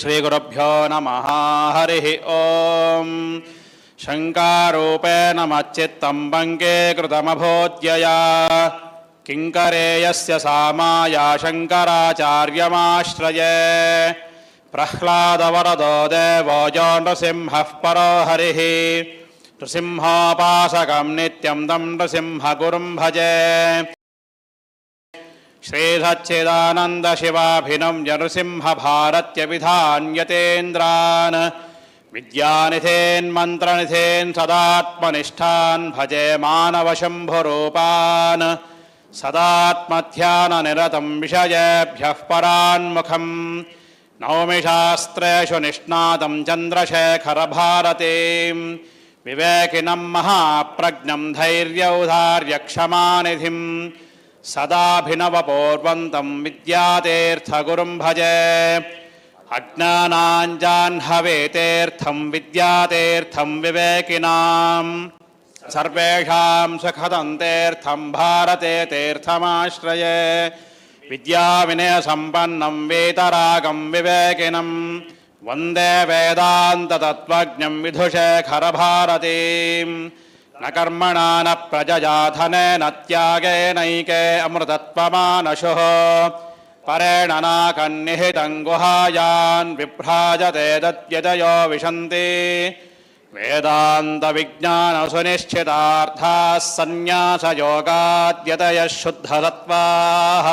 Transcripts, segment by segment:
श्रीगुरुभ्यो नमः हरिः ॐ शङ्कारूपेण मच्चित्तं वङ्के कृतमभोद्यया किङ्करेयस्य सामाया शङ्कराचार्यमाश्रये प्रह्लादवरदो देवो जो नृसिंहः परो हरिः नृसिंहोपासकं नित्यं तं नृसिंहगुरुं भजे श्रीसच्चिदानन्दशिवाभिनं नृसिंहभारत्यभिधान्यतेन्द्रान् विद्यानिधेन्मन्त्रनिधेन् सदात्मनिष्ठान् भजे मानवशम्भुरूपान् सदात्मध्याननिरतं विषयेभ्यः परान्मुखम् नौमि शास्त्रेषु निष्णातं चन्द्रशेखरभारतीं विवेकिनं महाप्रज्ञं धैर्यौधार्यक्षमानिधिम् सदाभिनवपूर्वन्तं विद्यातेऽर्थगुरुं भजे। अज्ञानाञ्जाह्नवेतेऽर्थं विद्यातेऽर्थं विवेकिनां सर्वेषां सुखदन्तेऽर्थं भारते तेऽर्थमाश्रये विद्याविनयसम्पन्नं वेतरागं विवेकिनं। वंदे वेदान्ततत्त्वज्ञं विधुषे खरभारतीम् न कर्मणा न प्रजया धनेन त्यागेनैके अमृतत्वमानशुः। परेण नाकन्निहितं गुहायान् विभ्राजते दत्यजयो विशन्ति। वेदान्तविज्ञानसुनिश्चितार्थाः सन्न्यासयोगाद्यतयः शुद्धसत्त्वाः।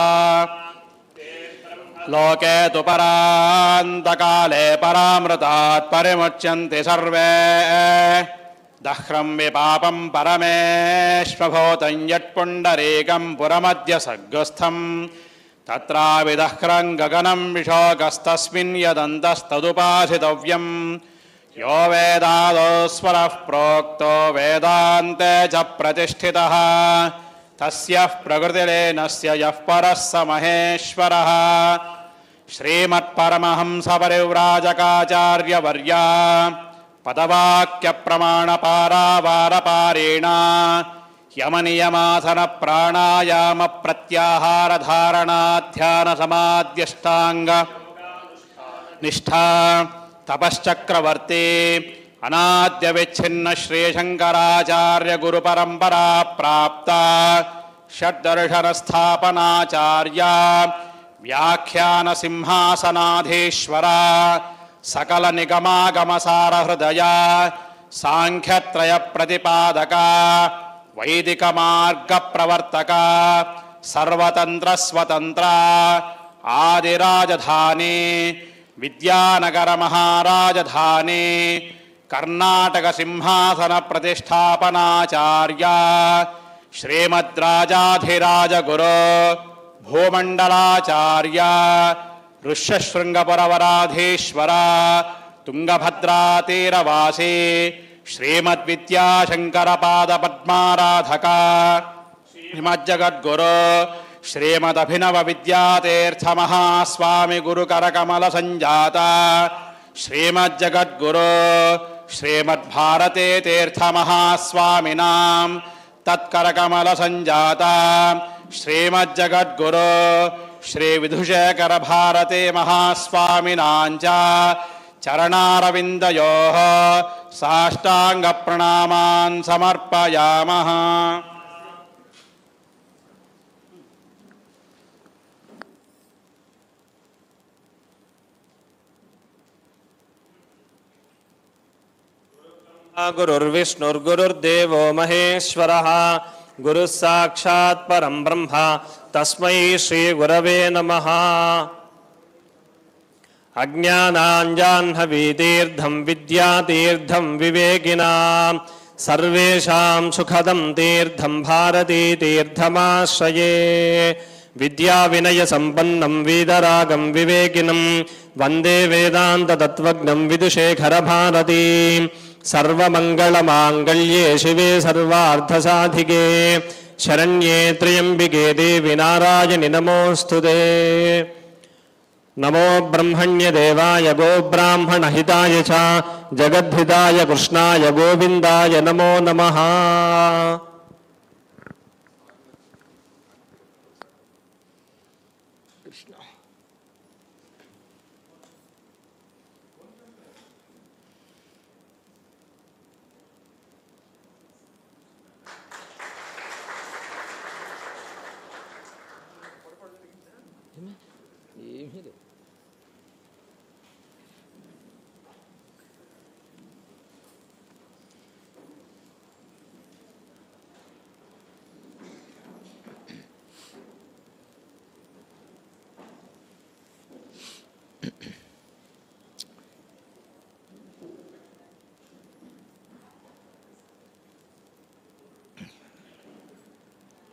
लोके तु परान्तकाले परामृतात् परिमुच्यन्ति सर्वे। దహ్రం విపాపం పరమేష్భూతం యట్పుండరీకం పురమద్య సర్గస్థం. తత్రావిదహ్రం గగనం విషోకస్తస్మిన్ యదంతస్తదుపాసితవ్యం. యో వేదాదోస్వర ప్రోక్తో వేదాంతే చ ప్రతిష్ఠిత. తస్య ప్రకృతిలేనస్య యః పరः स శ్రీమత్పరమహంసపరివ్రాజకాచార్యవర్యా पदवाक्यप्रमाणपारावारपारेण यमनियमासनप्राणायामप्रत्याहारधारणाध्यानसमाध्यष्टाङ्ग निष्ठा तपश्चक्रवर्ती अनाद्यविच्छिन्न श्रीशङ्कराचार्यगुरुपरम्परा प्राप्ता षड्दर्शनस्थापनाचार्या व्याख्यानसिंहासनाधीश्वरा సకల నిగమాగమసార హృదయ సాంఖ్యత్రయ ప్రతిపాదక వైదిక మార్గ ప్రవర్తక సర్వతంత్ర స్వతంత్ర ఆదిరాజధాని విద్యానగర మహారాజధాని కర్ణాటక సింహాసన ప్రతిష్టాపనాచార్య శ్రీమద్రాజాధిరాజ గురు భూమండలాచార్య ఋష్యశృంగపురవరాధేశ్వరా తుంగభద్రాతీరవాసే శ్రీమద్విద్యాశంకరపాదపద్మారాధకా. శ్రీమజ్జగద్గురు శ్రీమదభినవ విద్యాతీర్థమహాస్వామి గురుకరకమల సంజాత శ్రీమజ్జగద్గురు శ్రీమద్భారతే తీర్థమహాస్వామినాం తత్కరకమల సంజాత శ్రీమజ్జగద్గురు महास्वामिनां च चरणारविन्दयोः साष्टाङ्गप्रणामान् समर्पयामः। गुरुर्विष्णुर्गुरुर्देवो महेश्वरः गुरुः साक्षात् परं ब्रह्म। తస్మై శ్రీ గురవే నమ అజ్ఞానాంజాహ్నవీతీర్థం విద్యాతీర్థం వివేకినా సర్వేషాం సుఖదం తీర్థం భారతీ తీర్థమాశ్రయే విద్యా వినయ సంపన్నం వీదరాగం వివేకినం వందే వేదాంత తత్వజ్ఞం విదుశేఖర భారతీ సర్వమంగళమాంగళ్యే శివే సర్వార్థసాధికే శరణ్యే త్ర్యంబికే దేవి నారాయణి నమోస్తుదే నమో బ్రహ్మణ్య దేవాయ గోబ్రాహ్మణ హితాయ చ జగద్భిదాయ కృష్ణాయ గోవిందాయ నమో నమ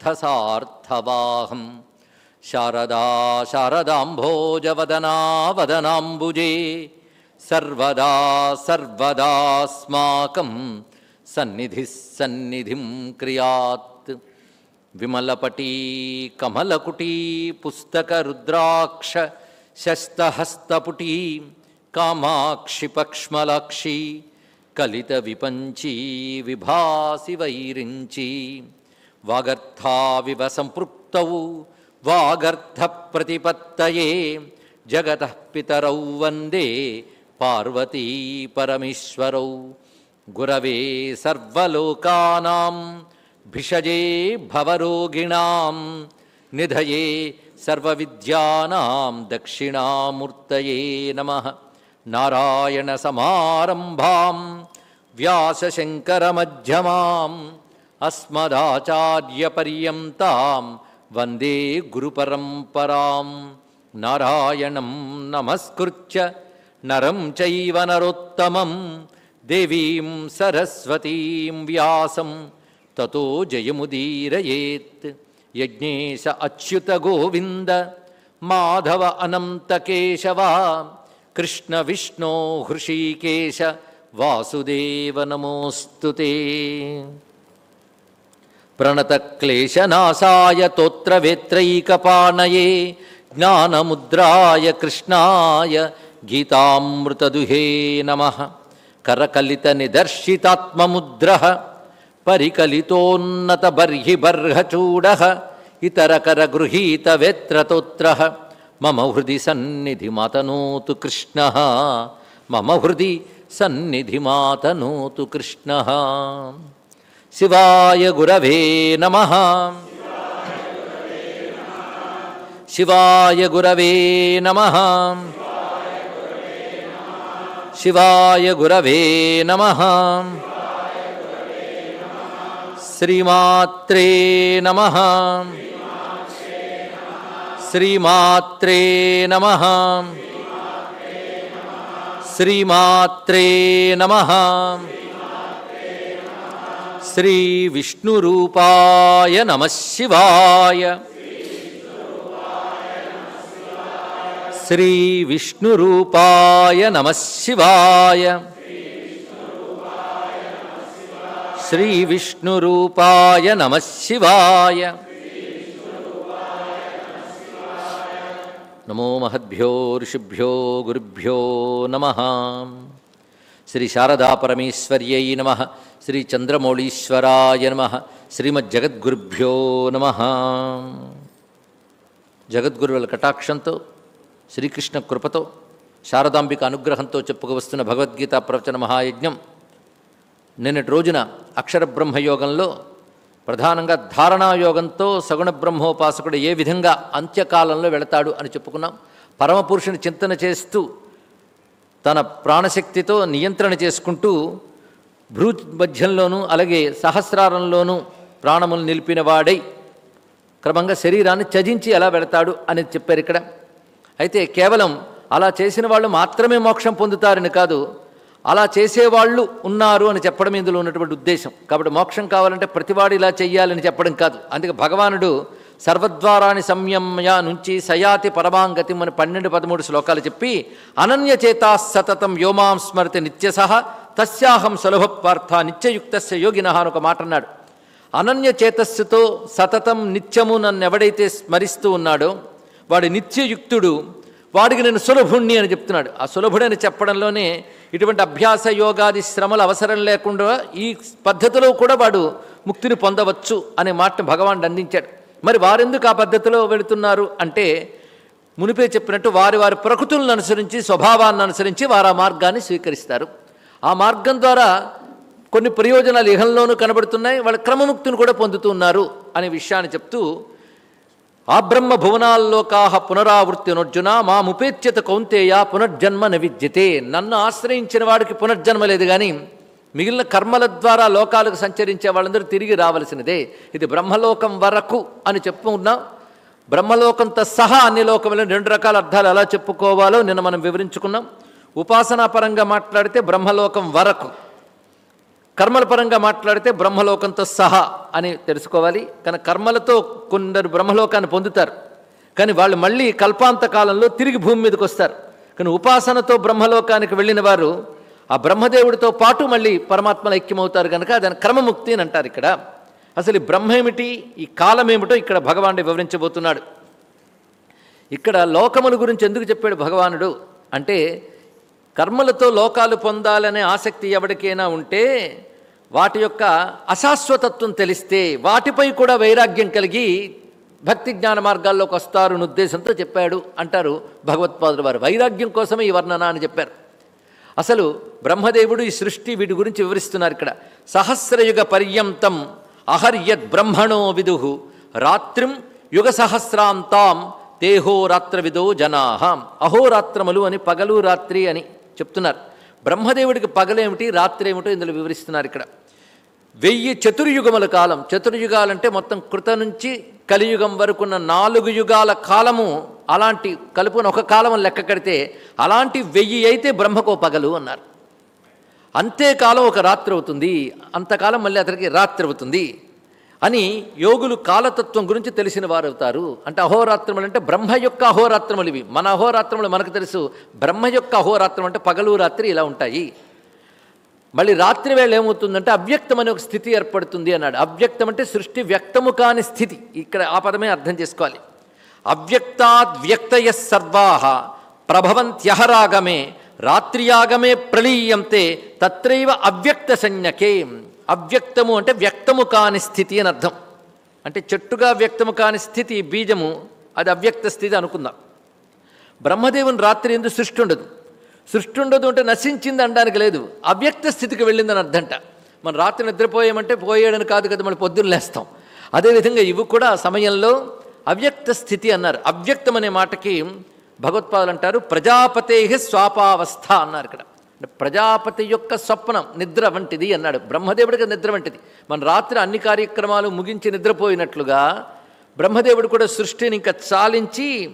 పార్థసార్థవాహం శారదా శారదాంభోజవదనా వదనాంబుజే సర్వదా సర్వదాస్మాకం సన్నిధి సన్నిధిం క్రియాత్ విమలపటీ కమలకుటీ పుస్తకరుద్రాక్ష శస్తహస్తపుటీ కామాక్షిపక్ష్మలాక్షి కలిత విపంచీ విభాసి వైరించి వాగర్థావివ సంపృప్తౌ వాగర్థ ప్రతిపత్తయే జగత పితరౌ వందే పార్వతీ పరమేశ్వరౌ. గురవే సర్వలోకానాం భిషజే భవరోగిణాం నిధయే సర్వవిద్యానాం దక్షిణామూర్తయే నమ. నారాయణ సమారంభాం వ్యాసశంకరమధ్యమాం అస్మదాచార్యపర్యంతం వందే గురుపరంపరాం నారాయణం నమస్కృత్య నరం చైవ నరోత్తమం దేవీం సరస్వతీం వ్యాసం తతో జయముదీరయేత్ యజ్ఞేశ అచ్యుత గోవింద మాధవ అనంతకేశవ కృష్ణ విష్ణో హృషీకేశ వాసుదేవ నమోస్తుతే प्रणतक्लेशनाशाय तोत्रवेत्रैकपाणये ज्ञानमुद्राय कृष्णाय गीतामृतदुहे नमः करकलितनिदर्शितात्ममुद्रः परिकलितोन्नतबर्हिबर्हचूडः इतरकरगृहीतवेत्रतोत्रः मम हृदि सन्निधिमातनोतु कृष्णः मम हृदि सन्निधिमातनोतु कृष्णः శివాయ గురవే నమ. శివాయ గురవే నమ. శివాయ గురవే నమ. శ్రీమాత్రే నమ. శ్రీమాత్రే నమ. శ్రీమాత్రే నమ. శ్రీ విష్ణురూపాయ నమ శివాయ. శ్రీ విష్ణురూపాయ నమ శివాయ. శ్రీ విష్ణురూపాయ నమ శివాయ. నమో మహద్భ్యో ఋషిభ్యో గురుభ్యో నమ. శ్రీ శారదా పరమేశ్వర్యై నమ. శ్రీ చంద్రమౌళీశ్వరాయ నమ. శ్రీమజ్జగద్గురుభ్యో నమ. జగద్గురువుల కటాక్షంతో శ్రీకృష్ణ కృపతో శారదాంబిక అనుగ్రహంతో చెప్పుకు వస్తున్న భగవద్గీత ప్రవచన మహాయజ్ఞం నిన్నటి రోజున అక్షర బ్రహ్మయోగంలో ప్రధానంగా ధారణాయోగంతో సగుణ బ్రహ్మోపాసకుడు ఏ విధంగా అంత్యకాలంలో వెళతాడు అని చెప్పుకున్నాం. పరమపురుషుని చింతన చేస్తూ తన ప్రాణశక్తితో నియంత్రణ చేసుకుంటూ భ్రూ మధ్యంలోనూ అలాగే సహస్రారంలోనూ ప్రాణములు నిలిపిన వాడై క్రమంగా శరీరాన్ని త్యజించి ఎలా వెళతాడు అని చెప్పారు ఇక్కడ. అయితే కేవలం అలా చేసిన వాళ్ళు మాత్రమే మోక్షం పొందుతారని కాదు అలా చేసేవాళ్ళు ఉన్నారు అని చెప్పడం ఇందులో ఉన్నటువంటి ఉద్దేశం. కాబట్టి మోక్షం కావాలంటే ప్రతివాడు ఇలా చెయ్యాలని చెప్పడం కాదు. అందుకే భగవానుడు సర్వద్వారాన్ని సంయమ్య నుంచి సయాతి పరమాంగతి అని పన్నెండు పదమూడు శ్లోకాలు చెప్పి అనన్యచేత సతతం వ్యోమాం స్మరతి నిత్యసహ తస్యాహం సులభ పార్థ నిత్యయుక్తస్య యోగిన అని ఒక మాట అన్నాడు అనన్య చేతస్సుతో సతతం నిత్యము నన్ను ఎవడైతే స్మరిస్తూ ఉన్నాడో వాడి నిత్యయుక్తుడు వాడికి నేను సులభుణ్ణి అని చెప్తున్నాడు. ఆ సులభుడని చెప్పడంలోనే ఇటువంటి అభ్యాస యోగాది శ్రమలు అవసరం లేకుండా ఈ పద్ధతిలో కూడా వాడు ముక్తిని పొందవచ్చు అనే మాటను భగవానుడు అందించాడు. మరి వారెందుకు ఆ పద్ధతిలో వెళుతున్నారు అంటే మునిపే చెప్పినట్టు వారి వారి ప్రకృతులను అనుసరించి స్వభావాన్ని అనుసరించి వారు ఆ మార్గాన్ని స్వీకరిస్తారు. ఆ మార్గం ద్వారా కొన్ని ప్రయోజనాలు ఇహంలోనూ కనబడుతున్నాయి వాళ్ళ క్రమముక్తిని కూడా పొందుతున్నారు అనే విషయాన్ని చెప్తూ ఆ బ్రహ్మ భువనాల్లోకాహ పునరావృత్తినొర్జున మాముపేత్యత కౌంతేయ పునర్జన్మ నవిద్యతే. నన్ను ఆశ్రయించిన వాడికి పునర్జన్మ లేదు కానీ మిగిలిన కర్మల ద్వారా లోకాలకు సంచరించే వాళ్ళందరూ తిరిగి రావలసినదే. ఇది బ్రహ్మలోకం వరకు అని చెప్పుకున్నాం బ్రహ్మలోకంతో సహా అన్ని లోకములను రెండు రకాల అర్థాలు ఎలా చెప్పుకోవాలో నిన్న మనం వివరించుకున్నాం. ఉపాసనా పరంగా మాట్లాడితే బ్రహ్మలోకం వరకు కర్మల పరంగా మాట్లాడితే బ్రహ్మలోకంతో సహా అని తెలుసుకోవాలి. కానీ కర్మలతో కొందరు బ్రహ్మలోకాన్ని పొందుతారు. కానీ వాళ్ళు మళ్ళీ కల్పాంత కాలంలో తిరిగి భూమి మీదకి వస్తారు. కానీ ఉపాసనతో బ్రహ్మలోకానికి వెళ్ళిన వారు ఆ బ్రహ్మదేవుడితో పాటు మళ్ళీ పరమాత్మలు ఐక్యమవుతారు కనుక దాని కర్మముక్తి అని అంటారు ఇక్కడ. అసలు ఈ బ్రహ్మ ఏమిటి ఈ కాలం ఏమిటో ఇక్కడ భగవానుడు వివరించబోతున్నాడు. ఇక్కడ లోకముల గురించి ఎందుకు చెప్పాడు భగవానుడు? అంటే కర్మలతో లోకాలు పొందాలనే ఆసక్తి ఎవరికైనా ఉంటే వాటి యొక్క అశాశ్వతత్వం తెలిస్తే వాటిపై కూడా వైరాగ్యం కలిగి భక్తి జ్ఞాన మార్గాల్లోకి వస్తారు ఉద్దేశంతో చెప్పాడు. అంటారు భగవత్పాదులు వారు. వైరాగ్యం కోసమే ఈ వర్ణన అని చెప్పారు. అసలు బ్రహ్మదేవుడు ఈ సృష్టి వీటి గురించి వివరిస్తున్నారు ఇక్కడ. సహస్రయుగ పర్యంతం అహర్యద్ బ్రహ్మణో విదుహు రాత్రిం యుగ సహస్రాంతాం తేహోరాత్ర విదో జనాహ అహోరాత్రములు అని పగలు రాత్రి అని చెప్తున్నారు. బ్రహ్మదేవుడికి పగలేమిటి రాత్రి ఏమిటో ఇందులో వివరిస్తున్నారు ఇక్కడ. వెయ్యి చతుర్యుగముల కాలం. చతుర్యుగాలంటే మొత్తం కృత నుంచి కలియుగం వరకున్న నాలుగు యుగాల కాలము అలాంటి కలుపున ఒక కాలం లెక్క కడితే అలాంటి వెయ్యి అయితే బ్రహ్మకో పగలు అన్నారు. అంతేకాలం ఒక రాత్రి అవుతుంది. అంతకాలం మళ్ళీ అతనికి రాత్రి అవుతుంది. అని యోగులు కాలతత్వం గురించి తెలిసిన వారు అవుతారు అంటే అహోరాత్రములు అంటే బ్రహ్మ యొక్క అహోరాత్రములు ఇవి. మన అహోరాత్రములు మనకు తెలుసు. బ్రహ్మ యొక్క అహోరాత్రం అంటే పగలు రాత్రి ఇలా ఉంటాయి. మళ్ళీ రాత్రి వేళ ఏమవుతుందంటే అవ్యక్తం అనే ఒక స్థితి ఏర్పడుతుంది అన్నాడు. అవ్యక్తం అంటే సృష్టి వ్యక్తము కాని స్థితి. ఇక్కడ ఆ పదమే అర్థం చేసుకోవాలి. అవ్యక్తాద్వ్యక్తయ సర్వాహ ప్రభవంత్యహరాగమే రాత్రియాగమే ప్రళీయంతే తత్రైవ అవ్యక్త సంజ్ఞకే. అవ్యక్తము అంటే వ్యక్తము కాని స్థితి అని అర్థం. అంటే చెట్టుగా వ్యక్తము కాని స్థితి బీజము అది అవ్యక్త స్థితి అనుకుందాం. బ్రహ్మదేవుని రాత్రి ఎందుకు సృష్టి ఉండదు. సృష్టి ఉండదు అంటే నశించింది అనడానికి లేదు. అవ్యక్త స్థితికి వెళ్ళిందని అర్థంట. మనం రాత్రి నిద్రపోయామంటే పోయాడని కాదు కదా మళ్ళీ పొద్దున్న లేస్తాం. అదేవిధంగా ఇవి కూడా ఆ సమయంలో అవ్యక్త స్థితి అన్నారు. అవ్యక్తం అనే మాటకి భగవత్పాదులు అంటారు ప్రజాపతే స్వాపావస్థ అన్నారు ఇక్కడ. ప్రజాపతి యొక్క స్వప్నం నిద్ర వంటిది అన్నాడు. బ్రహ్మదేవుడికి నిద్ర వంటిది. మన రాత్రి అన్ని కార్యక్రమాలు ముగించి నిద్రపోయినట్లుగా బ్రహ్మదేవుడు కూడా సృష్టిని ఇంకా చాలించి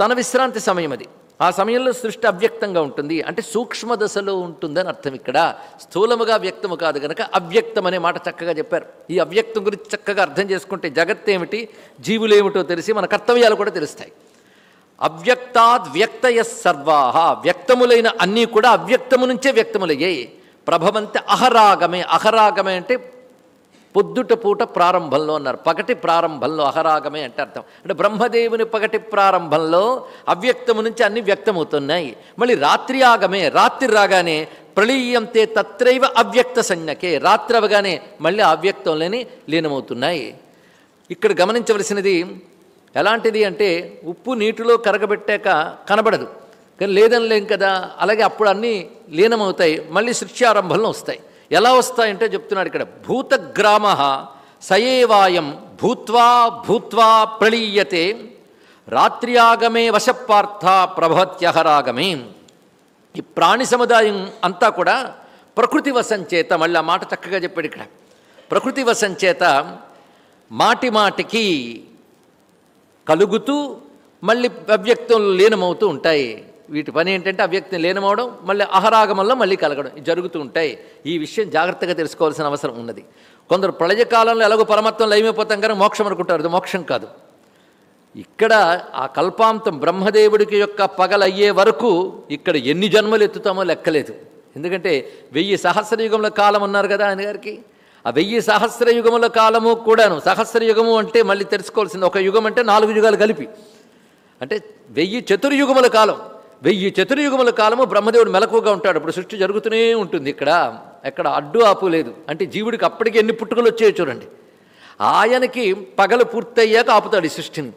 తన విశ్రాంతి సమయం అది. ఆ సమయంలో సృష్టి అవ్యక్తంగా ఉంటుంది. అంటే సూక్ష్మ దశలో ఉంటుందని అర్థం ఇక్కడ. స్థూలముగా వ్యక్తము కాదు కనుక అవ్యక్తం అనే మాట చక్కగా చెప్పారు. ఈ అవ్యక్తం గురించి చక్కగా అర్థం చేసుకుంటే జగత్ ఏమిటి జీవులు ఏమిటో తెలిసి మన కర్తవ్యాలు కూడా తెలుస్తాయి. అవ్యక్తాద్ వ్యక్తయ సర్వాహ వ్యక్తములైన అన్నీ కూడా అవ్యక్తము నుంచే వ్యక్తములయ్యాయి ప్రభవంతి అహరాగమే. అహరాగమే అంటే పొద్దుట పూట ప్రారంభంలో అన్నారు. పగటి ప్రారంభంలో అహరాగమే అంటే అర్థం. అంటే బ్రహ్మదేవుని పగటి ప్రారంభంలో అవ్యక్తము నుంచి అన్ని వ్యక్తమవుతున్నాయి. మళ్ళీ రాత్రి ఆగమే. రాత్రి రాగానే ప్రళీయంతే తత్రైవ అవ్యక్త సంజ్ఞకే. రాత్రి అవగానే మళ్ళీ అవ్యక్తంలోని లీనమవుతున్నాయి. ఇక్కడ గమనించవలసినది ఎలాంటిది అంటే ఉప్పు నీటిలో కరగబెట్టాక కనబడదు. కానీ లేదని లేం కదా అలాగే అప్పుడు అన్నీ లీనమవుతాయి మళ్ళీ సృష్టి ఆరంభంలో వస్తాయి. ఎలా వస్తాయంటే చెప్తున్నాడు ఇక్కడ భూతగ్రామ సయేవాయం భూత్వా భూత్వా ప్రళీయతే రాత్ర్యాగమే వశపార్థ ప్రభత్యహరాగమే ఈ ప్రాణి సముదాయం అంతా కూడా ప్రకృతి వశంచేత మళ్ళీ ఆ మాట చక్కగా చెప్పాడు ఇక్కడ. ప్రకృతి వశంచేత మాటి మాటికి కలుగుతూ మళ్ళీ అవ్యక్తంలో లీనమవుతూ ఉంటాయి. వీటి పని ఏంటంటే అవ్యక్తం లీనమవడం మళ్ళీ అహరాగమంలో మళ్ళీ కలగడం. ఇవి జరుగుతూ ఉంటాయి. ఈ విషయం జాగ్రత్తగా తెలుసుకోవాల్సిన అవసరం ఉన్నది. కొందరు ప్రళయకాలంలో ఎలాగో పరమత్వం లయమైపోతాం కానీ మోక్షం అనుకుంటారు. అది మోక్షం కాదు. ఇక్కడ ఆ కల్పాంతం బ్రహ్మదేవుడికి యొక్క పగలయ్యే వరకు ఇక్కడ ఎన్ని జన్మలు ఎత్తుతామో లెక్కలేదు. ఎందుకంటే వెయ్యి సహస్రయుగంలో కాలం ఉన్నారు కదా ఆయన గారికి. ఆ వెయ్యి సహస్ర యుగముల కాలము కూడాను. సహస్ర యుగము అంటే మళ్ళీ తెలుసుకోవాల్సింది. ఒక యుగం అంటే నాలుగు యుగాలు కలిపి. అంటే వెయ్యి చతుర్యుగముల కాలం. వెయ్యి చతుర్యుగముల కాలము బ్రహ్మదేవుడు మెలకువగా ఉంటాడు. అప్పుడు సృష్టి జరుగుతూనే ఉంటుంది ఇక్కడ. ఎక్కడ అడ్డు ఆపు లేదు. అంటే జీవుడికి అప్పటికి ఎన్ని పుట్టుకలు వచ్చాయో చూడండి. ఆయనకి పగలు పూర్తయ్యాక ఆపుతాడు ఈ సృష్టిని.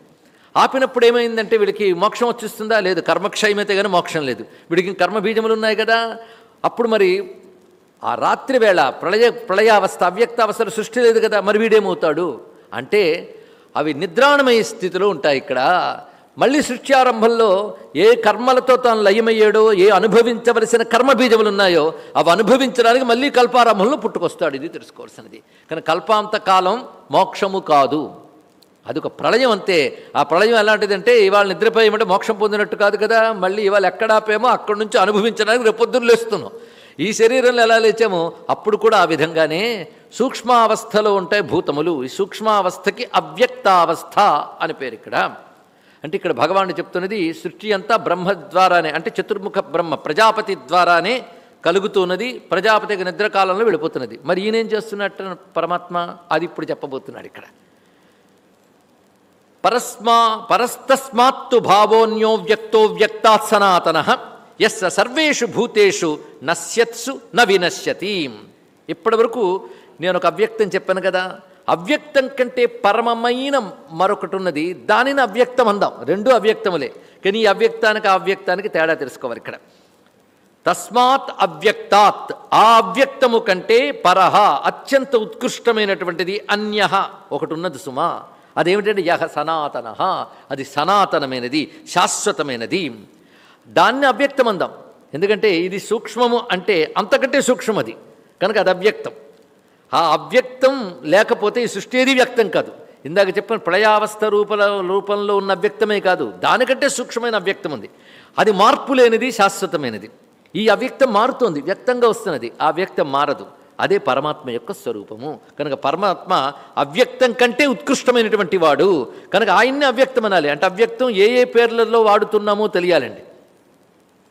ఆపినప్పుడు ఏమైందంటే వీడికి మోక్షం వచ్చేస్తుందా? లేదు. కర్మక్షయమైతే కానీ మోక్షం లేదు. వీడికి కర్మ బీజములు ఉన్నాయి కదా. అప్పుడు మరి ఆ రాత్రి వేళ ప్రళయ ప్రళయావస్థ అవసర సృష్టి లేదు కదా మరి వీడేమవుతాడు? అంటే అవి నిద్రాణమయ స్థితిలో ఉంటాయి ఇక్కడ. మళ్ళీ సృష్టి ఆరంభంలో ఏ కర్మలతో తాను లయమయ్యాడో ఏ అనుభవించవలసిన కర్మ బీజములు ఉన్నాయో అవి అనుభవించడానికి మళ్ళీ కల్పారంభంలో పుట్టుకొస్తాడు. ఇది తెలుసుకోవాల్సినది. కానీ కల్పాంతకాలం మోక్షము కాదు. అది ఒక ప్రళయం అంతే. ఆ ప్రళయం ఎలాంటిదంటే ఇవాళ నిద్రపోయమంటే మోక్షం పొందినట్టు కాదు కదా మళ్ళీ ఇవాళ ఎక్కడాపేమో అక్కడి నుంచి అనుభవించడానికి రేపొద్దులు లేస్తున్నాం. ఈ శరీరంలో ఎలా లేచామో అప్పుడు కూడా ఆ విధంగానే సూక్ష్మావస్థలో ఉంటాయి భూతములు. ఈ సూక్ష్మావస్థకి అవ్యక్తావస్థ అని పేరు ఇక్కడ. అంటే ఇక్కడ భగవానుడు చెప్తున్నది సృష్టి అంతా బ్రహ్మ ద్వారానే అంటే చతుర్ముఖ బ్రహ్మ ప్రజాపతి ద్వారానే కలుగుతున్నది ప్రజాపతికి నిద్రకాలంలో వెళ్ళిపోతున్నది. మరి ఈయనేం చేస్తున్నట్టు పరమాత్మ? అది ఇప్పుడు చెప్పబోతున్నాడు ఇక్కడ. పరస్మా పరస్తస్మాత్తు భావోన్యో వ్యక్తో వ్యక్తాత్ సనాతన. ఎస్ సర్వేషు భూతేషు నశ్యత్సు న వినశ్యతి. ఇప్పటి వరకు నేను ఒక అవ్యక్తం చెప్పాను కదా అవ్యక్తం కంటే పరమమైన మరొకటి ఉన్నది దానిని అవ్యక్తం అందాం. రెండు అవ్యక్తములే. కానీ ఈ అవ్యక్తానికి అవ్యక్తానికి తేడా తెలుసుకోవాలి ఇక్కడ. తస్మాత్ అవ్యక్తాత్ ఆ అవ్యక్తము కంటే పరహ అత్యంత ఉత్కృష్టమైనటువంటిది అన్య. ఒకటి ఉన్నది సుమా. అదేమిటంటే యహ సనాతన. అది సనాతనమైనది శాశ్వతమైనది. దాన్ని అవ్యక్తం అందాం ఎందుకంటే ఇది సూక్ష్మము అంటే అంతకంటే సూక్ష్మం అది కనుక అది అవ్యక్తం. ఆ అవ్యక్తం లేకపోతే ఈ సృష్టి ఏది వ్యక్తం కాదు. ఇందాక చెప్పిన ప్రళయావస్థ రూపల రూపంలో ఉన్న అవ్యక్తమే కాదు. దానికంటే సూక్ష్మమైన అవ్యక్తం ఉంది. అది మార్పు లేనిది శాశ్వతమైనది. ఈ అవ్యక్తం మారుతోంది వ్యక్తంగా వస్తున్నది. ఆ వ్యక్తం మారదు. అదే పరమాత్మ యొక్క స్వరూపము. కనుక పరమాత్మ అవ్యక్తం కంటే ఉత్కృష్టమైనటువంటి వాడు. కనుక ఆయన్ని అవ్యక్తం అనాలి అంటే అవ్యక్తం ఏ ఏ పేర్లలో వాడుతున్నామో తెలియాలండి.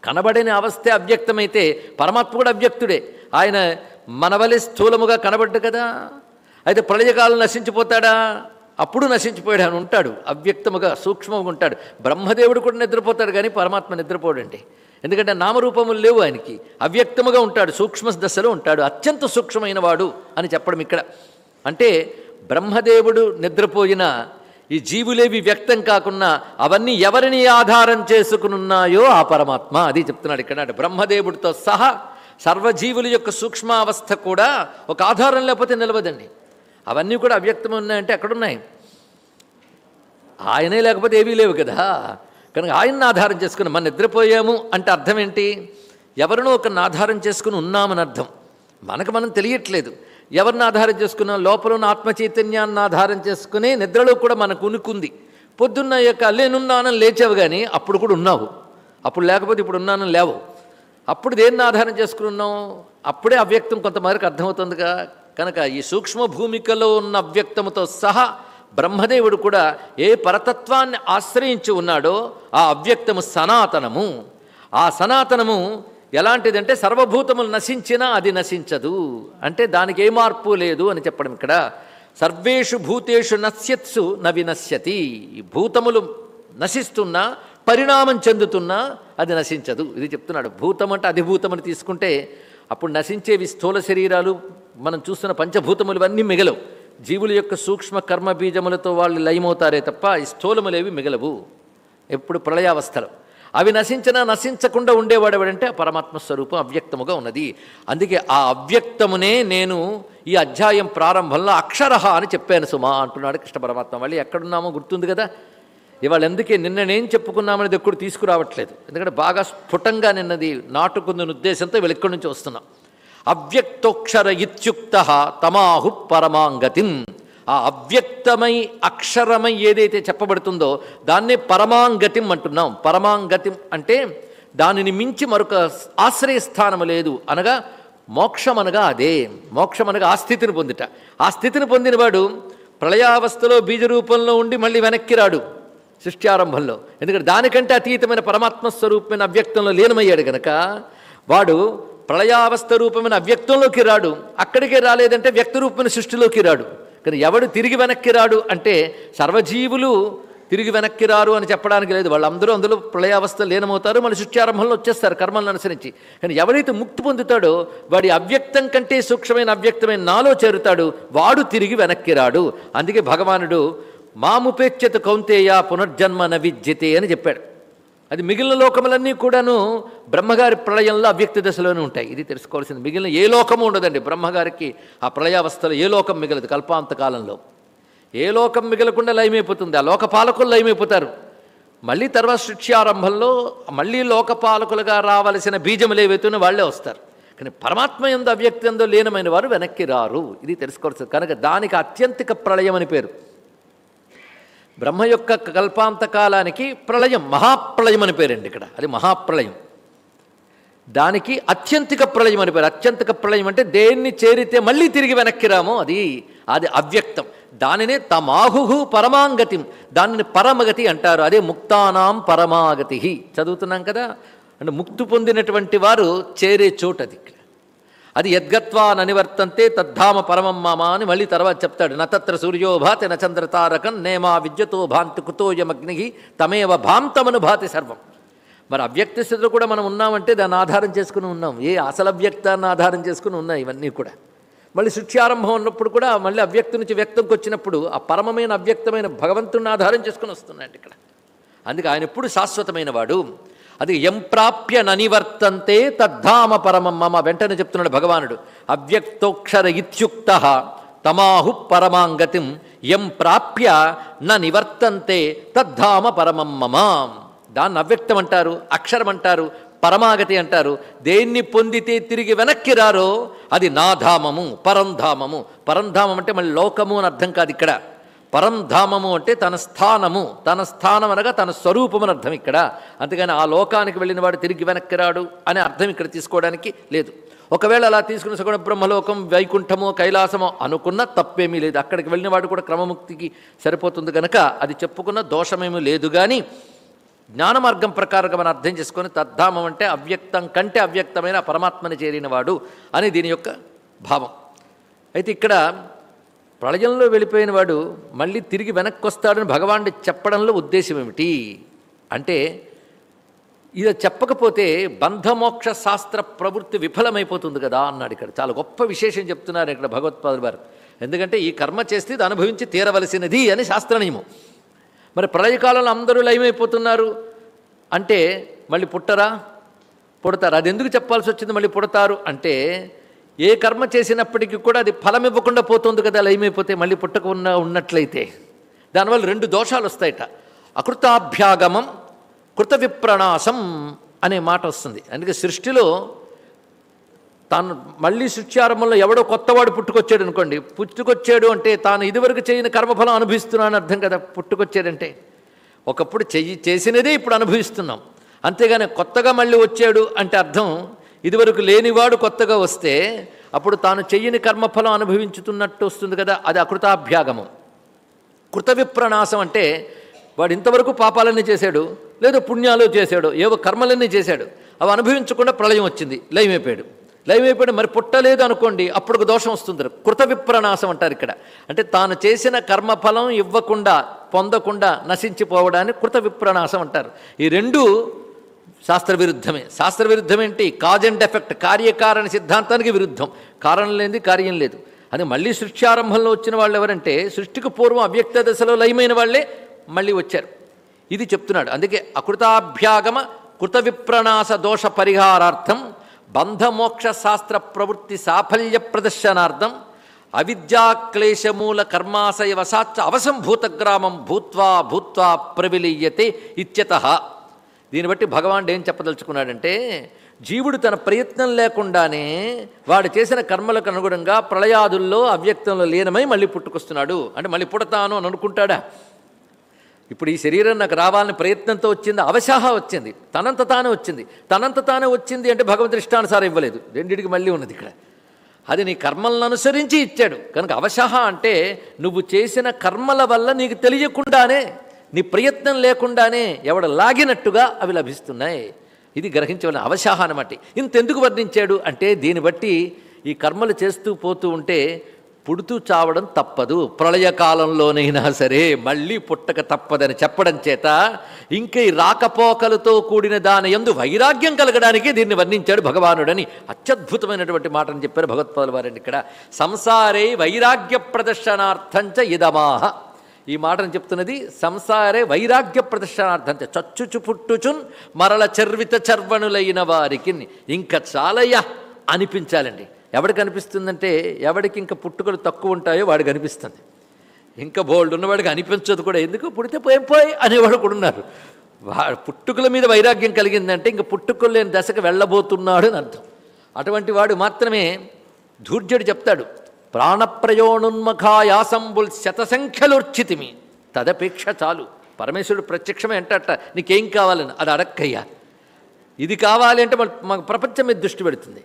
కనబడని అవస్థే అవ్యక్తమైతే పరమాత్మ కూడా అవ్యక్తుడే. ఆయన మనవలి స్థూలముగా కనబడ్డు కదా. అయితే ప్రళయకాలం నశించిపోతాడా? అప్పుడు నశించిపోయాడు అని ఉంటాడు. అవ్యక్తముగా సూక్ష్మంగా ఉంటాడు. బ్రహ్మదేవుడు కూడా నిద్రపోతాడు కానీ పరమాత్మ నిద్రపోడండి. ఎందుకంటే నామరూపములు లేవు ఆయనకి. అవ్యక్తముగా ఉంటాడు. సూక్ష్మ దశలో ఉంటాడు. అత్యంత సూక్ష్మమైన వాడు అని చెప్పడం ఇక్కడ. అంటే బ్రహ్మదేవుడు నిద్రపోయినా ఈ జీవులేవి వ్యక్తం కాకుండా అవన్నీ ఎవరిని ఆధారం చేసుకునున్నాయో ఆ పరమాత్మ. అది చెప్తున్నాడు ఇక్కడ అంటే బ్రహ్మదేవుడితో సహా సర్వజీవుల యొక్క సూక్ష్మావస్థ కూడా ఒక ఆధారం లేకపోతే నిలవదండి. అవన్నీ కూడా అవ్యక్తం ఉన్నాయంటే ఎక్కడున్నాయి? ఆయనే లేకపోతే ఏవీ లేవు కదా. కనుక ఆయన్ని ఆధారం చేసుకుని మనం నిద్రపోయాము అంటే అర్థం ఏంటి? ఎవరినో ఒకరిని ఆధారం చేసుకుని ఉన్నామని అర్థం. మనకు మనం తెలియట్లేదు. ఎవరిని ఆధారం చేసుకున్నాం లోపల ఉన్న ఆత్మ చైతన్యాన్ని ఆధారం చేసుకుని నిద్రలో కూడా మనకు ఉనుకుంది. పొద్దున్న యొక్క లేనున్నానని లేచావు కానీ అప్పుడు కూడా ఉన్నావు. అప్పుడు లేకపోతే ఇప్పుడు ఉన్నానని లేవు. అప్పుడు దేన్ని ఆధారం చేసుకుని ఉన్నాం అప్పుడే అవ్యక్తం కొంతమేరకు అర్థమవుతుందిగా. కనుక ఈ సూక్ష్మ భూమికలో ఉన్న అవ్యక్తముతో సహా బ్రహ్మదేవుడు కూడా ఏ పరతత్వాన్ని ఆశ్రయించి ఉన్నాడో ఆ అవ్యక్తము సనాతనము. ఆ సనాతనము ఎలాంటిదంటే సర్వభూతములు నశించినా అది నశించదు. అంటే దానికి ఏ మార్పు లేదు అని చెప్పడం ఇక్కడ. సర్వేషు భూతేషు నశ్యత్సు నవి నశ్యతి. భూతములు నశిస్తున్నా పరిణామం చెందుతున్నా అది నశించదు. ఇది చెప్తున్నాడు. భూతం అంటే అధిభూతమని తీసుకుంటే అప్పుడు నశించేవి స్థూల శరీరాలు మనం చూస్తున్న పంచభూతములు ఇవన్నీ మిగలవు. జీవుల యొక్క సూక్ష్మ కర్మ బీజములతో వాళ్ళు లయమవుతారే తప్ప ఈ స్థూలములేవి మిగలవు. ఎప్పుడు ప్రళయావస్థలు. అవి నశించినా నశించకుండా ఉండేవాడు ఎవడంటే ఆ పరమాత్మ స్వరూపం అవ్యక్తముగా ఉన్నది. అందుకే ఆ అవ్యక్తమునే నేను ఈ అధ్యాయం ప్రారంభంలో అక్షరహ అని చెప్పాను సుమా అంటున్నాడు కృష్ణ పరమాత్మ. మళ్ళీ ఎక్కడున్నామో గుర్తుంది కదా? ఇవాళ ఎందుకే నిన్న నేను చెప్పుకున్నామనేది ఎప్పుడు తీసుకురావట్లేదు. ఎందుకంటే బాగా స్ఫుటంగా నిన్నది నాటుకుందని ఉద్దేశంతో వీళ్ళు ఇక్కడి నుంచి వస్తున్నాం. అవ్యక్తోక్షర ఇత్యుక్త తమాహు పరమాంగతిం. ఆ అవ్యక్తమై అక్షరమై ఏదైతే చెప్పబడుతుందో దాన్నే పరమాంగతిం అంటున్నాం. పరమాంగతిం అంటే దానిని మించి మరొక ఆశ్రయస్థానము లేదు. అనగా మోక్షం అనగా అదే. మోక్షం అనగా ఆ స్థితిని పొందుట. ఆ స్థితిని పొందినవాడు ప్రళయావస్థలో బీజరూపంలో ఉండి మళ్ళీ వెనక్కి రాడు సృష్టి ఆరంభంలో ఎందుకంటే దానికంటే అతీతమైన పరమాత్మ స్వరూపమైన అవ్యక్తంలో లీనమయ్యాడు గనక వాడు ప్రళయావస్థ రూపమైన అవ్యక్తంలోకి రాడు. అక్కడికే రాలేదంటే వ్యక్త రూపమైన సృష్టిలోకి రాడు. కానీ ఎవడు తిరిగి వెనక్కి రాడు అంటే సర్వజీవులు తిరిగి వెనక్కి రారు అని చెప్పడానికి లేదు. వాళ్ళందరూ అందులో ప్రళయావస్థ లీనమవుతారు మళ్ళీ సృష్టి వచ్చేస్తారు కర్మలను అనుసరించి. కానీ ఎవరైతే ముక్తి పొందుతాడో వాడి అవ్యక్తం కంటే సూక్ష్మమైన అవ్యక్తమైన నాలో చేరుతాడు వాడు తిరిగి వెనక్కి రాడు అందుకే భగవానుడు మాముపేక్షత కౌంతేయ పునర్జన్మ నవిద్యతే విద్యతే అని చెప్పాడు. అది మిగిలిన లోకములన్నీ కూడాను బ్రహ్మగారి ప్రళయంలో అవ్యక్త దశలోనే ఉంటాయి. ఇది తెలుసుకోవాల్సింది. మిగిలిన ఏ లోకము ఉండదండి. బ్రహ్మగారికి ఆ ప్రళయావస్థలో ఏ లోకం మిగలదు కల్పాంత కాలంలో ఏ లోకం మిగలకుండా లయమైపోతుంది. ఆ లోకపాలకులు లయమైపోతారు. మళ్ళీ తర్వాత శిక్షారంభంలో మళ్ళీ లోకపాలకులుగా రావలసిన బీజములు ఏవైతేనే వాళ్ళే వస్తారు. కానీ పరమాత్మ ఎందు ఎందో లీనమైన వారు వెనక్కి రారు. ఇది తెలుసుకోవాల్సింది. కనుక దానికి అత్యంతిక ప్రళయం అని పేరు. బ్రహ్మ యొక్క కల్పాంత కాలానికి ప్రళయం మహాప్రళయం అని పేరండి ఇక్కడ. అది మహాప్రళయం. దానికి అత్యంతిక ప్రళయం అని పేరు. అత్యంతిక ప్రళయం అంటే దేన్ని చేరితే మళ్ళీ తిరిగి వెనక్కి రామో అది అది అవ్యక్తం. దానినే తమాహు పరమాంగతి. దానిని పరమగతి అంటారు. అదే ముక్తానాం పరమాగతి చదువుతున్నాం కదా? అంటే ముక్తి పొందినటువంటి వారు చేరే చోటు అది ఇక్కడ. అది యద్గత్వా ననివర్తంతే తద్ధామ పరమం మామ అని మళ్ళీ తర్వాత చెప్తాడు. నతత్ర సూర్యోభాతి నచంద్ర తారకం నేమా విద్యతో భాంతి కుతోయమగ్ని తమేవ భాంతమను భాతి సర్వం. మరి అవ్యక్త స్థితిలో కూడా మనం ఉన్నామంటే దాన్ని ఆధారం చేసుకుని ఉన్నాం. ఏ అసలు అవ్యక్తాన్ని ఆధారం చేసుకుని ఉన్నాయి ఇవన్నీ కూడా. మళ్ళీ శుచ్యారంభం ఉన్నప్పుడు కూడా మళ్ళీ అవ్యక్తి నుంచి వ్యక్తంకి వచ్చినప్పుడు ఆ పరమమైన అవ్యక్తమైన భగవంతుని ఆధారం చేసుకుని వస్తున్నాడు ఇక్కడ. అందుకే ఆయన ఎప్పుడు శాశ్వతమైన వాడు. అది ఎంప్రాప్య ననివర్తంతే తద్ధామ పరమం మమ. వెంటనే చెప్తున్నాడు భగవానుడు. అవ్యక్తోక్షర ఇత్యుక్త తమాహు పరమాంగతిం. ఎం ప్రాప్య న నివర్తంతే తద్ధామ పరమం మమ. దాన్ని అవ్యక్తం అంటారు అక్షరం అంటారు పరమాగతి అంటారు. దేన్ని పొందితే తిరిగి వెనక్కి రారో అది నాధామము పరంధామము. పరంధామం అంటే మళ్ళీ లోకము అని అర్థం కాదు ఇక్కడ. పరంధామము అంటే తన స్థానము. తన స్థానం అనగా తన స్వరూపం అని అర్థం ఇక్కడ. అందుకని ఆ లోకానికి వెళ్ళిన వాడు తిరిగి వెనక్కి రాడు అనే అర్థం ఇక్కడ తీసుకోవడానికి లేదు. ఒకవేళ అలా తీసుకున్న సగుణ బ్రహ్మలోకం వైకుంఠమో కైలాసమో అనుకున్న తప్పేమీ లేదు. అక్కడికి వెళ్ళిన వాడు కూడా క్రమముక్తికి సరిపోతుంది కనుక అది చెప్పుకున్న దోషమేమీ లేదు. కానీ జ్ఞాన మార్గం ప్రకారంగా మనం అర్థం చేసుకొని తద్ధామం అంటే అవ్యక్తం కంటే అవ్యక్తమైన పరమాత్మని చేరినవాడు అని దీని యొక్క భావం. అయితే ఇక్కడ ప్రళయంలో వెళ్ళిపోయిన వాడు మళ్ళీ తిరిగి వెనక్కి వస్తాడని భగవానుడు చెప్పడంలో ఉద్దేశం ఏమిటి? అంటే ఇది చెప్పకపోతే బంధమోక్ష శాస్త్ర ప్రవృత్తి విఫలమైపోతుంది కదా అన్నాడు ఇక్కడ. చాలా గొప్ప విశేషం చెప్తున్నారు ఇక్కడ భగవత్పాదులు వారు ఎందుకంటే ఈ కర్మ చేస్తే ఇది అనుభవించి తీరవలసినది అని శాస్త్రనియమం. మరి ప్రళయకాలంలో అందరూ లయమైపోతున్నారు. అంటే మళ్ళీ పుట్టరా? పుడతారు. అది ఎందుకు చెప్పాల్సి వచ్చింది? మళ్ళీ పుడతారు. అంటే ఏ కర్మ చేసినప్పటికీ కూడా అది ఫలం ఇవ్వకుండా పోతుంది కదా లయమైపోతే మళ్ళీ పుట్టకుండా ఉన్నట్లయితే. దానివల్ల రెండు దోషాలు వస్తాయట. అకృతాభ్యాగమం కృత విప్రణాశం అనే మాట వస్తుంది. అందుకే సృష్టిలో తాను మళ్ళీ సృష్ట్యారంభంలో ఎవడో కొత్తవాడు పుట్టుకొచ్చాడు అనుకోండి పుట్టుకొచ్చాడు అంటే తాను ఇదివరకు చేయని కర్మఫలం అనుభవిస్తున్నాను అర్థం కదా పుట్టుకొచ్చాడంటే. ఒకప్పుడు చెయ్యి చేసినదే ఇప్పుడు అనుభవిస్తున్నాం. అంతేగాని కొత్తగా మళ్ళీ వచ్చాడు అంటే అర్థం ఇదివరకు లేనివాడు కొత్తగా వస్తే అప్పుడు తాను చెయ్యని కర్మఫలం అనుభవించుతున్నట్టు వస్తుంది కదా అది అకృతాభ్యాగమం. కృతవిప్రణాసం అంటే వాడు ఇంతవరకు పాపాలన్నీ చేశాడు లేదా పుణ్యాలు చేశాడు ఏవో కర్మలన్నీ చేశాడు అవి అనుభవించకుండా ప్రళయం వచ్చింది లయమైపోయాడు. లయమైపోయాడు మరి పుట్టలేదు అనుకోండి అప్పుడు దోషం వస్తుంది. కృత విప్రనాశం అంటారు ఇక్కడ. అంటే తాను చేసిన కర్మఫలం ఇవ్వకుండా పొందకుండా నశించిపోవడాన్ని కృత విప్రణాశం అంటారు. ఈ రెండు శాస్త్ర విరుద్ధమే శాస్త్ర ఏంటి కాజ్ అండ్ ఎఫెక్ట్ కార్యకారణ సిద్ధాంతానికి విరుద్ధం. కారణం లేనిది కార్యం లేదు. అది మళ్ళీ సృష్టి ఆరంభంలో వచ్చిన వాళ్ళు ఎవరంటే సృష్టికి పూర్వం అవ్యక్త దశలో లయమైన వాళ్ళే మళ్ళీ వచ్చారు. ఇది చెప్తున్నాడు. అందుకే అకృతాభ్యాగమ కృత విప్రణాస దోష పరిహారార్థం బంధమోక్ష శాస్త్ర ప్రవృత్తి సాఫల్య ప్రదర్శనార్థం అవిద్యాక్లేశమూల కర్మాశయ వశాచ్చ అవసంభూత గ్రామం భూత్వా భూత్వా ప్రవిలీయతే ఇత్యత. దీన్ని బట్టి భగవానుడు ఏం చెప్పదలుచుకున్నాడంటే జీవుడు తన ప్రయత్నం లేకుండానే వాడు చేసిన కర్మలకు అనుగుణంగా ప్రళయాదుల్లో అవ్యక్తంలో లీనమై మళ్ళీ పుట్టుకొస్తున్నాడు. అంటే మళ్ళీ పుడతాను అని అనుకుంటాడా? ఇప్పుడు ఈ శరీరం నాకు రావాలని ప్రయత్నంతో వచ్చింది అవశాహ వచ్చింది తనంత తానే వచ్చింది. తనంత తానే వచ్చింది అంటే భగవంతుడి ఇష్టానుసారం ఇవ్వలేదు. రెండింటికి మళ్ళీ ఉన్నది ఇక్కడ. అది నీ కర్మలను అనుసరించి ఇచ్చాడు. కనుక అవశాహ అంటే నువ్వు చేసిన కర్మల వల్ల నీకు తెలియకుండానే నీ ప్రయత్నం లేకుండానే ఎవడ లాగినట్టుగా అవి లభిస్తున్నాయి. ఇది గ్రహించవలసిన అవశాహ అనమాట ఇంతెందుకు వర్ణించాడు అంటే దీన్ని బట్టి ఈ కర్మలు చేస్తూ పోతూ ఉంటే పుడుతూ చావడం తప్పదు. ప్రళయకాలంలోనైనా సరే మళ్ళీ పుట్టక తప్పదని చెప్పడం చేత ఇంక ఈ రాకపోకలతో కూడిన దాని ఎందు వైరాగ్యం కలగడానికి దీన్ని వర్ణించాడు భగవానుడని అత్యద్భుతమైనటువంటి మాటని చెప్పారు భగవత్పాదుల వారండి ఇక్కడ. సంసారే వైరాగ్య ప్రదర్శనార్థంచ ఇదమాహ. ఈ మాటను చెప్తున్నది సంసారే వైరాగ్య ప్రదర్శనార్థం చచ్చుచు పుట్టుచున్ మరల చర్విత చర్వణులైన వారికి ఇంకా చాలయ్యా అనిపించాలండి. ఎవడికి అనిపిస్తుందంటే ఎవడికి ఇంకా పుట్టుకలు తక్కువ ఉంటాయో వాడికి అనిపిస్తుంది. ఇంకా బోల్డ్ ఉన్నవాడికి అనిపించదు కూడా. ఎందుకు? పుడితే పోయి పోయి అనేవాడు కూడా ఉన్నారు. వా పుట్టుకల మీద వైరాగ్యం కలిగిందంటే ఇంక పుట్టుకలు లేని దశకు వెళ్ళబోతున్నాడు అని అర్థం. అటువంటి వాడు మాత్రమే ధూర్జుడు చెప్తాడు. ప్రాణప్రయోణున్మఖాయాసంబుల్ శతసంఖ్యలుర్చితిమి. తదపేక్ష చాలు. పరమేశ్వరుడు ప్రత్యక్షమే అంటట నీకేం కావాలని? అది అడక్కయ్యా. ఇది కావాలి అంటే మన ప్రపంచం మీద దృష్టి పెడుతుంది.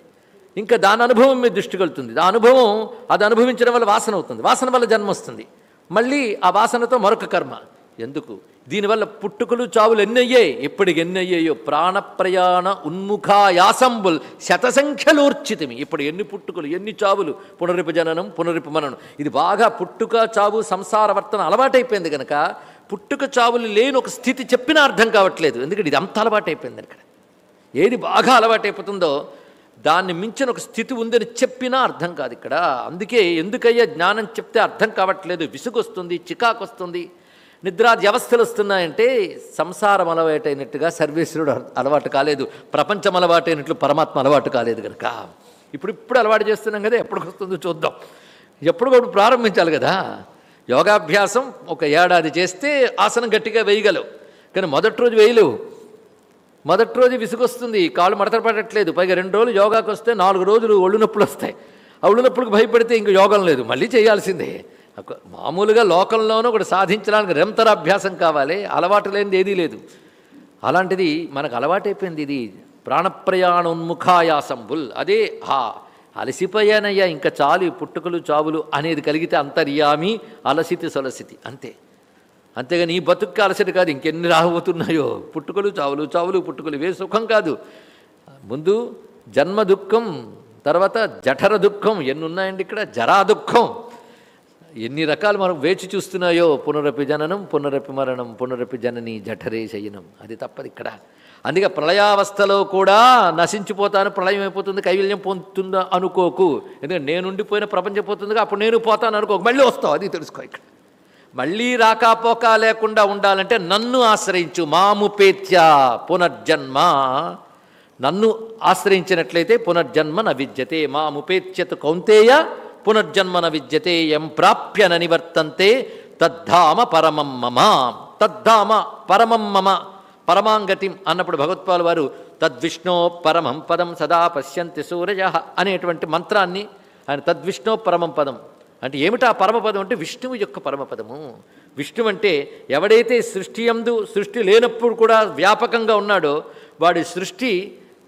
ఇంకా దాని అనుభవం మీద దృష్టి కలుతుంది. ఆ అనుభవం అది అనుభవించడం వల్ల వాసన అవుతుంది. వాసన వల్ల జన్మ వస్తుంది మళ్ళీ ఆ వాసనతో మరొక కర్మ. ఎందుకు? దీనివల్ల పుట్టుకలు చావులు ఎన్ని అయ్యాయి ఇప్పటికి ఎన్ని అయ్యాయో ప్రాణప్రయాణ ఉన్ముఖాయాసంబుల్ శతసంఖ్యలోర్చితమి ఇప్పుడు ఎన్ని పుట్టుకలు ఎన్ని చావులు? పునరిపజననం పునరిపమననం ఇది బాగా పుట్టుక చావు సంసార వర్తన అలవాటైపోయింది కనుక పుట్టుక చావులు లేని ఒక స్థితి చెప్పినా అర్థం కావట్లేదు. ఎందుకంటే ఇది అంత అలవాటైపోయింది ఇక్కడ. ఏది బాగా అలవాటైపోతుందో దాన్ని మించిన ఒక స్థితి ఉందని చెప్పినా అర్థం కాదు ఇక్కడ. అందుకే ఎందుకయ్యా జ్ఞానం చెప్తే అర్థం కావట్లేదు. విసుగు వస్తుంది చికాకు వస్తుంది నిద్రాది వ్యవస్థలు వస్తున్నాయంటే సంసారం అలవాటైనట్టుగా సర్వేశ్వరుడు అలవాటు కాలేదు. ప్రపంచం అలవాటైనట్లు పరమాత్మ అలవాటు కాలేదు కనుక ఇప్పుడు ఇప్పుడు అలవాటు చేస్తున్నాం కదా ఎప్పటికి వస్తుందో చూద్దాం. ఎప్పుడు ప్రారంభించాలి కదా. యోగాభ్యాసం ఒక ఏడాది చేస్తే ఆసనం గట్టిగా వేయగలవు. కానీ మొదటి రోజు వేయలేవు. మొదటి రోజు విసుగొస్తుంది. కాళ్ళు మడతలు పడట్లేదు. పైగా రెండు రోజులు యోగాకి వస్తే నాలుగు రోజులు ఒళ్ళు నొప్పులు వస్తాయి ఆ ఒళ్ళు నొప్పులకు భయపడితే ఇంక యోగం లేదు. మళ్ళీ చేయాల్సిందే. మామూలుగా లోకంలోనూ ఒకటి సాధించడానికి రెంతర అభ్యాసం కావాలి అలవాటు లేనిది ఏదీ లేదు. అలాంటిది మనకు అలవాటైపోయింది ఇది. ప్రాణప్రయాణోన్ముఖాయాసంబుల్. అదే ఆ అలసిపోయానయ్యా ఇంకా చాలు పుట్టుకలు చావులు అనేది కలిగితే అంతర్యామి అలసితి సొలసితి అంతే. అంతేగాని ఈ బతుక్కి అలసిటి కాదు ఇంకెన్ని రాబోతున్నాయో. పుట్టుకలు చావులు చావులు పుట్టుకలు ఇవే సుఖం కాదు. ముందు జన్మ దుఃఖం తర్వాత జఠర దుఃఖం ఎన్ని ఉన్నాయండి ఇక్కడ? జరా దుఃఖం. ఎన్ని రకాలు మనం వేచి చూస్తున్నాయో పునరపి జననం పునరపి మరణం పునరపి జనని జఠరే శయనం. అది తప్పదు ఇక్కడ. అందుకే ప్రళయావస్థలో కూడా నశించిపోతాను ప్రళయం అయిపోతుంది కైవల్యం పొందుతుందా అనుకోకు. ఎందుకంటే నేను ఉండిపోయిన ప్రపంచం పోతుందిగా అప్పుడు నేను పోతాను అనుకోకు. మళ్ళీ వస్తావు అది తెలుసుకో ఇక్కడ. మళ్ళీ రాకపోక లేకుండా ఉండాలంటే నన్ను ఆశ్రయించు మాముపేత్య పునర్జన్మ. నన్ను ఆశ్రయించినట్లయితే పునర్జన్మ న విద్యతే మాముపేత్యత కౌంతేయ పునర్జన్మన విద్యతే ఎం ప్రాప్య నివర్తంతే తద్ధామ పరమం మమ. తద్ధామ పరమం మమ. పరమాంగతిం అన్నప్పుడు భగవత్పాల్ వారు తద్విష్ణో పరమం పదం సదా పశ్యంతి సూరయ అనేటువంటి మంత్రాన్ని ఆయన తద్విష్ణో పరమం పదం. అంటే ఏమిటా పరమపదం అంటే విష్ణువు యొక్క పరమపదము విష్ణువు అంటే ఎవడైతే సృష్టి ఎందు సృష్టి లేనప్పుడు కూడా వ్యాపకంగా ఉన్నాడో వాడి సృష్టి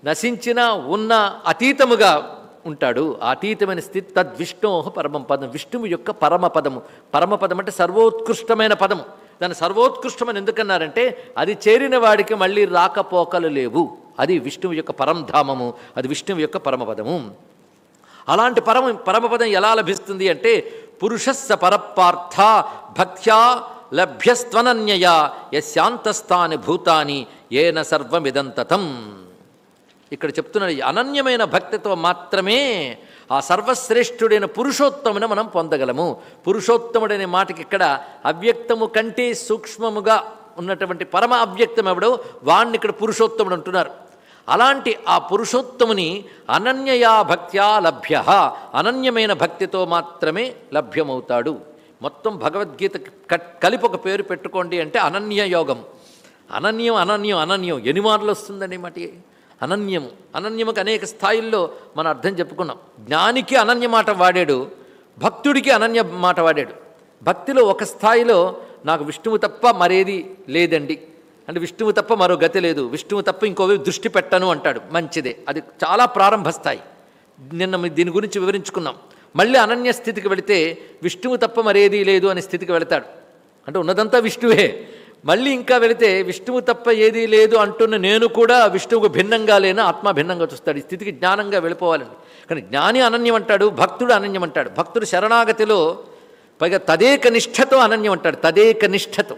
నశించిన ఉన్న అతీతముగా ఉంటాడు. అతీతమైన స్థితి తద్విష్ణో పరమం పదం. విష్ణువు యొక్క పరమపదము పరమపదం అంటే సర్వోత్కృష్టమైన పదము. దాన్ని సర్వోత్కృష్టమని ఎందుకన్నారంటే అది చేరిన వాడికి మళ్ళీ రాకపోకలు లేవు. అది విష్ణువు యొక్క పరంధామము అది విష్ణువు యొక్క పరమపదము అలాంటి పరమ పరమపదం ఎలా లభిస్తుంది అంటే పురుషస్స పరపార్థ భక్త్యా లభ్యస్త్వనన్యయా యశాంతస్థాని భూతాని ఏన సర్వమిదంతతం ఇక్కడ చెప్తున్నది అనన్యమైన భక్తితో మాత్రమే ఆ సర్వశ్రేష్ఠుడైన పురుషోత్తముని మనం పొందగలము. పురుషోత్తముడనే మాటకి ఇక్కడ అవ్యక్తము కంటే సూక్ష్మముగా ఉన్నటువంటి పరమ అవ్యక్తం ఎవడో? వాణ్ణి ఇక్కడ పురుషోత్తముడు అంటున్నారు. అలాంటి ఆ పురుషోత్తముని అనన్యయా భక్త్యా లభ్య. అనన్యమైన భక్తితో మాత్రమే లభ్యమవుతాడు. మొత్తం భగవద్గీత కట్- కలిపి ఒక పేరు పెట్టుకోండి అంటే అనన్య యోగం అనన్యం అనన్యం అనన్యం ఎన్ని మార్లు వస్తుందండి మటి అనన్యము. అనన్యముకు అనేక స్థాయిల్లో మనం అర్థం చెప్పుకున్నాం. జ్ఞానికి అనన్య మాట వాడాడు భక్తుడికి అనన్య మాట వాడాడు. భక్తిలో ఒక స్థాయిలో నాకు విష్ణువు తప్ప మరేది లేదండి. అంటే విష్ణువు తప్ప మరో గతి లేదు. విష్ణువు తప్ప ఇంకోవే దృష్టి పెట్టను అంటాడు. మంచిదే. అది చాలా ప్రారంభ స్థాయి. నిన్న దీని గురించి వివరించుకున్నాం. మళ్ళీ అనన్య స్థితికి వెళితే విష్ణువు తప్ప మరేది లేదు అనే స్థితికి వెళతాడు. అంటే ఉన్నదంతా విష్ణువే. మళ్ళీ ఇంకా వెళితే విష్ణువు తప్ప ఏదీ లేదు అంటున్న నేను కూడా విష్ణువుకు భిన్నంగా లేనా? ఆత్మ భిన్నంగా చూస్తాడు. ఈ స్థితికి జ్ఞానంగా వెళ్ళిపోవాలండి. కానీ జ్ఞాని అనన్యం అంటాడు భక్తుడు అనన్యం అంటాడు. భక్తుడు శరణాగతిలో పైగా తదేక నిష్ఠతో అనన్యం అంటాడు. తదేక నిష్ఠతో.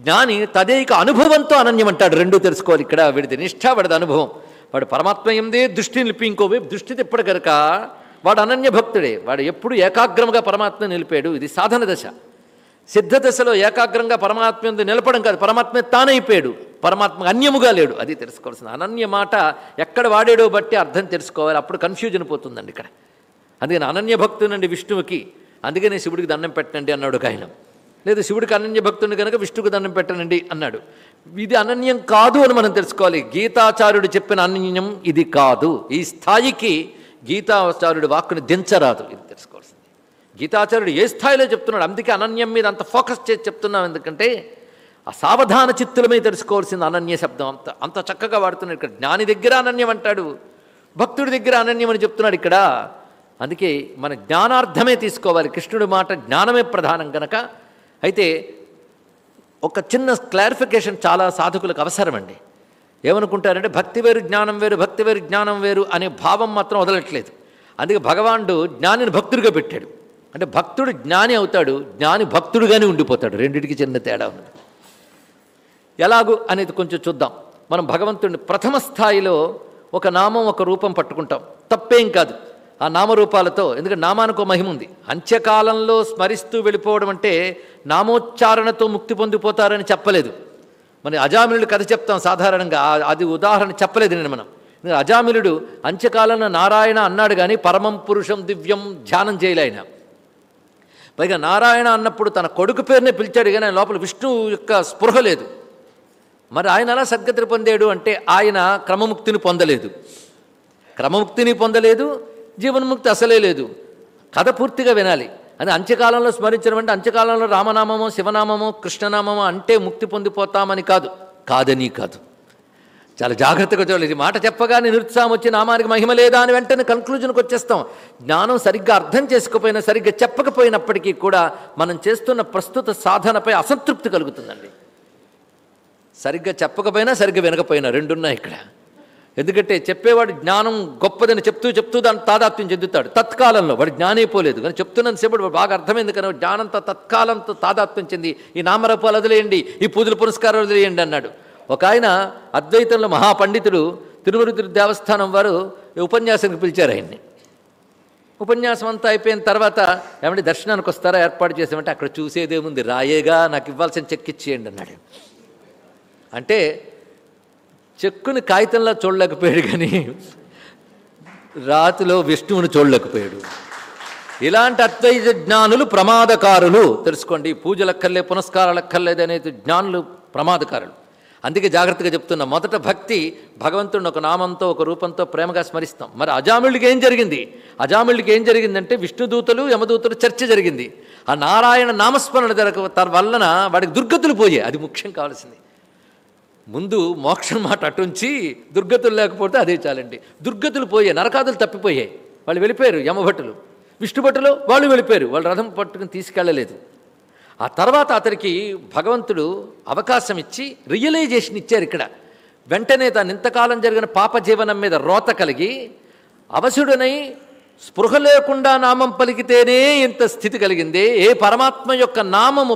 జ్ఞాని తదేక అనుభవంతో అనన్యం అంటాడు. రెండూ తెలుసుకోవాలి ఇక్కడ. వీడిది నిష్ఠ వాడిది అనుభవం. వాడు పరమాత్మ ఎందే దృష్టిని నిలిపి ఇంకోవైపు దృష్టి తిప్పడు కనుక వాడు అనన్య భక్తుడే. వాడు ఎప్పుడు ఏకాగ్రముగా పరమాత్మ నిలిపాడు. ఇది సాధన దశ. సిద్ధ దశలో ఏకాగ్రంగా పరమాత్మ ఎందు నిలపడం కాదు. పరమాత్మ తానైపోయాడు. పరమాత్మ అన్యముగా లేడు. అది తెలుసుకోవాల్సింది అనన్య మాట ఎక్కడ వాడాడో బట్టి అర్థం తెలుసుకోవాలి. అప్పుడు కన్ఫ్యూజన్ పోతుందండి ఇక్కడ. అందుకని అనన్య భక్తునండి విష్ణువుకి అందుకనే శివుడికి దండం పెట్టండి అన్నాడు ఒక ఆయన. శివుడికి అనన్య భక్తుని కనుక విష్ణుకు దండం పెట్టనండి అన్నాడు. ఇది అనన్యం కాదు అని మనం తెలుసుకోవాలి. గీతాచార్యుడు చెప్పిన అనన్యం ఇది కాదు. ఈ స్థాయికి గీతాచార్యుడి వాక్కుని దించరాదు. ఇది తెలుసుకోవాలి. గీతాచార్యుడు ఏ స్థాయిలో చెప్తున్నాడు? అందుకే అనన్యం మీద అంత ఫోకస్ చేసి చెప్తున్నాం. ఎందుకంటే ఆ సావధాన చిత్తులమే తెలుసుకోవాల్సింది అనన్య శబ్దం. అంత అంత చక్కగా వాడుతున్నాడు ఇక్కడ. జ్ఞాని దగ్గర అనన్యం అంటాడు. భక్తుడి దగ్గర అనన్యం అని చెప్తున్నాడు ఇక్కడ. అందుకే మన జ్ఞానార్థమే తీసుకోవాలి. కృష్ణుడి మాట జ్ఞానమే ప్రధానం గనక. అయితే ఒక చిన్న క్లారిఫికేషన్ చాలా సాధకులకు అవసరమండి. ఏమనుకుంటారంటే భక్తి వేరు జ్ఞానం వేరు భక్తి వేరు జ్ఞానం వేరు అనే భావం మాత్రం వదలట్లేదు. అందుకే భగవానుడు జ్ఞానిని భక్తుడిగా పెట్టాడు. అంటే భక్తుడు జ్ఞాని అవుతాడు జ్ఞాని భక్తుడుగానే ఉండిపోతాడు. రెండింటికి చిన్న తేడా ఉంది. ఎలాగు అనేది కొంచెం చూద్దాం. మనం భగవంతుడిని ప్రథమ స్థాయిలో ఒక నామం ఒక రూపం పట్టుకుంటాం. తప్పేం కాదు. ఆ నామరూపాలతో ఎందుకంటే నామానికో ఒక మహిమ ఉంది. అంత్యకాలంలో స్మరిస్తూ వెళ్ళిపోవడం అంటే నామోచ్చారణతో ముక్తి పొందిపోతారని చెప్పలేదు. మన అజామిలుడు కథ చెప్తాం సాధారణంగా. అది ఉదాహరణ చెప్పలేదు నేను మనం. అజామిలుడు అంత్యకాలంలో నారాయణ అన్నాడు కానీ పరమం పురుషం దివ్యం ధ్యానం చేయలే ఆయన. పైగా నారాయణ అన్నప్పుడు తన కొడుకు పేరునే పిలిచాడు కానీ ఆయన లోపల విష్ణువు యొక్క స్పృహ లేదు. మరి ఆయన అలా సద్గతిని పొందాడు అంటే ఆయన క్రమముక్తిని పొందలేదు. క్రమముక్తిని పొందలేదు జీవన్ముక్తి అసలే లేదు. కథ పూర్తిగా వినాలి. అది అంత్యకాలంలో స్మరించడం అంటే అంత్యకాలంలో రామనామమో శివనామమో కృష్ణనామమో అంటే ముక్తి పొందిపోతామని కాదు. కాదని కాదు. చాలా జాగ్రత్తగా చూడాలి ఇది మాట చెప్పగానే నిరుత్సాహం వచ్చి నామానికి మహిమ లేదా అని వెంటనే కన్క్లూజన్కి వచ్చేస్తాం. జ్ఞానం సరిగ్గా అర్థం చేసుకోపోయినా సరిగ్గా చెప్పకపోయినప్పటికీ కూడా మనం చేస్తున్న ప్రస్తుత సాధనపై అసంతృప్తి కలుగుతుందండి. సరిగ్గా చెప్పకపోయినా సరిగ్గా వినకపోయినా రెండున్నాయి ఇక్కడ. ఎందుకంటే చెప్పేవాడు జ్ఞానం గొప్పదని చెప్తూ చెప్తూ దాన్ని తాదాత్మ్యం చెందుతాడు. తత్కాలంలో వాడు జ్ఞానే పోలేదు. కానీ చెప్తున్నంతసేపు వాడు బాగా అర్థమైంది కానీ జ్ఞానంతో తత్కాలంతో తాదాత్మ్యం చెంది ఈ నామరూపాలు వదిలేయండి ఈ పూజల పురస్కారాలు వదిలేయండి అన్నాడు. ఒక ఆయన అద్వైతంలో మహాపండితుడు తిరుమల దేవస్థానం వారు ఉపన్యాసానికి పిలిచారు ఆయన్ని. ఉపన్యాసం అంతా అయిపోయిన తర్వాత ఏమంటే దర్శనానికి వస్తారా ఏర్పాటు చేసామంటే అక్కడ చూసేదేముంది? రాయేగా నాకు ఇవ్వాల్సిన చెక్ ఇచ్చేయండి అన్నాడు. అంటే చెక్కుని కాగితంలో చూడలేకపోయాడు కానీ రాతిలో విష్ణువుని చూడలేకపోయాడు. ఇలాంటి అద్వైత జ్ఞానులు ప్రమాదకారులు. తెలుసుకోండి పూజలక్కర్లే పునస్కారాలక్కర్లేదు అనేది జ్ఞానులు ప్రమాదకారులు. అందుకే జాగ్రత్తగా చెప్తున్నా మొదట భక్తి భగవంతుడిని ఒక నామంతో ఒక రూపంతో ప్రేమగా స్మరిస్తాం. మరి అజామిళ్ళకి ఏం జరిగింది? అజామిళ్ళకి ఏం జరిగిందంటే విష్ణుదూతలు యమదూతలు చర్చ జరిగింది. ఆ నారాయణ నామస్మరణ జరగ వలన వాడికి దుర్గతులు పోయాయి. అది ముఖ్యం కావాల్సింది. ముందు మోక్షం మాట అటుంచి దుర్గతులు లేకపోతే అదే చాలండి. దుర్గతులు పోయాయి నరకాదులు తప్పిపోయాయి. వాళ్ళు వెళ్ళిపోయారు యమభట్టులు విష్ణుభటులు వాళ్ళు వెళ్ళిపోయారు. వాళ్ళు రథం పట్టుకుని తీసుకెళ్ళలేదు. ఆ తర్వాత అతనికి భగవంతుడు అవకాశం ఇచ్చి రియలైజేషన్ ఇచ్చారు ఇక్కడ. వెంటనే తాను ఇంతకాలం జరిగిన పాప జీవనం మీద రోత కలిగి అవసుడనై స్పృహ లేకుండా నామం పలికితేనే ఇంత స్థితి కలిగింది. ఏ పరమాత్మ యొక్క నామము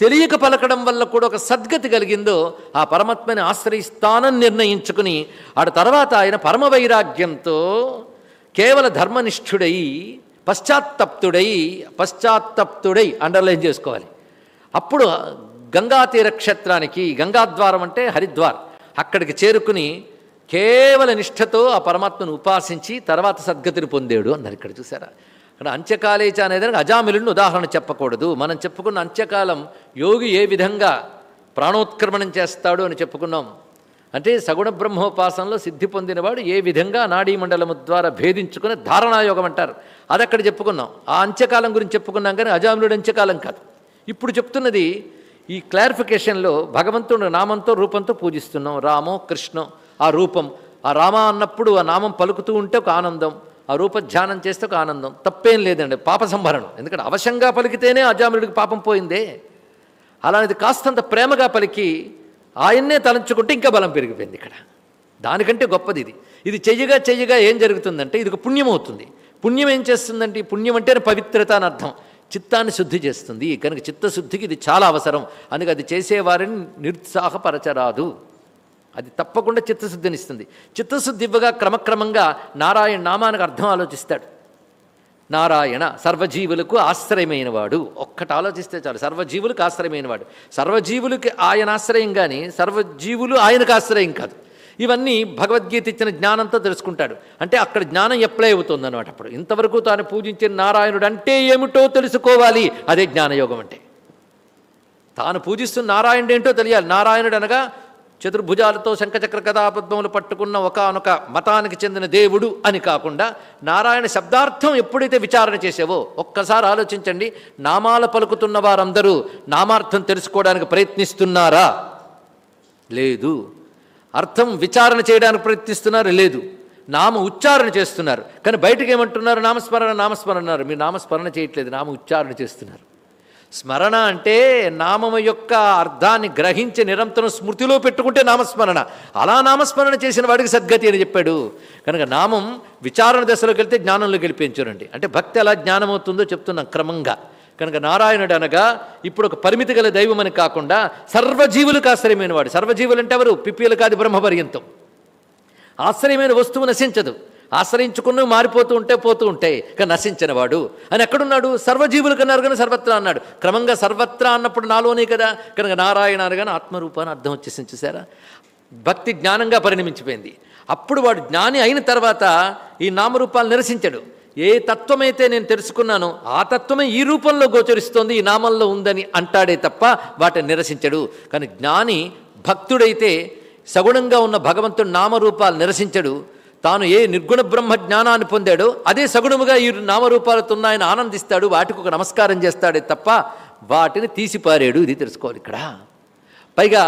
తెలియక పలకడం వల్ల కూడా ఒక సద్గతి కలిగిందో ఆ పరమాత్మని ఆశ్రయిస్తానని నిర్ణయించుకుని ఆడ తర్వాత ఆయన పరమ వైరాగ్యంతో కేవల ధర్మనిష్ఠుడై పశ్చాత్తప్తుడై పశ్చాత్తప్తుడై అండర్లైన్ చేసుకోవాలి. అప్పుడు గంగా తీర క్షేత్రానికి గంగాద్వారం అంటే హరిద్వార్ అక్కడికి చేరుకుని కేవల నిష్ఠతో ఆ పరమాత్మను ఉపాసించి తర్వాత సద్గతిని పొందాడు అన్నారు. ఇక్కడ చూసారా అక్కడ అంత్యకాలేచ అనేది అజామిలుని ఉదాహరణ చెప్పకూడదు. మనం చెప్పుకున్న అంత్యకాలం యోగి ఏ విధంగా ప్రాణోత్క్రమణం చేస్తాడు అని చెప్పుకున్నాం. అంటే సగుణ బ్రహ్మోపాసనలో సిద్ధి పొందినవాడు ఏ విధంగా నాడీ మండలము ద్వారా భేదించుకుని ధారణాయోగం అంటారు. అది అక్కడ చెప్పుకున్నాం. ఆ అంత్యకాలం గురించి చెప్పుకున్నాం కానీ అజాములుడు అంత్యకాలం కాదు. ఇప్పుడు చెప్తున్నది ఈ క్లారిఫికేషన్లో భగవంతుడు నామంతో రూపంతో పూజిస్తున్నాం. రామో కృష్ణం ఆ రూపం. ఆ రామ అన్నప్పుడు ఆ నామం పలుకుతూ ఉంటే ఒక ఆనందం. ఆ రూప ధ్యానం చేస్తే ఒక ఆనందం. తప్పేం లేదండి. పాప సంభరణం. ఎందుకంటే అవశంగా పలికితేనే అజాముడికి పాపం పోయిందే. అలాంటిది కాస్తంత ప్రేమగా పలికి ఆయన్నే తలంచుకుంటే ఇంకా బలం పెరిగిపోయింది ఇక్కడ. దానికంటే గొప్పది ఇది. ఇది చెయ్యగా చెయ్యగా ఏం జరుగుతుందంటే ఇది ఒక పుణ్యం అవుతుంది పుణ్యం ఏం చేస్తుందంటే ఈ పుణ్యం అంటేనే పవిత్రత అని అర్థం. చిత్తాన్ని శుద్ధి చేస్తుంది. కనుక చిత్తశుద్ధికి ఇది చాలా అవసరం. అందుకే అది చేసేవారిని నిరుత్సాహపరచరాదు. అది తప్పకుండా చిత్తశుద్ధినిస్తుంది. చిత్తశుద్ధి ఇవ్వగా క్రమక్రమంగా నారాయణ నామానికి అర్థం ఆలోచిస్తాడు. నారాయణ సర్వజీవులకు ఆశ్రయమైనవాడు. ఒక్కటి ఆలోచిస్తే చాలు. సర్వజీవులకు ఆశ్రయమైనవాడు. సర్వజీవులకి ఆయన ఆశ్రయం కానీ సర్వజీవులు ఆయనకు ఆశ్రయం కాదు. ఇవన్నీ భగవద్గీత ఇచ్చిన జ్ఞానంతో తెలుసుకుంటాడు. అంటే అక్కడ జ్ఞానం ఎప్లై అవుతుంది అనమాట అప్పుడు. ఇంతవరకు తాను పూజించిన నారాయణుడు అంటే ఏమిటో తెలుసుకోవాలి. అదే జ్ఞానయోగం అంటే. తాను పూజిస్తున్న నారాయణుడు ఏంటో తెలియాలి. నారాయణుడు అనగా చతుర్భుజాలతో శంఖచక్ర కథాపద్మములు పట్టుకున్న ఒకనొక మతానికి చెందిన దేవుడు అని కాకుండా నారాయణ శబ్దార్థం ఎప్పుడైతే విచారణ చేసావో ఒక్కసారి ఆలోచించండి నామాల పలుకుతున్న వారందరూ నామార్థం తెలుసుకోవడానికి ప్రయత్నిస్తున్నారా? లేదు. అర్థం విచారణ చేయడానికి ప్రయత్నిస్తున్నారు? లేదు. నామ ఉచ్చారణ చేస్తున్నారు. కానీ బయటకు ఏమంటున్నారు? నామస్మరణ నామస్మరణ అన్నారు. మీరు నామస్మరణ చేయట్లేదు. నామ ఉచ్చారణ చేస్తున్నారు. స్మరణ అంటే నామము యొక్క అర్థాన్ని గ్రహించి నిరంతరం స్మృతిలో పెట్టుకుంటే నామస్మరణ. అలా నామస్మరణ చేసిన వాడికి సద్గతి అని చెప్పాడు. కనుక నామం విచారణ దశలోకి వెళ్తే జ్ఞానంలోకి వెళ్ళిపోయించారండి అంటే భక్తి ఎలా జ్ఞానం అవుతుందో చెప్తున్నాం క్రమంగా. కనుక నారాయణుడు అనగా ఇప్పుడు ఒక పరిమితి గల దైవం అని కాకుండా సర్వజీవులకు ఆశ్రయమైన వాడు సర్వజీవులు అంటే ఎవరు? పిప్పీలు కాదు బ్రహ్మపర్యంతం ఆశ్రయమైన వస్తువు నశించదు. ఆశ్రయించుకున్నవి మారిపోతూ ఉంటే పోతూ ఉంటాయి కానీ నశించిన వాడు. అని ఎక్కడున్నాడు? సర్వజీవులు కన్నారు కానీ సర్వత్రా అన్నాడు. క్రమంగా సర్వత్రా అన్నప్పుడు నాలోనే కదా. కనుక నారాయణ అనగానే ఆత్మరూపాన్ని అర్థం వచ్చేసింది చూసారా భక్తి జ్ఞానంగా పరిణమించిపోయింది. అప్పుడు వాడు జ్ఞాని అయిన తర్వాత ఈ నామరూపాలు నిరసించాడు. ఏ తత్వమైతే నేను తెలుసుకున్నానో ఆ తత్వమే ఈ రూపంలో గోచరిస్తోంది ఈ నామంలో ఉందని అంటాడే తప్ప వాటిని నిరసించడు. కానీ జ్ఞాని భక్తుడైతే సగుణంగా ఉన్న భగవంతుడు నామరూపాలు నిరసించడు. తాను ఏ నిర్గుణ బ్రహ్మ జ్ఞానాన్ని పొందాడో అదే సగుణముగా ఈ నామరూపాలతో ఆయన ఆనందిస్తాడు వాటికి ఒక నమస్కారం చేస్తాడే తప్ప వాటిని తీసిపారాడు ఇది తెలుసుకోవాలి ఇక్కడ. పైగా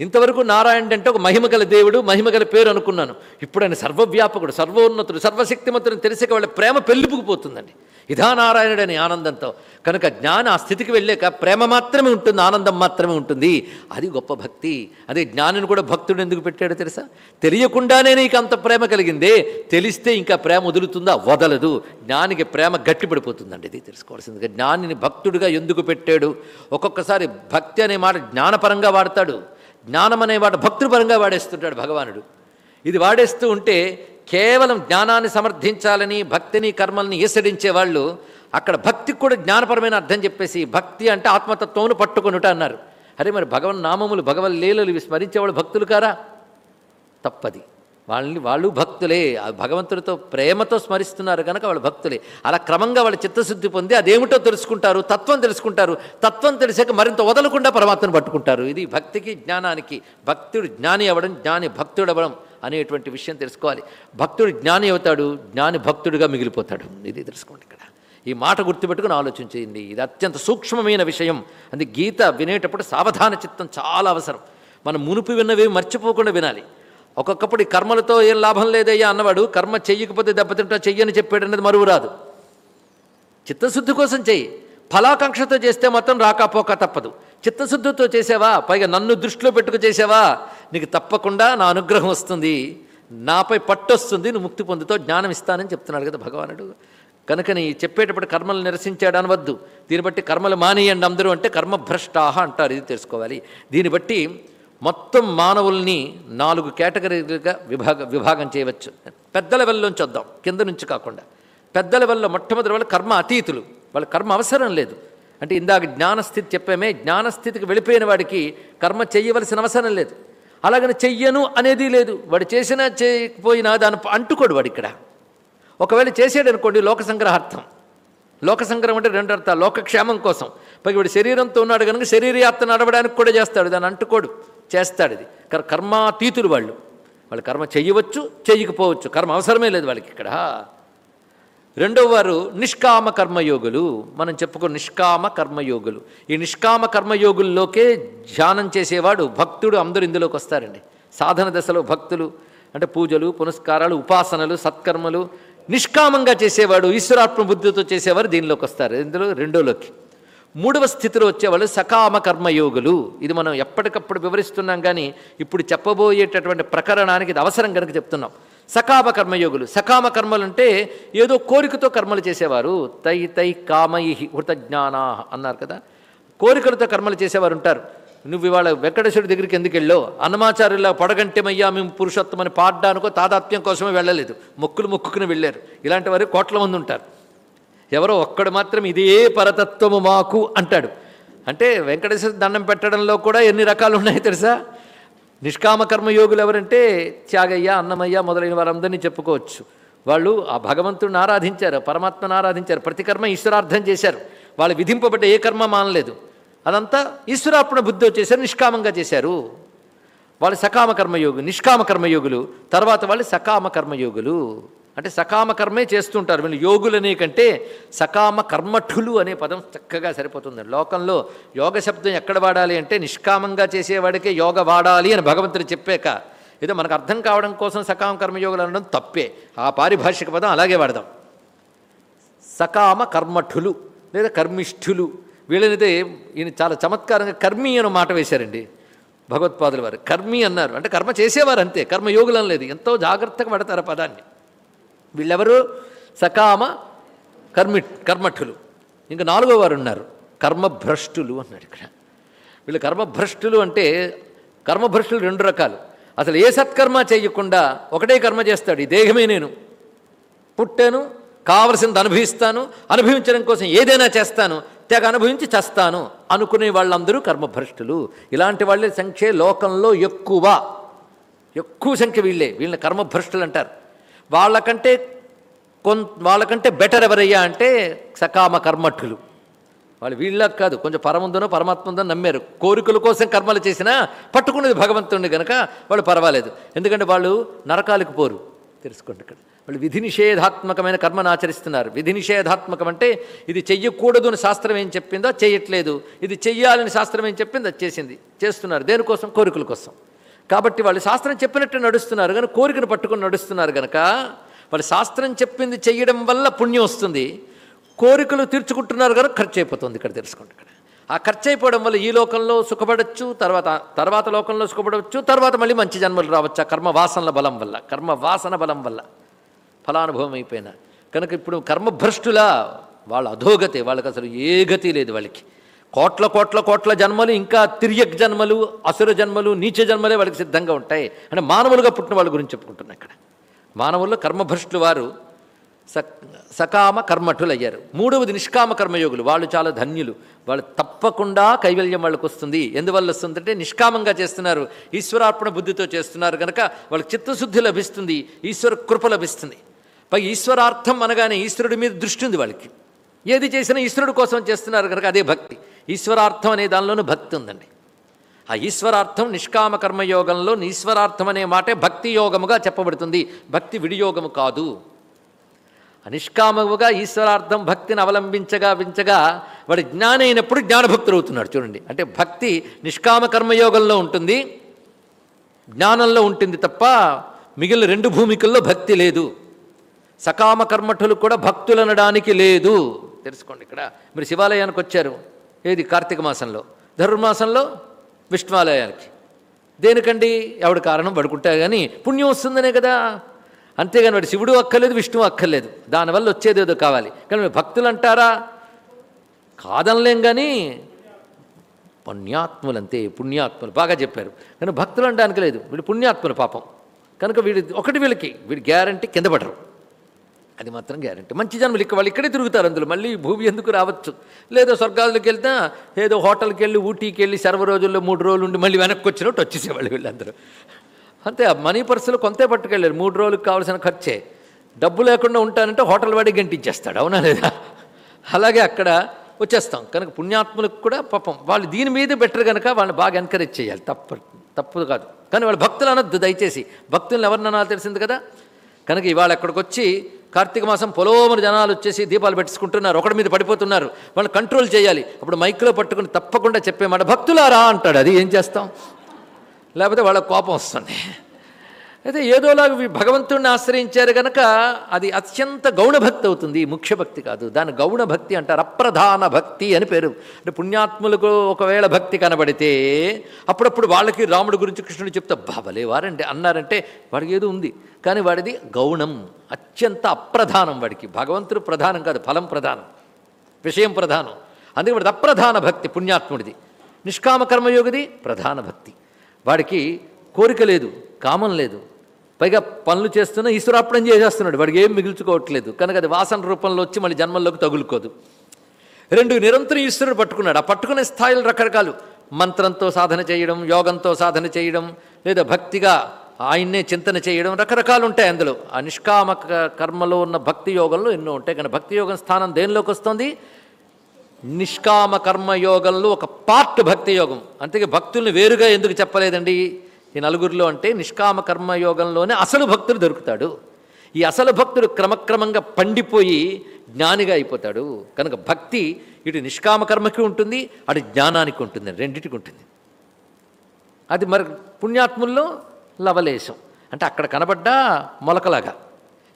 ఇంతవరకు నారాయణుడు అంటే ఒక మహిమగల దేవుడు మహిమగల పేరు అనుకున్నాను. ఇప్పుడు ఆయన సర్వవ్యాపకుడు సర్వోన్నతుడు సర్వశక్తిమంతుడు తెలిసాక వాళ్ళ ప్రేమ పెళ్ళిపుకుపోతుందండి ఇదా నారాయణుడని ఆనందంతో. కనుక జ్ఞాన ఆ స్థితికి వెళ్ళాక ప్రేమ మాత్రమే ఉంటుంది ఆనందం మాత్రమే ఉంటుంది. అది గొప్ప భక్తి. అదే జ్ఞానిని కూడా భక్తుడు ఎందుకు పెట్టాడో తెలుసా? తెలియకుండానే నీకు అంత ప్రేమ కలిగిందే. తెలిస్తే ఇంకా ప్రేమ వదులుతుందా? వదలదు. జ్ఞానికి ప్రేమ గట్టిపడిపోతుందండి ఇది తెలుసుకోవాల్సిందిగా. జ్ఞానిని భక్తుడిగా ఎందుకు పెట్టాడు? ఒక్కొక్కసారి భక్తి అనే మాట జ్ఞానపరంగా వాడతాడు. జ్ఞానం అనేవాడు భక్తృపరంగా వాడేస్తుంటాడు భగవానుడు. ఇది వాడేస్తూ ఉంటే కేవలం జ్ఞానాన్ని సమర్థించాలని భక్తిని కర్మల్ని ఈసడించే వాళ్ళు అక్కడ భక్తికి కూడా జ్ఞానపరమైన అర్థం చెప్పేసి భక్తి అంటే ఆత్మతత్వమును పట్టుకొనుట అన్నారు. అరే మరి భగవన్ నామములు భగవన్ లీలలు ఇవి స్మరించేవాళ్ళు భక్తులు కారా? తప్పది. వాళ్ళని వాళ్ళు భక్తులే. భగవంతుడితో ప్రేమతో స్మరిస్తున్నారు కనుక వాళ్ళు భక్తులే. అలా క్రమంగా వాళ్ళు చిత్తశుద్ధి పొంది అదేమిటో తెలుసుకుంటారు తత్వం తెలుసుకుంటారు. తత్వం తెలిసాక మరింత వదలకుండా పరమాత్మను పట్టుకుంటారు. ఇది భక్తికి జ్ఞానానికి భక్తుడు జ్ఞాని అవ్వడం జ్ఞాని భక్తుడు అవ్వడం అనేటువంటి విషయం తెలుసుకోవాలి. భక్తుడు జ్ఞాని అవుతాడు జ్ఞాని భక్తుడిగా మిగిలిపోతాడు. ఇది తెలుసుకోండి ఇక్కడ. ఈ మాట గుర్తుపెట్టుకుని ఆలోచించేయండి ఇది అత్యంత సూక్ష్మమైన విషయం. అది గీత వినేటప్పుడు సావధాన చిత్తం చాలా అవసరం. మనం మునుపు విన్నవి మర్చిపోకుండా వినాలి. ఒక్కొక్కప్పుడు ఈ కర్మలతో ఏం లాభం లేదయ్యా అన్నవాడు కర్మ చెయ్యకపోతే దెబ్బతింటా చెయ్యని చెప్పాడు అనేది మరువు రాదు చిత్తశుద్ధి కోసం చెయ్యి. ఫలాకాంక్షతో చేస్తే మాత్రం రాకపోక తప్పదు. చిత్తశుద్ధితో చేసావా? పైగా నన్ను దృష్టిలో పెట్టుకు చేసావా? నీకు తప్పకుండా నా అనుగ్రహం వస్తుంది. నాపై పట్టొస్తుంది. నువ్వు ముక్తి పొందుతో జ్ఞానం ఇస్తానని చెప్తున్నాడు కదా భగవానుడు. కనుకని చెప్పేటప్పుడు కర్మలు నిరసించాడు అనవద్దు. దీన్ని బట్టి కర్మలు మానేయండి అందరూ అంటే కర్మభ్రష్టాహ అంటారు. ఇది తెలుసుకోవాలి. దీన్ని బట్టి మొత్తం మానవుల్ని నాలుగు కేటగిరీలుగా విభాగ విభాగం చేయవచ్చు. పెద్ద లెవెల్లోంచి వద్దాం కింద నుంచి కాకుండా. పెద్ద లెవెల్లో మొట్టమొదటి వాళ్ళు కర్మ అతీతులు. వాళ్ళ కర్మ అవసరం లేదు. అంటే ఇందాక జ్ఞానస్థితి చెప్పామే జ్ఞానస్థితికి వెళ్ళిపోయిన వాడికి కర్మ చెయ్యవలసిన అవసరం లేదు. అలాగని చెయ్యను అనేది లేదు. వాడు చేసినా చేయకపోయినా దాని అంటుకోడు వాడు ఇక్కడ ఒకవేళ చేసాడు అనుకోండి లోక సంగ్రహార్థం. లోక సంగ్రహం అంటే రెండు అర్థాలు లోకక్షేమం కోసం. పైగా వాడు శరీరంతో ఉన్నాడు కనుక శరీరయాత్ర నడవడానికి కూడా చేస్తాడు దాన్ని అంటుకోడు. చేస్తాడు ఇది. కర్మాతీతులు వాళ్ళు. వాళ్ళు కర్మ చేయవచ్చు చేయకపోవచ్చు. కర్మ అవసరమే లేదు వాళ్ళకి ఇక్కడ. రెండవ వారు నిష్కామ కర్మయోగులు. మనం చెప్పుకో నిష్కామ కర్మయోగులు. ఈ నిష్కామ కర్మయోగుల్లోకే ధ్యానం చేసేవాడు భక్తుడు అందరూ ఇందులోకి వస్తారండి. సాధన దశలో భక్తులు అంటే పూజలు పునస్కారాలు ఉపాసనలు సత్కర్మలు నిష్కామంగా చేసేవాడు ఈశ్వరాత్మ బుద్ధితో చేసేవారు దీనిలోకి వస్తారు. ఇందులో రెండోలోకి. మూడవ స్థితిలో వచ్చేవాళ్ళు సకామ కర్మయోగులు. ఇది మనం ఎప్పటికప్పుడు వివరిస్తున్నాం కానీ ఇప్పుడు చెప్పబోయేటటువంటి ప్రకరణానికి ఇది అవసరం కనుక చెప్తున్నాం. సకామ కర్మయోగులు. సకామ కర్మలు అంటే ఏదో కోరికతో కర్మలు చేసేవారు. తై తై కామై హృతజ్ఞానా అన్నారు కదా. కోరికలతో కర్మలు చేసేవారు ఉంటారు. నువ్వు ఇవాళ వెంకటేశ్వరుడి దగ్గరికి ఎందుకు వెళ్ళావు? అన్నమాచార్యుల పొడగంటేమయ్యా మేము పురుషోత్తమని పాడడానికో తాదాత్మ్యం కోసమే వెళ్ళలేదు. మొక్కులు మొక్కుకుని వెళ్ళారు. ఇలాంటి వారు కోట్ల మంది ఉంటారు. ఎవరో ఒక్కడు మాత్రం ఇదే పరతత్వము మాకు అంటాడు. అంటే వెంకటేశ్వర దండం పెట్టడంలో కూడా ఎన్ని రకాలు ఉన్నాయి తెలుసా? నిష్కామ కర్మయోగులు ఎవరంటే త్యాగయ్య అన్నమయ్య మొదలైన వారందరినీ చెప్పుకోవచ్చు. వాళ్ళు ఆ భగవంతుడిని ఆరాధించారు పరమాత్మను ఆరాధించారు ప్రతి కర్మ ఈశ్వరార్థం చేశారు. వాళ్ళు విధింపబడ్డ ఏ కర్మ మానలేదు. అదంతా ఈశ్వరార్పణ బుద్ధి వచ్చేసారు నిష్కామంగా చేశారు. వాళ్ళు సకామ కర్మయోగులు నిష్కామ కర్మయోగులు తర్వాత వాళ్ళు సకామ కర్మయోగులు. అంటే సకామ కర్మే చేస్తుంటారు. వీళ్ళు యోగులనే కంటే సకామ కర్మఠులు అనే పదం చక్కగా సరిపోతుంది. లోకంలో యోగ శబ్దం ఎక్కడ వాడాలి అంటే నిష్కామంగా చేసేవాడికే యోగ వాడాలి అని భగవంతుడు చెప్పాక ఏదో మనకు అర్థం కావడం కోసం సకామ కర్మయోగులు అనడం తప్పే. ఆ పారిభాషిక పదం అలాగే వాడదాం. సకామ కర్మఠులు లేదా కర్మిష్ఠులు వీళ్ళనైతే ఈయన చాలా చమత్కారంగా కర్మి అని మాట వేశారండి భగవత్పాదుల వారు. కర్మి అన్నారు. అంటే కర్మ చేసేవారు అంతే. కర్మయోగులు అనలేదు. ఎంతో జాగ్రత్తగా పడతారు ఆ పదాన్ని. వీళ్ళెవరు? సకామ కర్మి కర్మఠులు. ఇంకా నాలుగో వారు ఉన్నారు. కర్మభ్రష్టులు అన్నాడు ఇక్కడ. వీళ్ళు కర్మభ్రష్టులు అంటే కర్మభ్రష్టులు రెండు రకాలు. అసలు ఏ సత్కర్మ చేయకుండా ఒకటే కర్మ చేస్తాడు ఈ దేహమే నేను. పుట్టాను కావలసింది అనుభవిస్తాను అనుభవించడం కోసం ఏదైనా చేస్తాను తెగ అనుభవించి చేస్తాను అనుకునే వాళ్ళందరూ కర్మభ్రష్టులు. ఇలాంటి వాళ్ళ సంఖ్య లోకంలో ఎక్కువ. ఎక్కువ సంఖ్య వీళ్ళే. వీళ్ళని కర్మభ్రష్టులు అంటారు. వాళ్ళకంటే కొన్ వాళ్ళకంటే బెటర్ ఎవరయ్యా అంటే సకామ కర్మఠులు. వాళ్ళు వీళ్ళకి కాదు కొంచెం పరముందనో పరమాత్మ ఉందో నమ్మారు. కోరికల కోసం కర్మలు చేసినా పట్టుకునేది భగవంతుడిని కనుక వాళ్ళు పర్వాలేదు. ఎందుకంటే వాళ్ళు నరకాలకు పోరు. తెలుసుకోండి ఇక్కడ. వాళ్ళు విధి నిషేధాత్మకమైన కర్మను ఆచరిస్తున్నారు. విధి నిషేధాత్మకం అంటే ఇది చెయ్యకూడదు అని శాస్త్రం ఏం చెప్పిందో? చేయట్లేదు ఇది చెయ్యాలని శాస్త్రం ఏం చెప్పిందో? చేసింది. చేస్తున్నారు. దేనికోసం? కోరికల కోసం. కాబట్టి వాళ్ళు శాస్త్రం చెప్పినట్టు నడుస్తున్నారు కానీ కోరికను పట్టుకొని నడుస్తున్నారు కనుక వాళ్ళు శాస్త్రం చెప్పింది చెయ్యడం వల్ల పుణ్యం వస్తుంది. కోరికలు తీర్చుకుంటున్నారు కనుక ఖర్చు అయిపోతుంది ఇక్కడ తెలుసుకోండి ఇక్కడ. ఆ ఖర్చు అయిపోవడం వల్ల ఈ లోకంలో సుఖపడవచ్చు తర్వాత తర్వాత లోకంలో సుఖపడవచ్చు తర్వాత మళ్ళీ మంచి జన్మలు రావచ్చు. ఆ కర్మ వాసనల బలం వల్ల కర్మ వాసన బలం వల్ల ఫలానుభవం అయిపోయిన. కనుక ఇప్పుడు కర్మభ్రష్టులా వాళ్ళ అధోగతి వాళ్ళకి అసలు ఏ గతి లేదు వాళ్ళకి. కోట్ల కోట్ల కోట్ల జన్మలు ఇంకా తిరియక్ జన్మలు అసుర జన్మలు నీచ జన్మలే వాళ్ళకి సిద్ధంగా ఉంటాయి. అంటే మానవులుగా పుట్టిన వాళ్ళ గురించి చెప్పుకుంటున్నా ఇక్కడ. మానవుల్లో కర్మభ్రష్టులు వారు సకామ కర్మఠులు అయ్యారు మూడవది నిష్కామ కర్మయోగులు. వాళ్ళు చాలా ధన్యులు. వాళ్ళు తప్పకుండా కైవల్యం వాళ్ళకు వస్తుంది. ఎందువల్ల వస్తుందంటే నిష్కామంగా చేస్తున్నారు. ఈశ్వరార్పణ బుద్ధితో చేస్తున్నారు కనుక వాళ్ళకి చిత్తశుద్ధి లభిస్తుంది. ఈశ్వర కృప లభిస్తుంది. పై ఈశ్వరార్థం అనగానే ఈశ్వరుడి మీద దృష్టి ఉంది వాళ్ళకి. ఏది చేసినా ఈశ్వరుడు కోసం చేస్తున్నారు కనుక అదే భక్తి. ఈశ్వరార్థం అనే దానిలోనూ భక్తి ఉందండి. ఆ ఈశ్వరార్థం నిష్కామ కర్మయోగంలో ఈశ్వరార్థం అనే మాటే భక్తి యోగముగా చెప్పబడుతుంది. భక్తి విడియోగము కాదు. నిష్కామముగా ఈశ్వరార్థం భక్తిని అవలంబించగా వించగా వాడు జ్ఞానైనప్పుడు జ్ఞానభక్తులు అవుతున్నాడు చూడండి. అంటే భక్తి నిష్కామ కర్మయోగంలో ఉంటుంది. జ్ఞానంలో ఉంటుంది తప్ప మిగిలిన రెండు భూమికల్లో భక్తి లేదు. సకామ కర్మఠులు కూడా భక్తులు అనడానికి లేదు. తెలుసుకోండి ఇక్కడ. మీరు శివాలయానికి వచ్చారు ఏది? కార్తీక మాసంలో. ధనుర్మాసంలో విష్ణువాలయానికి. దేనికండి? ఎవడి కారణం? పడుకుంటా కానీ పుణ్యం వస్తుందనే కదా. అంతేగాని వాడు శివుడు అక్కర్లేదు విష్ణువు అక్కర్లేదు. దానివల్ల వచ్చేది ఏదో కావాలి. కానీ భక్తులు అంటారా? కాదనలేం కానీ పుణ్యాత్ములు అంతే పుణ్యాత్ములు. బాగా చెప్పారు. కానీ భక్తులు అనడానికి లేదు. వీడు పుణ్యాత్ములు పాపం. కనుక వీడి ఒకటి వీళ్ళకి వీడి గ్యారంటీ కింద పడరు. అది మాత్రం గ్యారంటీ. మంచి జన్మలు ఇక్కడ వాళ్ళు ఇక్కడే తిరుగుతారు అందులో. మళ్ళీ భూమి ఎందుకు రావచ్చు? లేదా స్వర్గాలకు వెళ్తా ఏదో హోటల్కి వెళ్ళి ఊటీకి వెళ్ళి సర్వ రోజుల్లో మూడు రోజులు ఉండి మళ్ళీ వెనక్కి వచ్చినట్టు వచ్చేసేవాళ్ళు వీళ్ళందరూ. అంతే మనీ పర్సులు కొంతే పట్టుకెళ్ళారు. మూడు రోజులకు కావాల్సిన ఖర్చే. డబ్బు లేకుండా ఉంటానంటే హోటల్ వాడి గంటించేస్తాడు. అవునా లేదా? అలాగే అక్కడ వచ్చేస్తాం. కనుక పుణ్యాత్ములకు కూడా పాపం. వాళ్ళు దీని మీద బెటర్ కనుక వాళ్ళని బాగా ఎంకరేజ్ చేయాలి. తప్పు తప్పు కాదు. కానీ వాళ్ళు భక్తులు అనొద్దు దయచేసి. భక్తులను ఎవరినన్నా తెలిసింది కదా? కనుక ఇవాళ ఎక్కడికి వచ్చి కార్తీక మాసం పొలోమరు జనాలు వచ్చేసి దీపాలు పెట్టుకుంటున్నారు ఒకటి మీద పడిపోతున్నారు. వాళ్ళు కంట్రోల్ చేయాలి. అప్పుడు మైక్లో పట్టుకుని తప్పకుండా చెప్పేమాట భక్తులారా అంటాడు. అది ఏం చేస్తాం? లేకపోతే వాళ్ళ కోపం వస్తుంది. అయితే ఏదోలాగా భగవంతుడిని ఆశ్రయించారు గనక అది అత్యంత గౌణ భక్తి అవుతుంది ముఖ్య భక్తి కాదు. దాని గౌణ భక్తి అంటారు. అప్రధాన భక్తి అని పేరు. అంటే పుణ్యాత్ములకు ఒకవేళ భక్తి కనబడితే అప్పుడప్పుడు వాళ్ళకి రాముడి గురించి కృష్ణుడు చెప్తా బాబలే వారండి అన్నారంటే వాడికి ఏదో ఉంది. కానీ వాడిది గౌణం. అత్యంత అప్రధానం వాడికి. భగవంతుడు ప్రధానం కాదు ఫలం ప్రధానం. విషయం ప్రధానం. అందుకే వాడిది అప్రధాన భక్తి పుణ్యాత్ముడిది. నిష్కామ కర్మయోగిది ప్రధాన భక్తి. వాడికి కోరిక లేదు కామం లేదు. పైగా పనులు చేస్తున్నా ఈశ్వరార్పణం చేసేస్తున్నాడు. వాడికి ఏం మిగుల్చుకోవట్లేదు. కనుక అది వాసన రూపంలో వచ్చి మళ్ళీ జన్మల్లోకి తగులుకోదు. రెండు నిరంతరం ఈశ్వరుడు పట్టుకున్నాడు. ఆ పట్టుకునే స్థాయిలు రకరకాలు. మంత్రంతో సాధన చేయడం యోగంతో సాధన చేయడం లేదా భక్తిగా ఆయన్నే చింతన చేయడం రకరకాలు ఉంటాయి అందులో. ఆ నిష్కామ కర్మలో ఉన్న భక్తి యోగంలో ఎన్నో ఉంటాయి. కానీ భక్తి యోగం స్థానం దేనిలోకి వస్తుంది? నిష్కామ కర్మ యోగంలో ఒక పార్ట్ భక్తి యోగం. అంతేగా భక్తుల్ని వేరుగా ఎందుకు చెప్పలేదండి? ఈ నలుగురిలో అంటే నిష్కామ కర్మయోగంలోనే అసలు భక్తుడు దొరుకుతాడు. ఈ అసలు భక్తుడు క్రమక్రమంగా పండిపోయి జ్ఞానిగా అయిపోతాడు. కనుక భక్తి ఇటు నిష్కామ కర్మకి ఉంటుంది అటు జ్ఞానానికి ఉంటుంది రెండిటికి ఉంటుంది. అది మరి పుణ్యాత్ముల్లో లవలేశం. అంటే అక్కడ కనబడ్డా మొలకలాగా.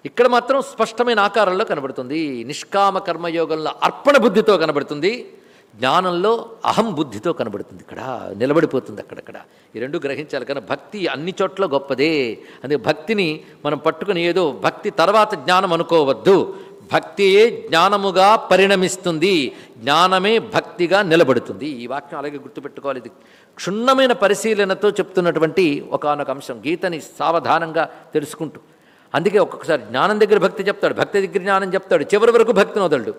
ఇక్కడ మాత్రం స్పష్టమైన ఆకారంలో కనబడుతుంది. నిష్కామ కర్మయోగంలో అర్పణ బుద్ధితో కనబడుతుంది. జ్ఞానంలో అహం బుద్ధితో కనబడుతుంది ఇక్కడ నిలబడిపోతుంది అక్కడక్కడ. ఈ రెండు గ్రహించాలి కానీ భక్తి అన్ని చోట్ల గొప్పదే. అందుకే భక్తిని మనం పట్టుకుని ఏదో భక్తి తర్వాత జ్ఞానం అనుకోవద్దు. భక్తియే జ్ఞానముగా పరిణమిస్తుంది. జ్ఞానమే భక్తిగా నిలబడుతుంది. ఈ వాక్యం అలాగే గుర్తుపెట్టుకోవాలి. ఇది క్షుణ్ణమైన పరిశీలనతో చెప్తున్నటువంటి ఒకానొక అంశం. గీతని సావధానంగా తెలుసుకుంటూ. అందుకే ఒక్కొక్కసారి జ్ఞానం దగ్గర భక్తి చెప్తాడు. భక్తి దగ్గర జ్ఞానం చెప్తాడు. చివరి వరకు భక్తిని వదలడు.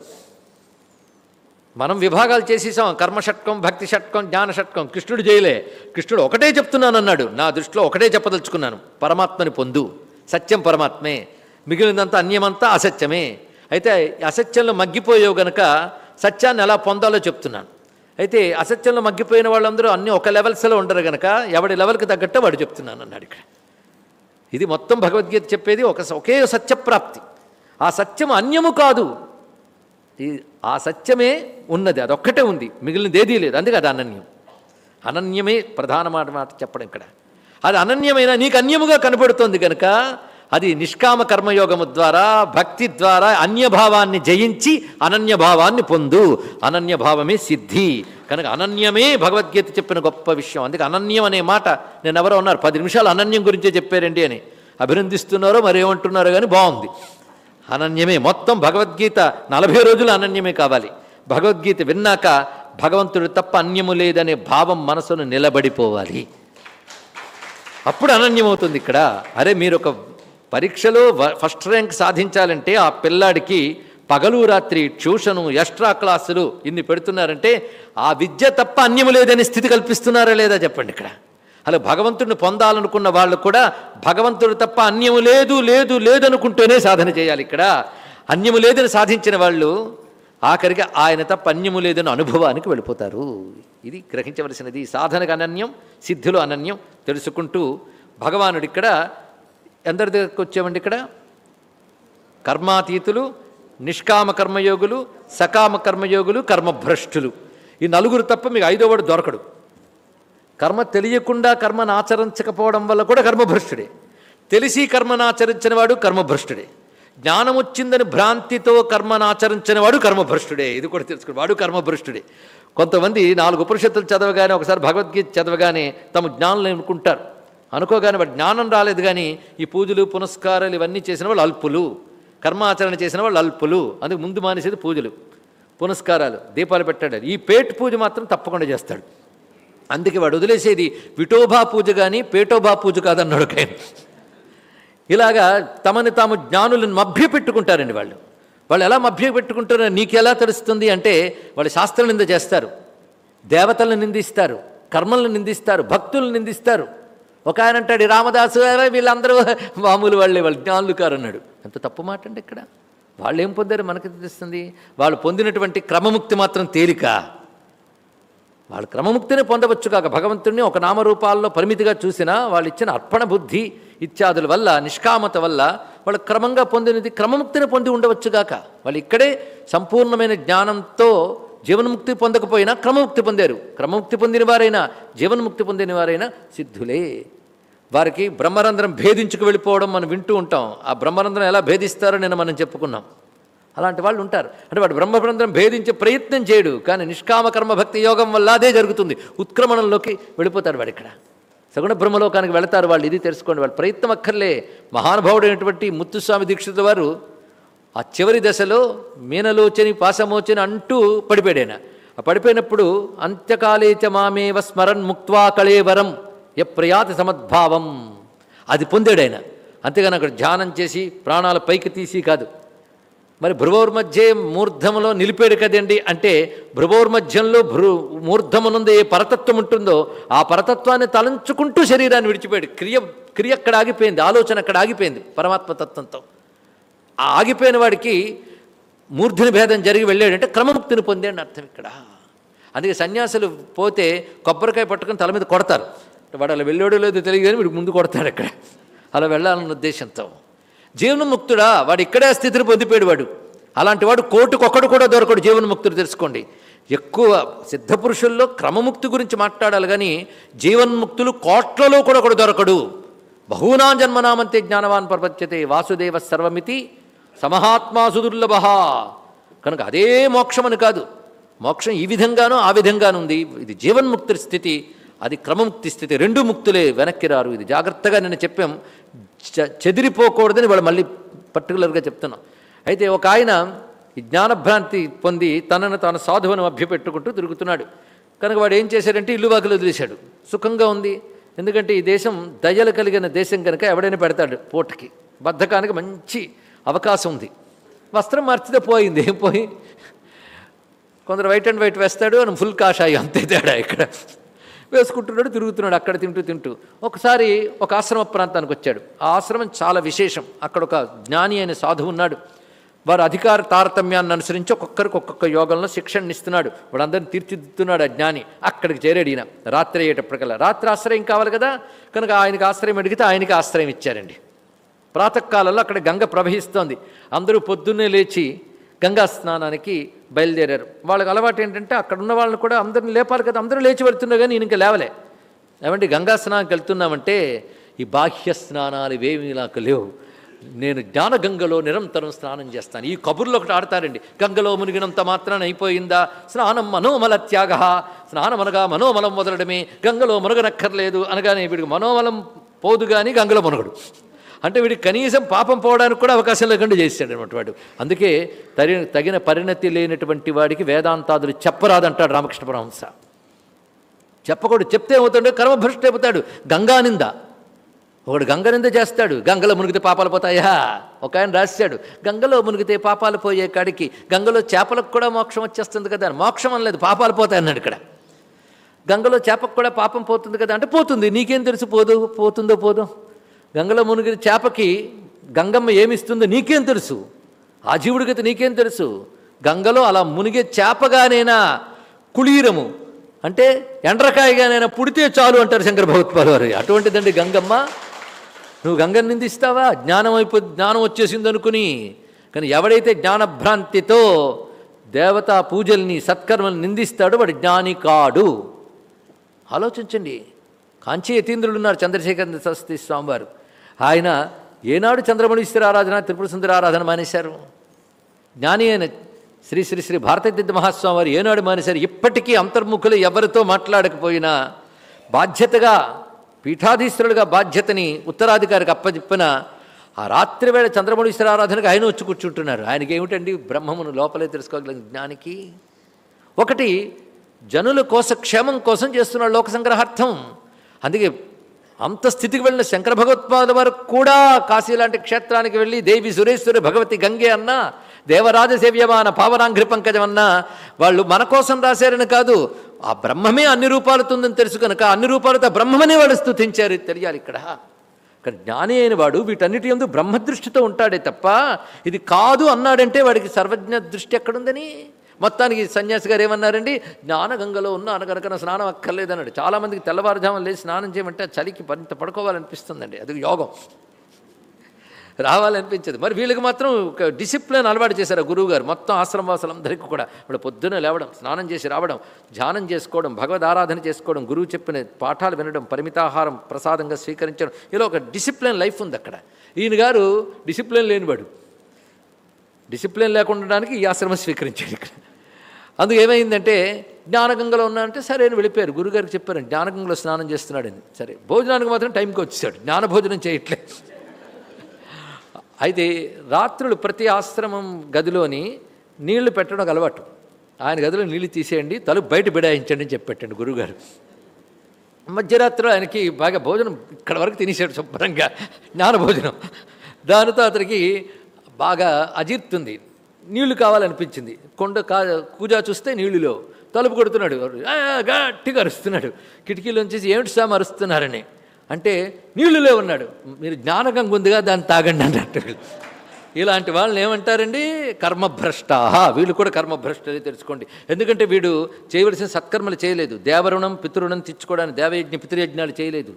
మనం విభాగాలు చేసేసాం. కర్మ షట్కం భక్తి షట్కం జ్ఞాన షట్కం కృష్ణుడు చేయలే కృష్ణుడు ఒకటే చెప్తున్నాను అన్నాడు నా దృష్టిలో ఒకటే చెప్పదలుచుకున్నాను. పరమాత్మని పొందు. సత్యం పరమాత్మే. మిగిలినంత అన్యమంతా అసత్యమే. అయితే అసత్యంలో మగ్గిపోయావు గనక సత్యాన్ని ఎలా పొందాలో చెప్తున్నాను. అయితే అసత్యంలో మగ్గిపోయిన వాళ్ళందరూ అన్ని ఒక లెవెల్స్లో ఉండరు గనక ఎవడి లెవెల్కి తగ్గట్టే వాడు చెప్తున్నాను అన్నాడు ఇక్కడ. ఇది మొత్తం భగవద్గీత చెప్పేది ఒక ఒకే సత్యప్రాప్తి. ఆ సత్యం అన్యము కాదు. ఆ సత్యమే ఉన్నది అదొక్కటే ఉంది. మిగిలినది ఏదీ లేదు అందుకే అది అనన్యం. అనన్యమే ప్రధాన మాట మాట చెప్పడం ఇక్కడ. అది అనన్యమైన నీకు అన్యముగా కనబడుతోంది కనుక అది నిష్కామ కర్మయోగము ద్వారా భక్తి ద్వారా అన్యభావాన్ని జయించి అనన్యభావాన్ని పొందు. అనన్యభావమే సిద్ధి. కనుక అనన్యమే భగవద్గీత చెప్పిన గొప్ప విషయం. అందుకే అనన్యం అనే మాట నేను ఎవరో ఉన్నారు పది నిమిషాలు అనన్యం గురించే చెప్పారండి అని. అభినందిస్తున్నారో మరేమంటున్నారో కానీ బాగుంది. అనన్యమే. మొత్తం భగవద్గీత నలభై రోజులు అనన్యమే కావాలి. భగవద్గీత విన్నాక భగవంతుడు తప్ప అన్యము లేదనే భావం మనసును నిలబడిపోవాలి. అప్పుడు అనన్యమవుతుంది ఇక్కడ. అరే మీరు ఒక పరీక్షలో ఫస్ట్ ర్యాంక్ సాధించాలంటే ఆ పిల్లాడికి పగలు రాత్రి ట్యూషను ఎక్స్ట్రా క్లాసులు ఇన్ని పెడుతున్నారంటే ఆ విద్య తప్ప అన్యము లేదనే స్థితి కల్పిస్తున్నారా లేదా చెప్పండి ఇక్కడ. అలా భగవంతుడిని పొందాలనుకున్న వాళ్ళు కూడా భగవంతుడు తప్ప అన్యము లేదు లేదు లేదనుకుంటూనే సాధన చేయాలి ఇక్కడ. అన్యము లేదని సాధించిన వాళ్ళు ఆఖరికి ఆయన తప్ప అన్యము లేదని అనుభవానికి వెళ్ళిపోతారు. ఇది గ్రహించవలసినది. సాధనకు అనన్యం సిద్ధులు అనన్యం తెలుసుకుంటూ భగవానుడు ఇక్కడ ఎందరి దగ్గరకు వచ్చామండి ఇక్కడ? కర్మాతీతులు నిష్కామ కర్మయోగులు సకామ కర్మయోగులు కర్మభ్రష్టులు. ఈ నలుగురు తప్ప మీకు ఐదోవాడు దొరకడు. కర్మ తెలియకుండా కర్మను ఆచరించకపోవడం వల్ల కూడా కర్మభ్రష్టుడే. తెలిసి కర్మను ఆచరించిన వాడు కర్మభ్రష్టుడే. జ్ఞానం వచ్చిందని భ్రాంతితో కర్మను ఆచరించిన వాడు కర్మభ్రష్టుడే. ఇది కూడా తెలుసుకుని వాడు కర్మభ్రష్టుడే. కొంతమంది నాలుగు ఉపనిషత్తులు చదవగానే ఒకసారి భగవద్గీత చదవగానే తమ జ్ఞానులు అనుకుంటారు అనుకోగానే వాడు జ్ఞానం రాలేదు కానీ ఈ పూజలు పునస్కారాలు ఇవన్నీ చేసిన వాళ్ళు అల్పులు. కర్మాచరణ చేసిన వాళ్ళు అల్పులు. అందుకు ముందు మానేసేది పూజలు పునస్కారాలు దీపాలు పెట్టాడు. ఈ పేటు పూజ మాత్రం తప్పకుండా చేస్తాడు. అందుకే వాడు వదిలేసేది విఠోబా పూజ కానీ పేటోబా పూజ కాదన్నాడు ఒక ఆయన. ఇలాగా తమని తాము జ్ఞానులను మభ్య పెట్టుకుంటారండి వాళ్ళు. వాళ్ళు ఎలా మభ్య పెట్టుకుంటారో నీకు ఎలా తెలుస్తుంది అంటే వాళ్ళు శాస్త్ర నింద చేస్తారు దేవతలను నిందిస్తారు కర్మలను నిందిస్తారు భక్తులను నిందిస్తారు. ఒక ఆయన అంటాడు రామదాసు వీళ్ళందరూ మామూలు వాళ్ళే వాళ్ళు జ్ఞానులు కారు అన్నాడు ఎంత తప్పు మాట అండి ఇక్కడ. వాళ్ళు ఏం పొందారు మనకి తెలుస్తుంది. వాళ్ళు పొందినటువంటి క్రమముక్తి మాత్రం తేలిక. వాళ్ళు క్రమముక్తిని పొందవచ్చు కాక భగవంతుడిని ఒక నామరూపాల్లో పరిమితిగా చూసినా వాళ్ళు ఇచ్చిన అర్పణ బుద్ధి ఇత్యాదుల వల్ల నిష్కామత వల్ల వాళ్ళు క్రమంగా పొందినది క్రమముక్తిని పొంది ఉండవచ్చుగాక వాళ్ళు ఇక్కడే సంపూర్ణమైన జ్ఞానంతో జీవన్ముక్తి పొందకపోయినా క్రమముక్తి పొందారు. క్రమముక్తి పొందిన వారైనా జీవన్ముక్తి పొందిన వారైనా సిద్ధులే. వారికి బ్రహ్మరంధ్రం భేదించుకు వెళ్ళిపోవడం మనం వింటూ ఉంటాం. ఆ బ్రహ్మరంధ్రం ఎలా భేదిస్తారో నేను మనం చెప్పుకున్నాం. అలాంటి వాళ్ళు ఉంటారు. అంటే వాడు బ్రహ్మరంధ్రం భేదించే ప్రయత్నం చేయడు. కానీ నిష్కామ కర్మ భక్తి యోగం వల్ల అదే జరుగుతుంది. ఉత్క్రమణంలోకి వెళ్ళిపోతాడు వాడు ఇక్కడ. సగుణ బ్రహ్మలోకానికి వెళతారు వాళ్ళు. ఇది తెలుసుకోండి వాళ్ళు. ప్రయత్నం అక్కర్లే. మహానుభావుడైనటువంటి ముత్తుస్వామి దీక్షిత వారు ఆ చివరి దశలో మీనలోచని పాసమోచని అంటూ పడిపోయాడు ఆ పడిపోయినప్పుడు అంత్యకాలేచ మామేవ స్మరణ్ ముక్వా కళేవరం ఎ ప్రయాతి సమద్భావం. అది పొందాడు ఆయన. అంతేగాని అక్కడ ధ్యానం చేసి ప్రాణాల పైకి తీసి కాదు. మరి భ్రువోర్మధ్యే మూర్ధములో నిలిపాడు కదండి. అంటే భ్రువోర్మధ్యంలో భ్రు మూర్ధమునందు ఏ పరతత్వం ఉంటుందో ఆ పరతత్వాన్ని తలంచుకుంటూ శరీరాన్ని విడిచిపోయాడు క్రియ క్రియ అక్కడ ఆగిపోయింది ఆలోచన అక్కడ ఆగిపోయింది పరమాత్మతత్వంతో ఆ ఆగిపోయిన వాడికి మూర్ధని భేదం జరిగి వెళ్ళాడంటే క్రమముక్తిని పొందాడు అర్థం ఇక్కడ. అందుకే సన్యాసులు పోతే కొబ్బరికాయ పట్టుకొని తల మీద కొడతారు. వాడు అలా వెళ్ళాడో లేదో తెలియదు కానీ వీడికి ముందు కొడతాడు అక్కడ. అలా వెళ్ళాలన్న ఉద్దేశంతో. జీవన్ముక్తుడా? వాడు ఇక్కడే స్థితిని పొందిపోయాడు వాడు అలాంటి వాడు కోటుకొక్కడు కూడా దొరకడు జీవన్ముక్తుడు తెలుసుకోండి. ఎక్కువ సిద్ధపురుషుల్లో క్రమముక్తి గురించి మాట్లాడాలి కానీ జీవన్ముక్తులు కోట్లలో కూడా ఒకడు దొరకడు. బహూనా జన్మనామంతే జ్ఞానవాన్ ప్రపంచతే వాసుదేవ సర్వమితి సమహాత్మాసుదుర్లభ. కనుక అదే మోక్షమని కాదు. మోక్షం ఈ విధంగానూ ఆ విధంగానూ ఉంది ఇది జీవన్ముక్తి స్థితి అది క్రమముక్తి స్థితి రెండు ముక్తులే వెనక్కి రారు. ఇది జాగ్రత్తగా నేను చెప్పాం. చెదిరిపోకూడదని వాళ్ళు మళ్ళీ పర్టికులర్గా చెప్తున్నాం. అయితే ఒక ఆయన ఈ జ్ఞానభ్రాంతి పొంది తనను తాను సాధువును అభ్యపెట్టుకుంటూ తిరుగుతున్నాడు. కనుక వాడు ఏం చేశాడంటే ఇల్లు వాకిలు వదిలేశాడు. సుఖంగా ఉంది. ఎందుకంటే ఈ దేశం దయలు కలిగిన దేశం కనుక ఎవడైనా పెడతాడు పూటకి. బద్ధకానికి మంచి అవకాశం ఉంది. వస్త్రం మార్చితే పోయింది. ఏం పోయి? కొందరు వైట్ అండ్ వైట్ వేస్తాడు అని ఫుల్ కాషాయి. అంతే తేడా ఇక్కడ. వేసుకుంటున్నాడు తిరుగుతున్నాడు అక్కడ తింటూ తింటూ. ఒకసారి ఒక ఆశ్రమ ప్రాంతానికి వచ్చాడు. ఆ ఆశ్రమం చాలా విశేషం. అక్కడ ఒక జ్ఞాని అయిన సాధువు ఉన్నాడు. వారు అధికార తారతమ్యాన్ని అనుసరించి ఒక్కొక్కరికి ఒక్కొక్క యోగంలో శిక్షణ ఇస్తున్నాడు. వాడందరిని తీర్చిదిద్దుతున్నాడు ఆ జ్ఞాని. అక్కడికి చేరాడు ఈయన. రాత్రి అయ్యేటప్పటికల్లా రాత్రి ఆశ్రయం కావాలి కదా? కనుక ఆయనకి ఆశ్రయం అడిగితే ఆయనకి ఆశ్రయం ఇచ్చారండి. ప్రాతకాలంలో అక్కడ గంగ ప్రవహిస్తోంది. అందరూ పొద్దున్నే లేచి గంగా స్నానానికి బయలుదేరారు. వాళ్ళకి అలవాటు ఏంటంటే అక్కడ ఉన్న వాళ్ళని కూడా అందరిని లేపాలి కదా అందరూ లేచి వెళ్తున్నారు కానీ ఇంకా లేవలే. ఏమంటే గంగా స్నానానికి వెళ్తున్నామంటే ఈ బాహ్య స్నానాలు ఇవేమీ నాకు లేవు. నేను జ్ఞానగంగలో నిరంతరం స్నానం చేస్తాను. ఈ కబుర్లు ఒకటి ఆడతారండి. గంగలో మునిగినంత మాత్రాన అయిపోయిందా? స్నానం మనోమల త్యాగ. స్నానం అనగా మనోమలం వదలడమే గంగలో మునగనక్కర్లేదు అనగానే వీడికి మనోమలం పోదు కానీ గంగలో మునగడు. అంటే వీడికి కనీసం పాపం పోవడానికి కూడా అవకాశం లేకుండా చేశాడు అనమాట వాడు. అందుకే తరి తగిన పరిణతి లేనటువంటి వాడికి వేదాంతాదులు చెప్పరాదంటాడు రామకృష్ణ పరమహంస. చెప్పకూడదు చెప్తే ఏమవుతాడు? కర్మభ్రష్టు అయిపోతాడు. గంగానింద ఒకడు గంగనింద చేస్తాడు. గంగలో మునిగితే పాపాలు పోతాయా? ఒక ఆయన రాశాడు. గంగలో మునిగితే పాపాలు పోయే కాడికి గంగలో చేపలకు కూడా మోక్షం వచ్చేస్తుంది కదా అని. మోక్షం అనలేదు పాపాలు పోతాయి అన్నాడు ఇక్కడ. గంగలో చేపకు కూడా పాపం పోతుంది కదా అంటే పోతుంది. నీకేం తెలుసు పోదు పోతుందో పోదో? గంగలో మునిగిన చేపకి గంగమ్మ ఏమిస్తుందో నీకేం తెలుసు? ఆ జీవుడికైతే నీకేం తెలుసు? గంగలో అలా మునిగే చేపగానైనా కుళీరము అంటే ఎండ్రకాయగానైనా పుడితే చాలు అంటారు శంకర భగవత్పాల్ వారు. అటువంటిదండి గంగమ్మ. నువ్వు గంగని నిందిస్తావా? జ్ఞానం అయిపో జ్ఞానం వచ్చేసింది అనుకుని కానీ ఎవడైతే జ్ఞానభ్రాంతితో దేవతా పూజల్ని సత్కర్మల్ని నిందిస్తాడో వాడు జ్ఞాని కాడు. ఆలోచించండి. కాంచి యతీంద్రులు ఉన్నారు చంద్రశేఖర్ సరస్వతి స్వామివారు. ఆయన ఏనాడు చంద్రమణీశ్వర ఆరాధన త్రిపుర సుందర ఆరాధన మానేశారు. జ్ఞాని అయిన శ్రీ శ్రీ శ్రీ భారతీయ మహాస్వామి వారు ఏనాడు మానేశారు. ఇప్పటికీ అంతర్ముఖులు ఎవరితో మాట్లాడకపోయినా బాధ్యతగా పీఠాధీశ్వరుడుగా బాధ్యతని ఉత్తరాధికారికి అప్పచెప్పిన ఆ రాత్రి వేళ చంద్రమణీశ్వర ఆరాధనకు ఆయన వచ్చి కూర్చుంటున్నారు. ఆయనకి ఏమిటండి బ్రహ్మమును లోపలే తెలుసుకోగలిగిన జ్ఞానికి? ఒకటి జనుల కోసం క్షేమం కోసం చేస్తున్నాడు లోక సంగ్రహార్థం. అందుకే అంత స్థితికి వెళ్ళిన శంకర భగవత్పాద వారు కూడా కాశీ లాంటి క్షేత్రానికి వెళ్ళి దేవి సురేశ్వరి భగవతి గంగే అన్న దేవరాజ సేవ్యమాన పావనాంఘ్రి పంకజం అన్న వాళ్ళు మన కోసం రాశారని కాదు ఆ బ్రహ్మమే అన్ని రూపాలతో ఉందని తెలుసు కనుక అన్ని రూపాలతో ఆ బ్రహ్మనే వాళ్ళు స్థుతించారు తెలియాలి ఇక్కడ. కానీ జ్ఞాని అయిన వాడు వీటన్నిటి ఎందు బ్రహ్మదృష్టితో ఉంటాడే తప్ప ఇది కాదు అన్నాడంటే వాడికి సర్వజ్ఞ దృష్టి ఎక్కడుందని? మొత్తానికి సన్యాసి గారు ఏమన్నారండి? జ్ఞానగంగలో ఉన్న అనగనకన స్నానం అక్కర్లేదన్నాడు చాలామందికి తెల్లవారుజామున లేచి స్నానం చేయమంటే చలికి పంత పడుకోవాలనిపిస్తుందండి. అది యోగం. రావాలనిపించదు. మరి వీళ్ళకి మాత్రం ఒక డిసిప్లిన్ అలవాటు చేశారు గురువుగారు. గురువు గారు మొత్తం ఆశ్రమవాసులందరికీ కూడా. ఇప్పుడు పొద్దున్న లేవడం స్నానం చేసి రావడం ధ్యానం చేసుకోవడం భగవద్ ఆరాధన చేసుకోవడం గురువు చెప్పిన పాఠాలు వినడం పరిమితాహారం ప్రసాదంగా స్వీకరించడం. ఇలా ఒక డిసిప్లిన్ లైఫ్ ఉంది అక్కడ. ఈయన గారు డిసిప్లిన్ లేనివాడు. డిసిప్లిన్ లేకుండా ఉండడానికి ఈ ఆశ్రమం స్వీకరించాడు ఇక్కడ. అందుకు ఏమైందంటే జ్ఞానగంగలో ఉన్నానంటే సరే అని వెళ్ళిపోయారు. గురుగారికి చెప్పారు జ్ఞానగంగలో స్నానం చేస్తున్నాడని. సరే భోజనానికి మాత్రం టైంకి వచ్చేసాడు. జ్ఞానభోజనం చేయట్లే అయితే రాత్రులు ప్రతి ఆశ్రమం గదిలోని నీళ్ళు పెట్టడం అలవాటు. ఆయన గదిలో నీళ్ళు తీసేయండి తలుపు బయట బిడాయించండి అని చెప్పెట్టండి గురుగారు. మధ్యరాత్రిలో ఆయనకి బాగా భోజనం ఇక్కడ వరకు తినేసాడు శుభ్రంగా. జ్ఞానభోజనం. దానితో అతనికి బాగా అజీర్తుంది. నీళ్ళు కావాలనిపించింది. కొండ కా కూజా చూస్తే నీళ్ళు లేవు. తలుపు కొడుతున్నాడు. గట్టిగా అరుస్తున్నాడు. కిటికీలోంచి ఏమిటి సామ్ అరుస్తున్నారని. అంటే నీళ్ళు లేవన్నాడు మీరు జ్ఞానగంగ ఉందిగా దాన్ని తాగండి అన్నట్టు. ఇలాంటి వాళ్ళని ఏమంటారండి? కర్మభ్రష్ట వీళ్ళు కూడా కర్మభ్రష్టులే తెలుసుకోండి. ఎందుకంటే వీడు చేయవలసిన సత్కర్మలు చేయలేదు. దేవరుణం పితృణం తెచ్చుకోవడానికి దేవయజ్ఞ పితృయజ్ఞాలు చేయలేదు.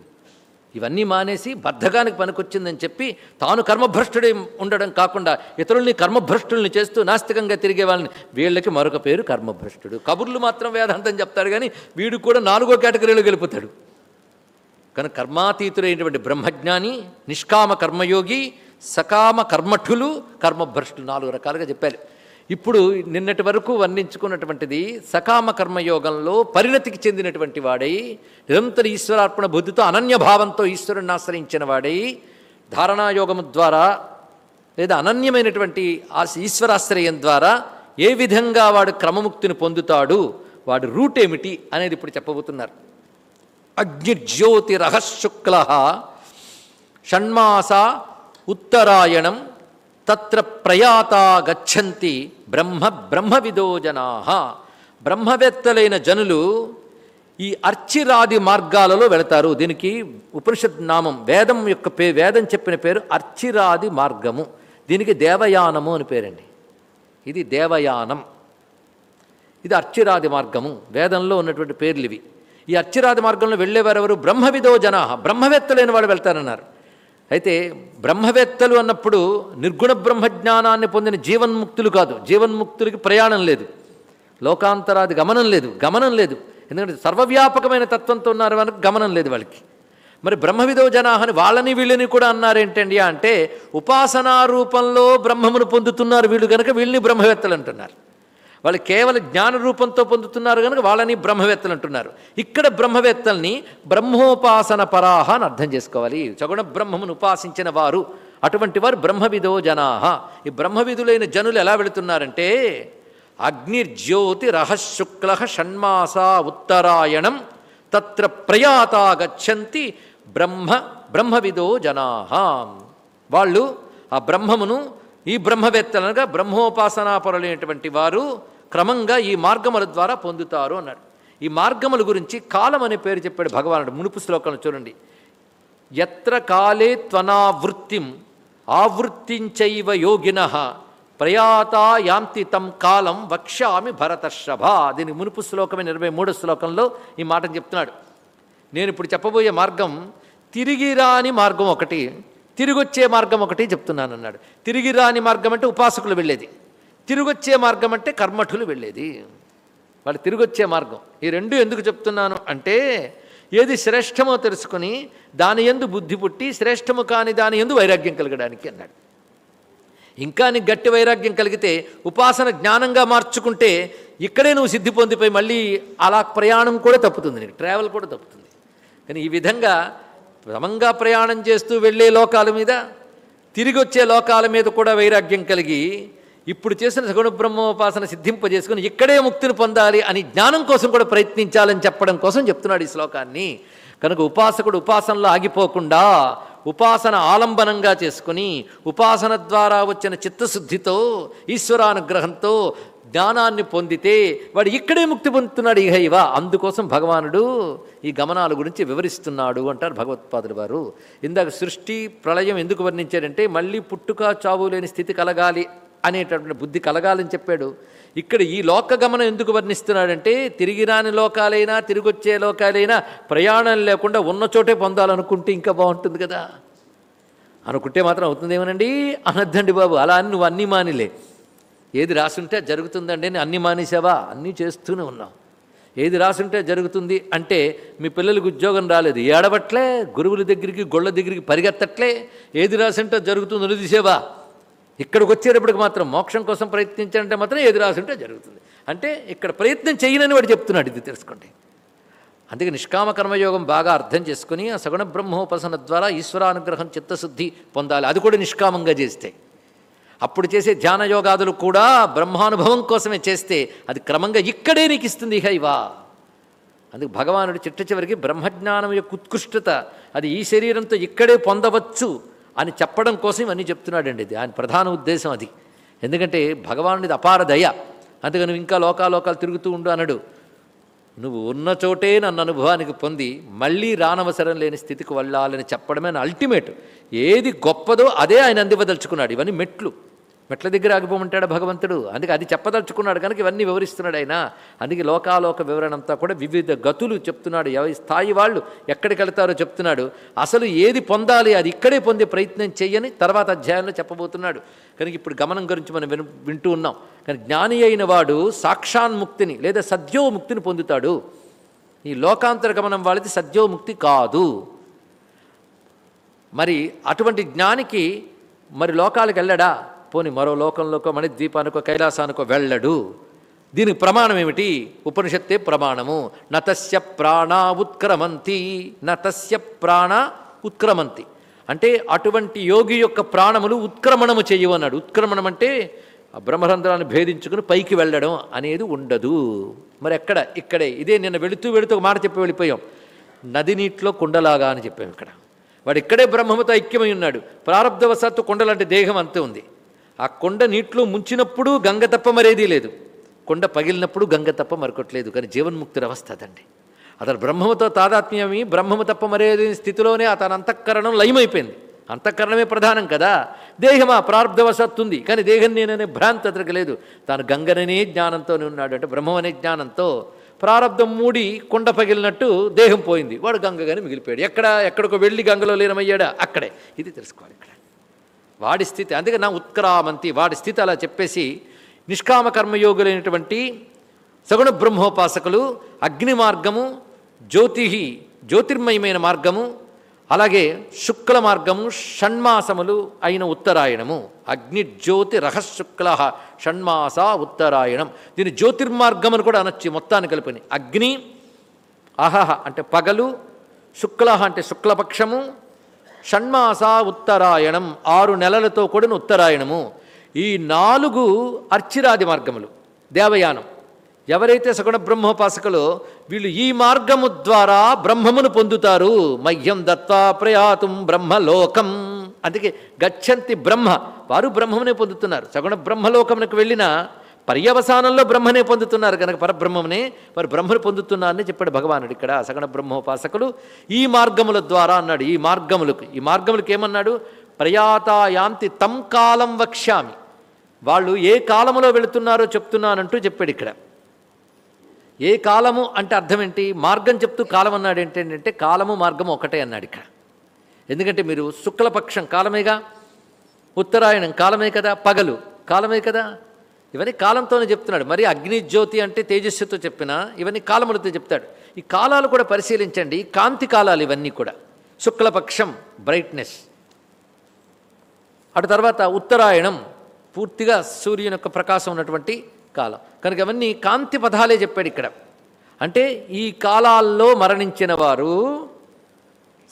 ఇవన్నీ మానేసి బద్ధకానికి పనికొచ్చిందని చెప్పి తాను కర్మభ్రష్టుడే ఉండడం కాకుండా ఇతరుల్ని కర్మభ్రష్టుల్ని చేస్తూ నాస్తికంగా తిరిగే వాళ్ళని వీళ్ళకి మరొక పేరు కర్మభ్రష్టుడు. కబుర్లు మాత్రం వేదాంతం చెప్తాడు కానీ వీడు కూడా నాలుగో కేటగిరీలో గెలుపుతాడు. కనుక కర్మాతీతుడైనటువంటి బ్రహ్మజ్ఞాని నిష్కామ కర్మయోగి సకామ కర్మఠులు కర్మభ్రష్టులు నాలుగు రకాలుగా చెప్పారు. ఇప్పుడు నిన్నటి వరకు వర్ణించుకున్నటువంటిది సకామ కర్మయోగంలో పరిణతికి చెందినటువంటి వాడై నిరంతర ఈశ్వరార్పణ బుద్ధితో అనన్యభావంతో ఈశ్వరుణ్ణి ఆశ్రయించిన వాడై ధారణాయోగము ద్వారా లేదా అనన్యమైనటువంటి ఈశ్వరాశ్రయం ద్వారా ఏ విధంగా వాడు క్రమముక్తిని పొందుతాడు వాడి రూట్ ఏమిటి అనేది ఇప్పుడు చెప్పబోతున్నారు. అగ్నిజ్యోతిరహశుక్ల షణ్మాస ఉత్తరాయణం తత్ర ప్రయాత గచ్చంతి బ్రహ్మ బ్రహ్మవిదో జనా బ్రహ్మవేత్తలైన జనులు ఈ అర్చిరాది మార్గాలలో వెళతారు. దీనికి ఉపనిషత్ నామం వేదం యొక్క పే వేదం చెప్పిన పేరు అర్చిరాది మార్గము. దీనికి దేవయానము అని పేరండి. ఇది దేవయానం. ఇది అర్చిరాది మార్గము. వేదంలో ఉన్నటువంటి పేర్లు ఇవి. ఈ అర్చిరాది మార్గంలో వెళ్ళేవారెవరు? బ్రహ్మవిదో జనా బ్రహ్మవేత్తలైన వాళ్ళు వెళ్తారన్నారు. అయితే బ్రహ్మవేత్తలు అన్నప్పుడు నిర్గుణ బ్రహ్మజ్ఞానాన్ని పొందిన జీవన్ముక్తులు కాదు. జీవన్ముక్తులకి ప్రయాణం లేదు. లోకాంతరాది గమనం లేదు. గమనం లేదు. ఎందుకంటే సర్వవ్యాపకమైన తత్వంతో ఉన్నారు కనుక గమనం లేదు వాళ్ళకి. మరి బ్రహ్మవిదో జనాహని వాళ్ళని వీళ్ళని కూడా అన్నారేంటండి అంటే ఉపాసనా రూపంలో బ్రహ్మమును పొందుతున్నారు వీళ్ళు కనుక వీళ్ళని బ్రహ్మవేత్తలు అంటున్నారు. వాళ్ళు కేవలం జ్ఞాన రూపంతో పొందుతున్నారు కనుక వాళ్ళని బ్రహ్మవేత్తలు అంటున్నారు. ఇక్కడ బ్రహ్మవేత్తల్ని బ్రహ్మోపాసన పరాహ అని అర్థం చేసుకోవాలి. సగుణ బ్రహ్మమును ఉపాసించిన వారు అటువంటి వారు బ్రహ్మవిదో జనాహ. ఈ బ్రహ్మవిధులైన జనులు ఎలా వెళుతున్నారంటే అగ్నిర్జ్యోతి రహశుక్ల షణ్మాస ఉత్తరాయణం తత్ర ప్రయాత గచ్చంతి బ్రహ్మ బ్రహ్మవిదో జనాహ. వాళ్ళు ఆ బ్రహ్మమును ఈ బ్రహ్మవేత్తలనగా బ్రహ్మోపాసనాపరులైనటువంటి వారు క్రమంగా ఈ మార్గముల ద్వారా పొందుతారు అన్నాడు. ఈ మార్గముల గురించి కాలం అనే పేరు చెప్పాడు భగవానుడు. మునుపు శ్లోకంలో చూడండి. ఎత్ర కాలే త్వనావృత్తిం ఆవృత్తించైవ యోగిన ప్రయాతా యాంతి తం కాలం వక్ష్యామి భరతర్షభ. దీని మునుపు శ్లోకమైన ఇరవై మూడో శ్లోకంలో ఈ మాటను చెప్తున్నాడు. నేను ఇప్పుడు చెప్పబోయే మార్గం తిరిగిరాని మార్గం ఒకటి తిరిగొచ్చే మార్గం ఒకటి చెప్తున్నాను అన్నాడు తిరిగిరాని మార్గం అంటే ఉపాసకులు వెళ్ళేది. తిరిగొచ్చే మార్గం అంటే కర్మఠులు వెళ్ళేది. వాళ్ళు తిరిగొచ్చే మార్గం. ఈ రెండు ఎందుకు చెప్తున్నాను అంటే ఏది శ్రేష్టమో తెలుసుకుని దాని ఎందు బుద్ధి పుట్టి శ్రేష్టము కాని దాని ఎందు వైరాగ్యం కలగడానికి అన్నాడు. ఇంకా నీకు గట్టి వైరాగ్యం కలిగితే ఉపాసన జ్ఞానంగా మార్చుకుంటే ఇక్కడే నువ్వు సిద్ధి పొందిపోయి మళ్ళీ అలా ప్రయాణం కూడా తప్పుతుంది నీకు ట్రావెల్ కూడా తప్పుతుంది. కానీ ఈ విధంగా క్రమంగా ప్రయాణం చేస్తూ వెళ్ళే లోకాల మీద తిరిగి వచ్చే లోకాల మీద కూడా వైరాగ్యం కలిగి ఇప్పుడు చేసిన సగుణ బ్రహ్మోపాసన సిద్ధింపజేసుకుని ఇక్కడే ముక్తిని పొందాలి అని జ్ఞానం కోసం కూడా ప్రయత్నించాలని చెప్పడం కోసం చెప్తున్నాడు ఈ శ్లోకాన్ని. కనుక ఉపాసకుడు ఉపాసనలో ఆగిపోకుండా ఉపాసన ఆలంబనంగా చేసుకుని ఉపాసన ద్వారా వచ్చిన చిత్తశుద్ధితో ఈశ్వరానుగ్రహంతో జ్ఞానాన్ని పొందితే వాడు ఇక్కడే ముక్తి పొందుతున్నాడు ఇహ ఇవ. అందుకోసం భగవానుడు ఈ గమనాల గురించి వివరిస్తున్నాడు అంటారు భగవత్పాదులు వారు. ఇందాక సృష్టి ప్రళయం ఎందుకు వర్ణించారంటే మళ్ళీ పుట్టుక చావు లేని స్థితి కలగాలి అనేటటువంటి బుద్ధి కలగాలని చెప్పాడు. ఇక్కడ ఈ లోక గమనం ఎందుకు వర్ణిస్తున్నాడంటే తిరిగి రాని లోకాలైనా తిరిగొచ్చే లోకాలైనా ప్రయాణం లేకుండా ఉన్న చోటే పొందాలనుకుంటే ఇంకా బాగుంటుంది కదా. అనుకుంటే మాత్రం అవుతుందేమోనండి అనద్దండి బాబు అలా అని నువ్వు అన్నీ మానిలే. ఏది రాసుంటే జరుగుతుందండి అని అన్నీ మానేసావా? అన్నీ చేస్తూనే ఉన్నావు. ఏది రాసుంటే జరుగుతుంది అంటే మీ పిల్లలకు ఉద్యోగం రాలేదు. ఏడవట్లే గురువుల దగ్గరికి గొళ్ళ దగ్గరికి పరిగెత్తట్లే. ఏది రాసుంటే జరుగుతుందో జరుగుతుంది ఇక్కడికి వచ్చేటప్పటికి మాత్రం మోక్షం కోసం ప్రయత్నించాలంటే మాత్రం ఎదురాసుంటే జరుగుతుంది. అంటే ఇక్కడ ప్రయత్నం చేయనని వాడు చెప్తున్నాడు ఇది తెలుసుకోండి. అందుకే నిష్కామ కర్మయోగం బాగా అర్థం చేసుకుని ఆ సగుణ బ్రహ్మోపాసన ద్వారా ఈశ్వరానుగ్రహం చిత్తశుద్ధి పొందాలి. అది కూడా నిష్కామంగా చేస్తే. అప్పుడు చేసే ధ్యాన యోగాదులు కూడా బ్రహ్మానుభవం కోసమే చేస్తే అది క్రమంగా ఇక్కడే నీకు ఇస్తుంది హైవా అందుకు భగవానుడు చిట్ట చివరికి బ్రహ్మజ్ఞానం యొక్క ఉత్కృష్టత అది ఈ శరీరంతో ఇక్కడే పొందవచ్చు. అని చెప్పడం కోసం ఇవన్నీ చెప్తున్నాడండి ఇది. ఆయన ప్రధాన ఉద్దేశం అది. ఎందుకంటే భగవానుడిది అపార దయ. అందుకని నువ్వు ఇంకా లోకాలోకాలు తిరుగుతూ ఉండు అనడు. నువ్వు ఉన్న చోటే నన్ను అనుభవానికి పొంది మళ్ళీ రానవసరం లేని స్థితికి వెళ్ళాలని చెప్పడమే నా అల్టిమేట్ ఏది గొప్పదో అదే ఆయన అందివదలుచుకున్నాడు ఇవన్నీ మెట్లు. మెట్ల దగ్గర ఆగిపోమంటాడు భగవంతుడు? అందుకే అది చెప్పదలుచుకున్నాడు కనుక ఇవన్నీ వివరిస్తున్నాడు ఆయన. అందుకే లోకాలోక వివరణ అంతా కూడా వివిధ గతులు చెప్తున్నాడు. ఎవరి స్థాయి వాళ్ళు ఎక్కడికి వెళ్తారో చెప్తున్నాడు. అసలు ఏది పొందాలి అది ఇక్కడే పొందే ప్రయత్నం చేయని తర్వాత అధ్యాయంలో చెప్పబోతున్నాడు. కనుక ఇప్పుడు గమనం గురించి మనం విను వింటూ ఉన్నాం. కానీ జ్ఞాని అయిన వాడు సాక్షాన్ముక్తిని లేదా సద్యోముక్తిని పొందుతాడు. ఈ లోకాంతర గమనం వాళ్ళది సద్యోముక్తి కాదు. మరి అటువంటి జ్ఞానికి మరి లోకాలకు వెళ్ళడా? పోని మరో లోకంలోకో మణి ద్వీపానికో కైలాసానికో వెళ్ళడు. దీనికి ప్రమాణం ఏమిటి? ఉపనిషత్తే ప్రమాణము. నతస్య ప్రాణ ఉత్క్రమంతి నతస్య ప్రాణ ఉత్క్రమంతి. అంటే అటువంటి యోగి యొక్క ప్రాణములు ఉత్క్రమణము చేయవన్నాడు. ఉత్క్రమణం అంటే బ్రహ్మరంధ్రాన్ని భేదించుకుని పైకి వెళ్ళడం అనేది ఉండదు. మరి ఎక్కడ? ఇక్కడే. ఇదే నిన్న వెళుతూ వెళుతూ ఒక మాట చెప్పి వెళ్ళిపోయాం. నది నీటిలో కుండలాగా అని చెప్పాం ఇక్కడ. వాడు ఇక్కడే బ్రహ్మముతో ఐక్యమై ఉన్నాడు. ప్రారంధవశాత్తు కుండలంటే దేహం అంతే ఉంది. ఆ కొండ నీటిలో ముంచినప్పుడు గంగ తప్ప మరేదీ లేదు. కొండ పగిలినప్పుడు గంగ తప్ప మరొకట్లేదు కానీ జీవన్ముక్తుల అవస్థ అదండి. అతను బ్రహ్మముతో తాదాత్మ్యమి బ్రహ్మము తప్ప మరేది స్థితిలోనే అతని అంతఃకరణం లయమైపోయింది. అంతఃకరణమే ప్రధానం కదా. దేహమా ప్రారంధవశత్తుంది కానీ దేహం నేననే భ్రాంతి అతనికి లేదు. తాను గంగననే జ్ఞానంతోనే ఉన్నాడు. అంటే బ్రహ్మం అనే జ్ఞానంతో ప్రారంధం మూడి కొండ పగిలినట్టు దేహం పోయింది. వాడు గంగగానే మిగిలిపోయాడు. ఎక్కడ ఎక్కడికో వెళ్ళి గంగలో లీనమయ్యాడా? అక్కడే. ఇది తెలుసుకోవాలి ఇక్కడ. వాడి స్థితి అందుకే నా ఉత్క్రామంతి వాడి స్థితి అలా చెప్పేసి నిష్కామ కర్మయోగులైనటువంటి సగుణ బ్రహ్మోపాసకులు అగ్ని మార్గము జ్యోతి జ్యోతిర్మయమైన మార్గము అలాగే శుక్ల మార్గము షణ్మాసములు అయిన ఉత్తరాయణము. అగ్ని జ్యోతి రహశుక్ల షణ్మాస ఉత్తరాయణం. దీని జ్యోతిర్మార్గం అని కూడా అనొచ్చు మొత్తాన్ని కలిపని. అగ్ని అహహ అంటే పగలు శుక్ల అంటే శుక్లపక్షము షణ్మాస ఉత్తరాయణం ఆరు నెలలతో కూడిన ఉత్తరాయణము. ఈ నాలుగు అర్చిరాది మార్గములు దేవయానం. ఎవరైతే సగుణ బ్రహ్మోపాసకులో వీళ్ళు ఈ మార్గము ద్వారా బ్రహ్మమును పొందుతారు. మహ్యం దత్వా ప్రయాతుం బ్రహ్మలోకం. అందుకే గచ్చంతి బ్రహ్మ వారు బ్రహ్మమునే పొందుతున్నారు. సగుణ బ్రహ్మలోకమునకు వెళ్ళిన పర్యవసానంలో బ్రహ్మనే పొందుతున్నారు కనుక పరబ్రహ్మనే మరి బ్రహ్మను పొందుతున్నారని చెప్పాడు భగవానుడు ఇక్కడ సగణ బ్రహ్మోపాసకులు. ఈ మార్గముల ద్వారా అన్నాడు ఈ మార్గములకు ఈ మార్గములకు ఏమన్నాడు? ప్రయాతాయాంతి తం కాలం వక్ష్యామి. వాళ్ళు ఏ కాలములో వెళుతున్నారో చెప్తున్నానంటూ చెప్పాడు ఇక్కడ. ఏ కాలము అంటే అర్థం ఏంటి మార్గం చెప్తూ కాలం అన్నాడు ఏంటంటే కాలము మార్గము ఒకటే అన్నాడు ఇక్కడ. ఎందుకంటే మీరు శుక్లపక్షం కాలమేగా? ఉత్తరాయణం కాలమే కదా పగలు కాలమే కదా? ఇవన్నీ కాలంతోనే చెప్తున్నాడు. మరి అగ్ని జ్యోతి అంటే తేజస్సుతో చెప్పిన ఇవన్నీ కాలములతో చెప్తాడు. ఈ కాలాలు కూడా పరిశీలించండి. కాంతి కాలాలు ఇవన్నీ కూడా. శుక్లపక్షం బ్రైట్నెస్ అటు తర్వాత ఉత్తరాయణం పూర్తిగా సూర్యుని యొక్క ప్రకాశం ఉన్నటువంటి కాలం. కనుక అవన్నీ కాంతి పదాలే చెప్పాడు ఇక్కడ. అంటే ఈ కాలాల్లో మరణించిన వారు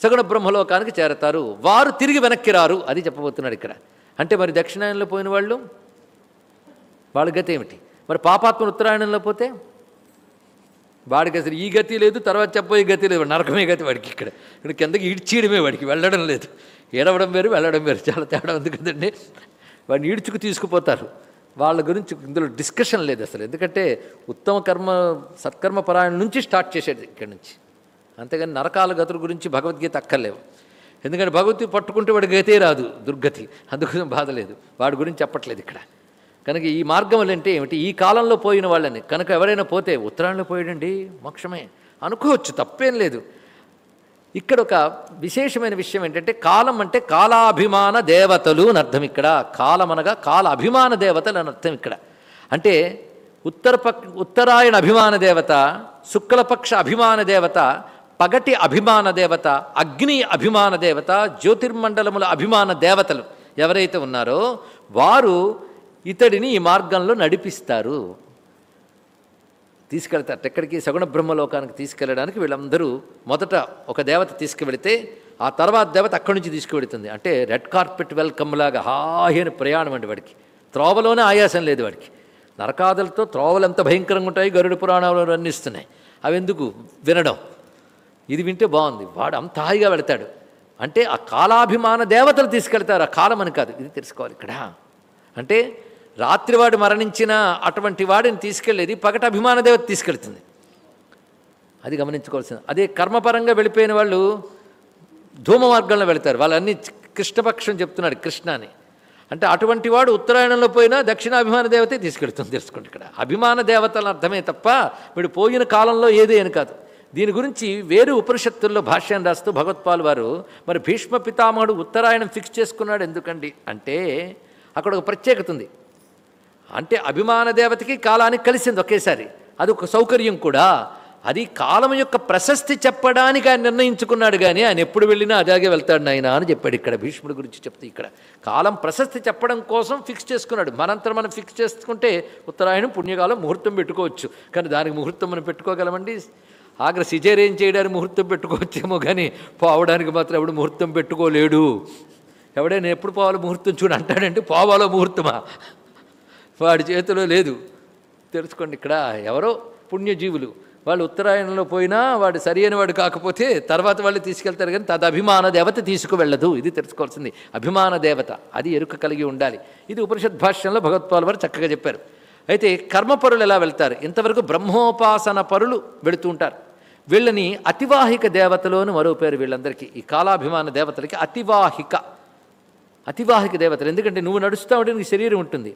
సగుణ బ్రహ్మలోకానికి చేరతారు. వారు తిరిగి వెనక్కి రారు. అది చెప్పబోతున్నాడు ఇక్కడ. అంటే మరి దక్షిణాయనంలో పోయిన వాళ్ళు వాళ్ళ గతి ఏమిటి? మరి పాపాత్మ ఉత్తరాయణంలో పోతే? వాడికి అసలు ఈ గతి లేదు తర్వాత చెప్పబోయే గతి లేదు. నరకమే గతి వాడికి ఇక్కడ. ఇక్కడ కిందకి ఈడ్చేయడమే వాడికి. వెళ్ళడం లేదు. ఏడవడం వేరు వెళ్ళడం వేరు. చాలా తేడా ఉంది కదండి. వాడిని ఈడ్చుకు తీసుకుపోతారు. వాళ్ళ గురించి ఇందులో డిస్కషన్ లేదు అసలు. ఎందుకంటే ఉత్తమ కర్మ సత్కర్మ పరాయణ నుంచి స్టార్ట్ చేసేది ఇక్కడ నుంచి. అంతేగాని నరకాల గతుల గురించి భగవద్గీత అక్కర్లేవు. ఎందుకంటే భగవద్గీత పట్టుకుంటే వాడి గతే రాదు దుర్గతి. అందుకోసం బాధ లేదు. వాడి గురించి చెప్పట్లేదు ఇక్కడ. కనుక ఈ మార్గములు అంటే ఏమిటి? ఈ కాలంలో పోయిన వాళ్ళని. కనుక ఎవరైనా పోతే ఉత్తరాయణలో పోయాడండి? మోక్షమే. అనుకోవచ్చు తప్పేం లేదు. ఇక్కడ ఒక విశేషమైన విషయం ఏంటంటే కాలం అంటే కాలాభిమాన దేవతలు అని అర్థం ఇక్కడ. కాలం అనగా కాల అభిమాన దేవతలు అని అర్థం ఇక్కడ. అంటే ఉత్తర పక్ ఉత్తరాయణ అభిమాన దేవత శుక్లపక్ష అభిమాన దేవత పగటి అభిమాన దేవత అగ్ని అభిమాన దేవత జ్యోతిర్మండలముల అభిమాన దేవతలు ఎవరైతే ఉన్నారో వారు ఇతడిని ఈ మార్గంలో నడిపిస్తారు. తీసుకెళ్తారు ఎక్కడికి? సగుణ బ్రహ్మలోకానికి తీసుకెళ్ళడానికి వీళ్ళందరూ మొదట ఒక దేవత తీసుకువెళితే ఆ తర్వాత దేవత అక్కడి నుంచి తీసుకువెళుతుంది. అంటే రెడ్ కార్పెట్ వెల్కమ్ లాగా హాయి ప్రయాణం అండి వాడికి. త్రోవలోనే ఆయాసం లేదు వాడికి. నరకాదులతో త్రోవలు ఎంత భయంకరంగా ఉంటాయి గరుడు పురాణాలు వర్ణిస్తున్నాయి. అవి ఎందుకు? వినడం. ఇది వింటే బాగుంది. వాడు అంత హాయిగా వెళతాడు. అంటే ఆ కాలాభిమాన దేవతలు తీసుకెళ్తారు. ఆ కాలం అని కాదు. ఇది తెలుసుకోవాలి ఇక్కడ. అంటే రాత్రివాడు మరణించిన అటువంటి వాడిని తీసుకెళ్ళేది పగట అభిమాన దేవత తీసుకెళ్తుంది. అది గమనించుకోవాల్సింది అదే కర్మపరంగా వెళ్ళిపోయిన వాళ్ళు ధూమ మార్గంలో వెళతారు. వాళ్ళన్నీ కృష్ణపక్షం చెప్తున్నాడు కృష్ణ అని అంటే అటువంటి వాడు ఉత్తరాయణంలో పోయినా దక్షిణాభిమాన దేవతే తీసుకెళ్తుంది తెలుసుకోండి ఇక్కడ. అభిమాన దేవతల అర్థమే తప్ప వీడు పోయిన కాలంలో ఏది అని కాదు. దీని గురించి వేరు ఉపనిషత్తుల్లో భాష్యం రాస్తూ భగవత్పాల్ వారు మరి భీష్మ పితామహుడు ఉత్తరాయణం ఫిక్స్ చేసుకున్నాడు ఎందుకండి? అంటే అక్కడ ఒక ప్రత్యేకత ఉంది. అంటే అభిమాన దేవతకి కాలానికి కలిసింది ఒకేసారి. అది ఒక సౌకర్యం కూడా. అది కాలం యొక్క ప్రశస్తి చెప్పడానికి ఆయన నిర్ణయించుకున్నాడు కానీ ఆయన ఎప్పుడు వెళ్ళినా అదాగే వెళ్తాడు నాయన అని చెప్పాడు ఇక్కడ భీష్ముడి గురించి చెప్తే ఇక్కడ. కాలం ప్రశస్తి చెప్పడం కోసం ఫిక్స్ చేసుకున్నాడు. మనంతరం మనం ఫిక్స్ చేసుకుంటే ఉత్తరాయణం పుణ్యకాలం ముహూర్తం పెట్టుకోవచ్చు. కానీ దానికి ముహూర్తం మనం పెట్టుకోగలమండి? ఆగ్ర సిజేరేం చేయడానికి ముహూర్తం పెట్టుకోవచ్చేమో కానీ పోవడానికి మాత్రం ఎవడు ముహూర్తం పెట్టుకోలేడు. ఎవడైనా ఎప్పుడు పోవాలో ముహూర్తం చూడు అంటాడంటే పోవాలో ముహూర్తమా? వాడి చేతిలో లేదు. తెలుసుకోండి ఇక్కడ ఎవరో పుణ్యజీవులు. వాళ్ళు ఉత్తరాయణంలో పోయినా వాడు సరి అయిన వాడు కాకపోతే తర్వాత వాళ్ళు తీసుకెళ్తారు కానీ తద అభిమాన దేవత తీసుకువెళ్ళదు. ఇది తెలుసుకోవాల్సింది. అభిమాన దేవత. అది ఎరుక కలిగి ఉండాలి. ఇది ఉపనిషత్ భాష్యంలో భగవత్పాల్ వారు చక్కగా చెప్పారు. అయితే కర్మపరులు ఎలా వెళ్తారు? ఇంతవరకు బ్రహ్మోపాసన పరులు వెళుతూ ఉంటారు. వీళ్ళని అతివాహిక దేవతలోని మరో పేరు వీళ్ళందరికీ. ఈ కాలాభిమాన దేవతలకి అతివాహిక. అతివాహిక దేవతలు. ఎందుకంటే నువ్వు నడుస్తావు నీకు శరీరం ఉంటుంది.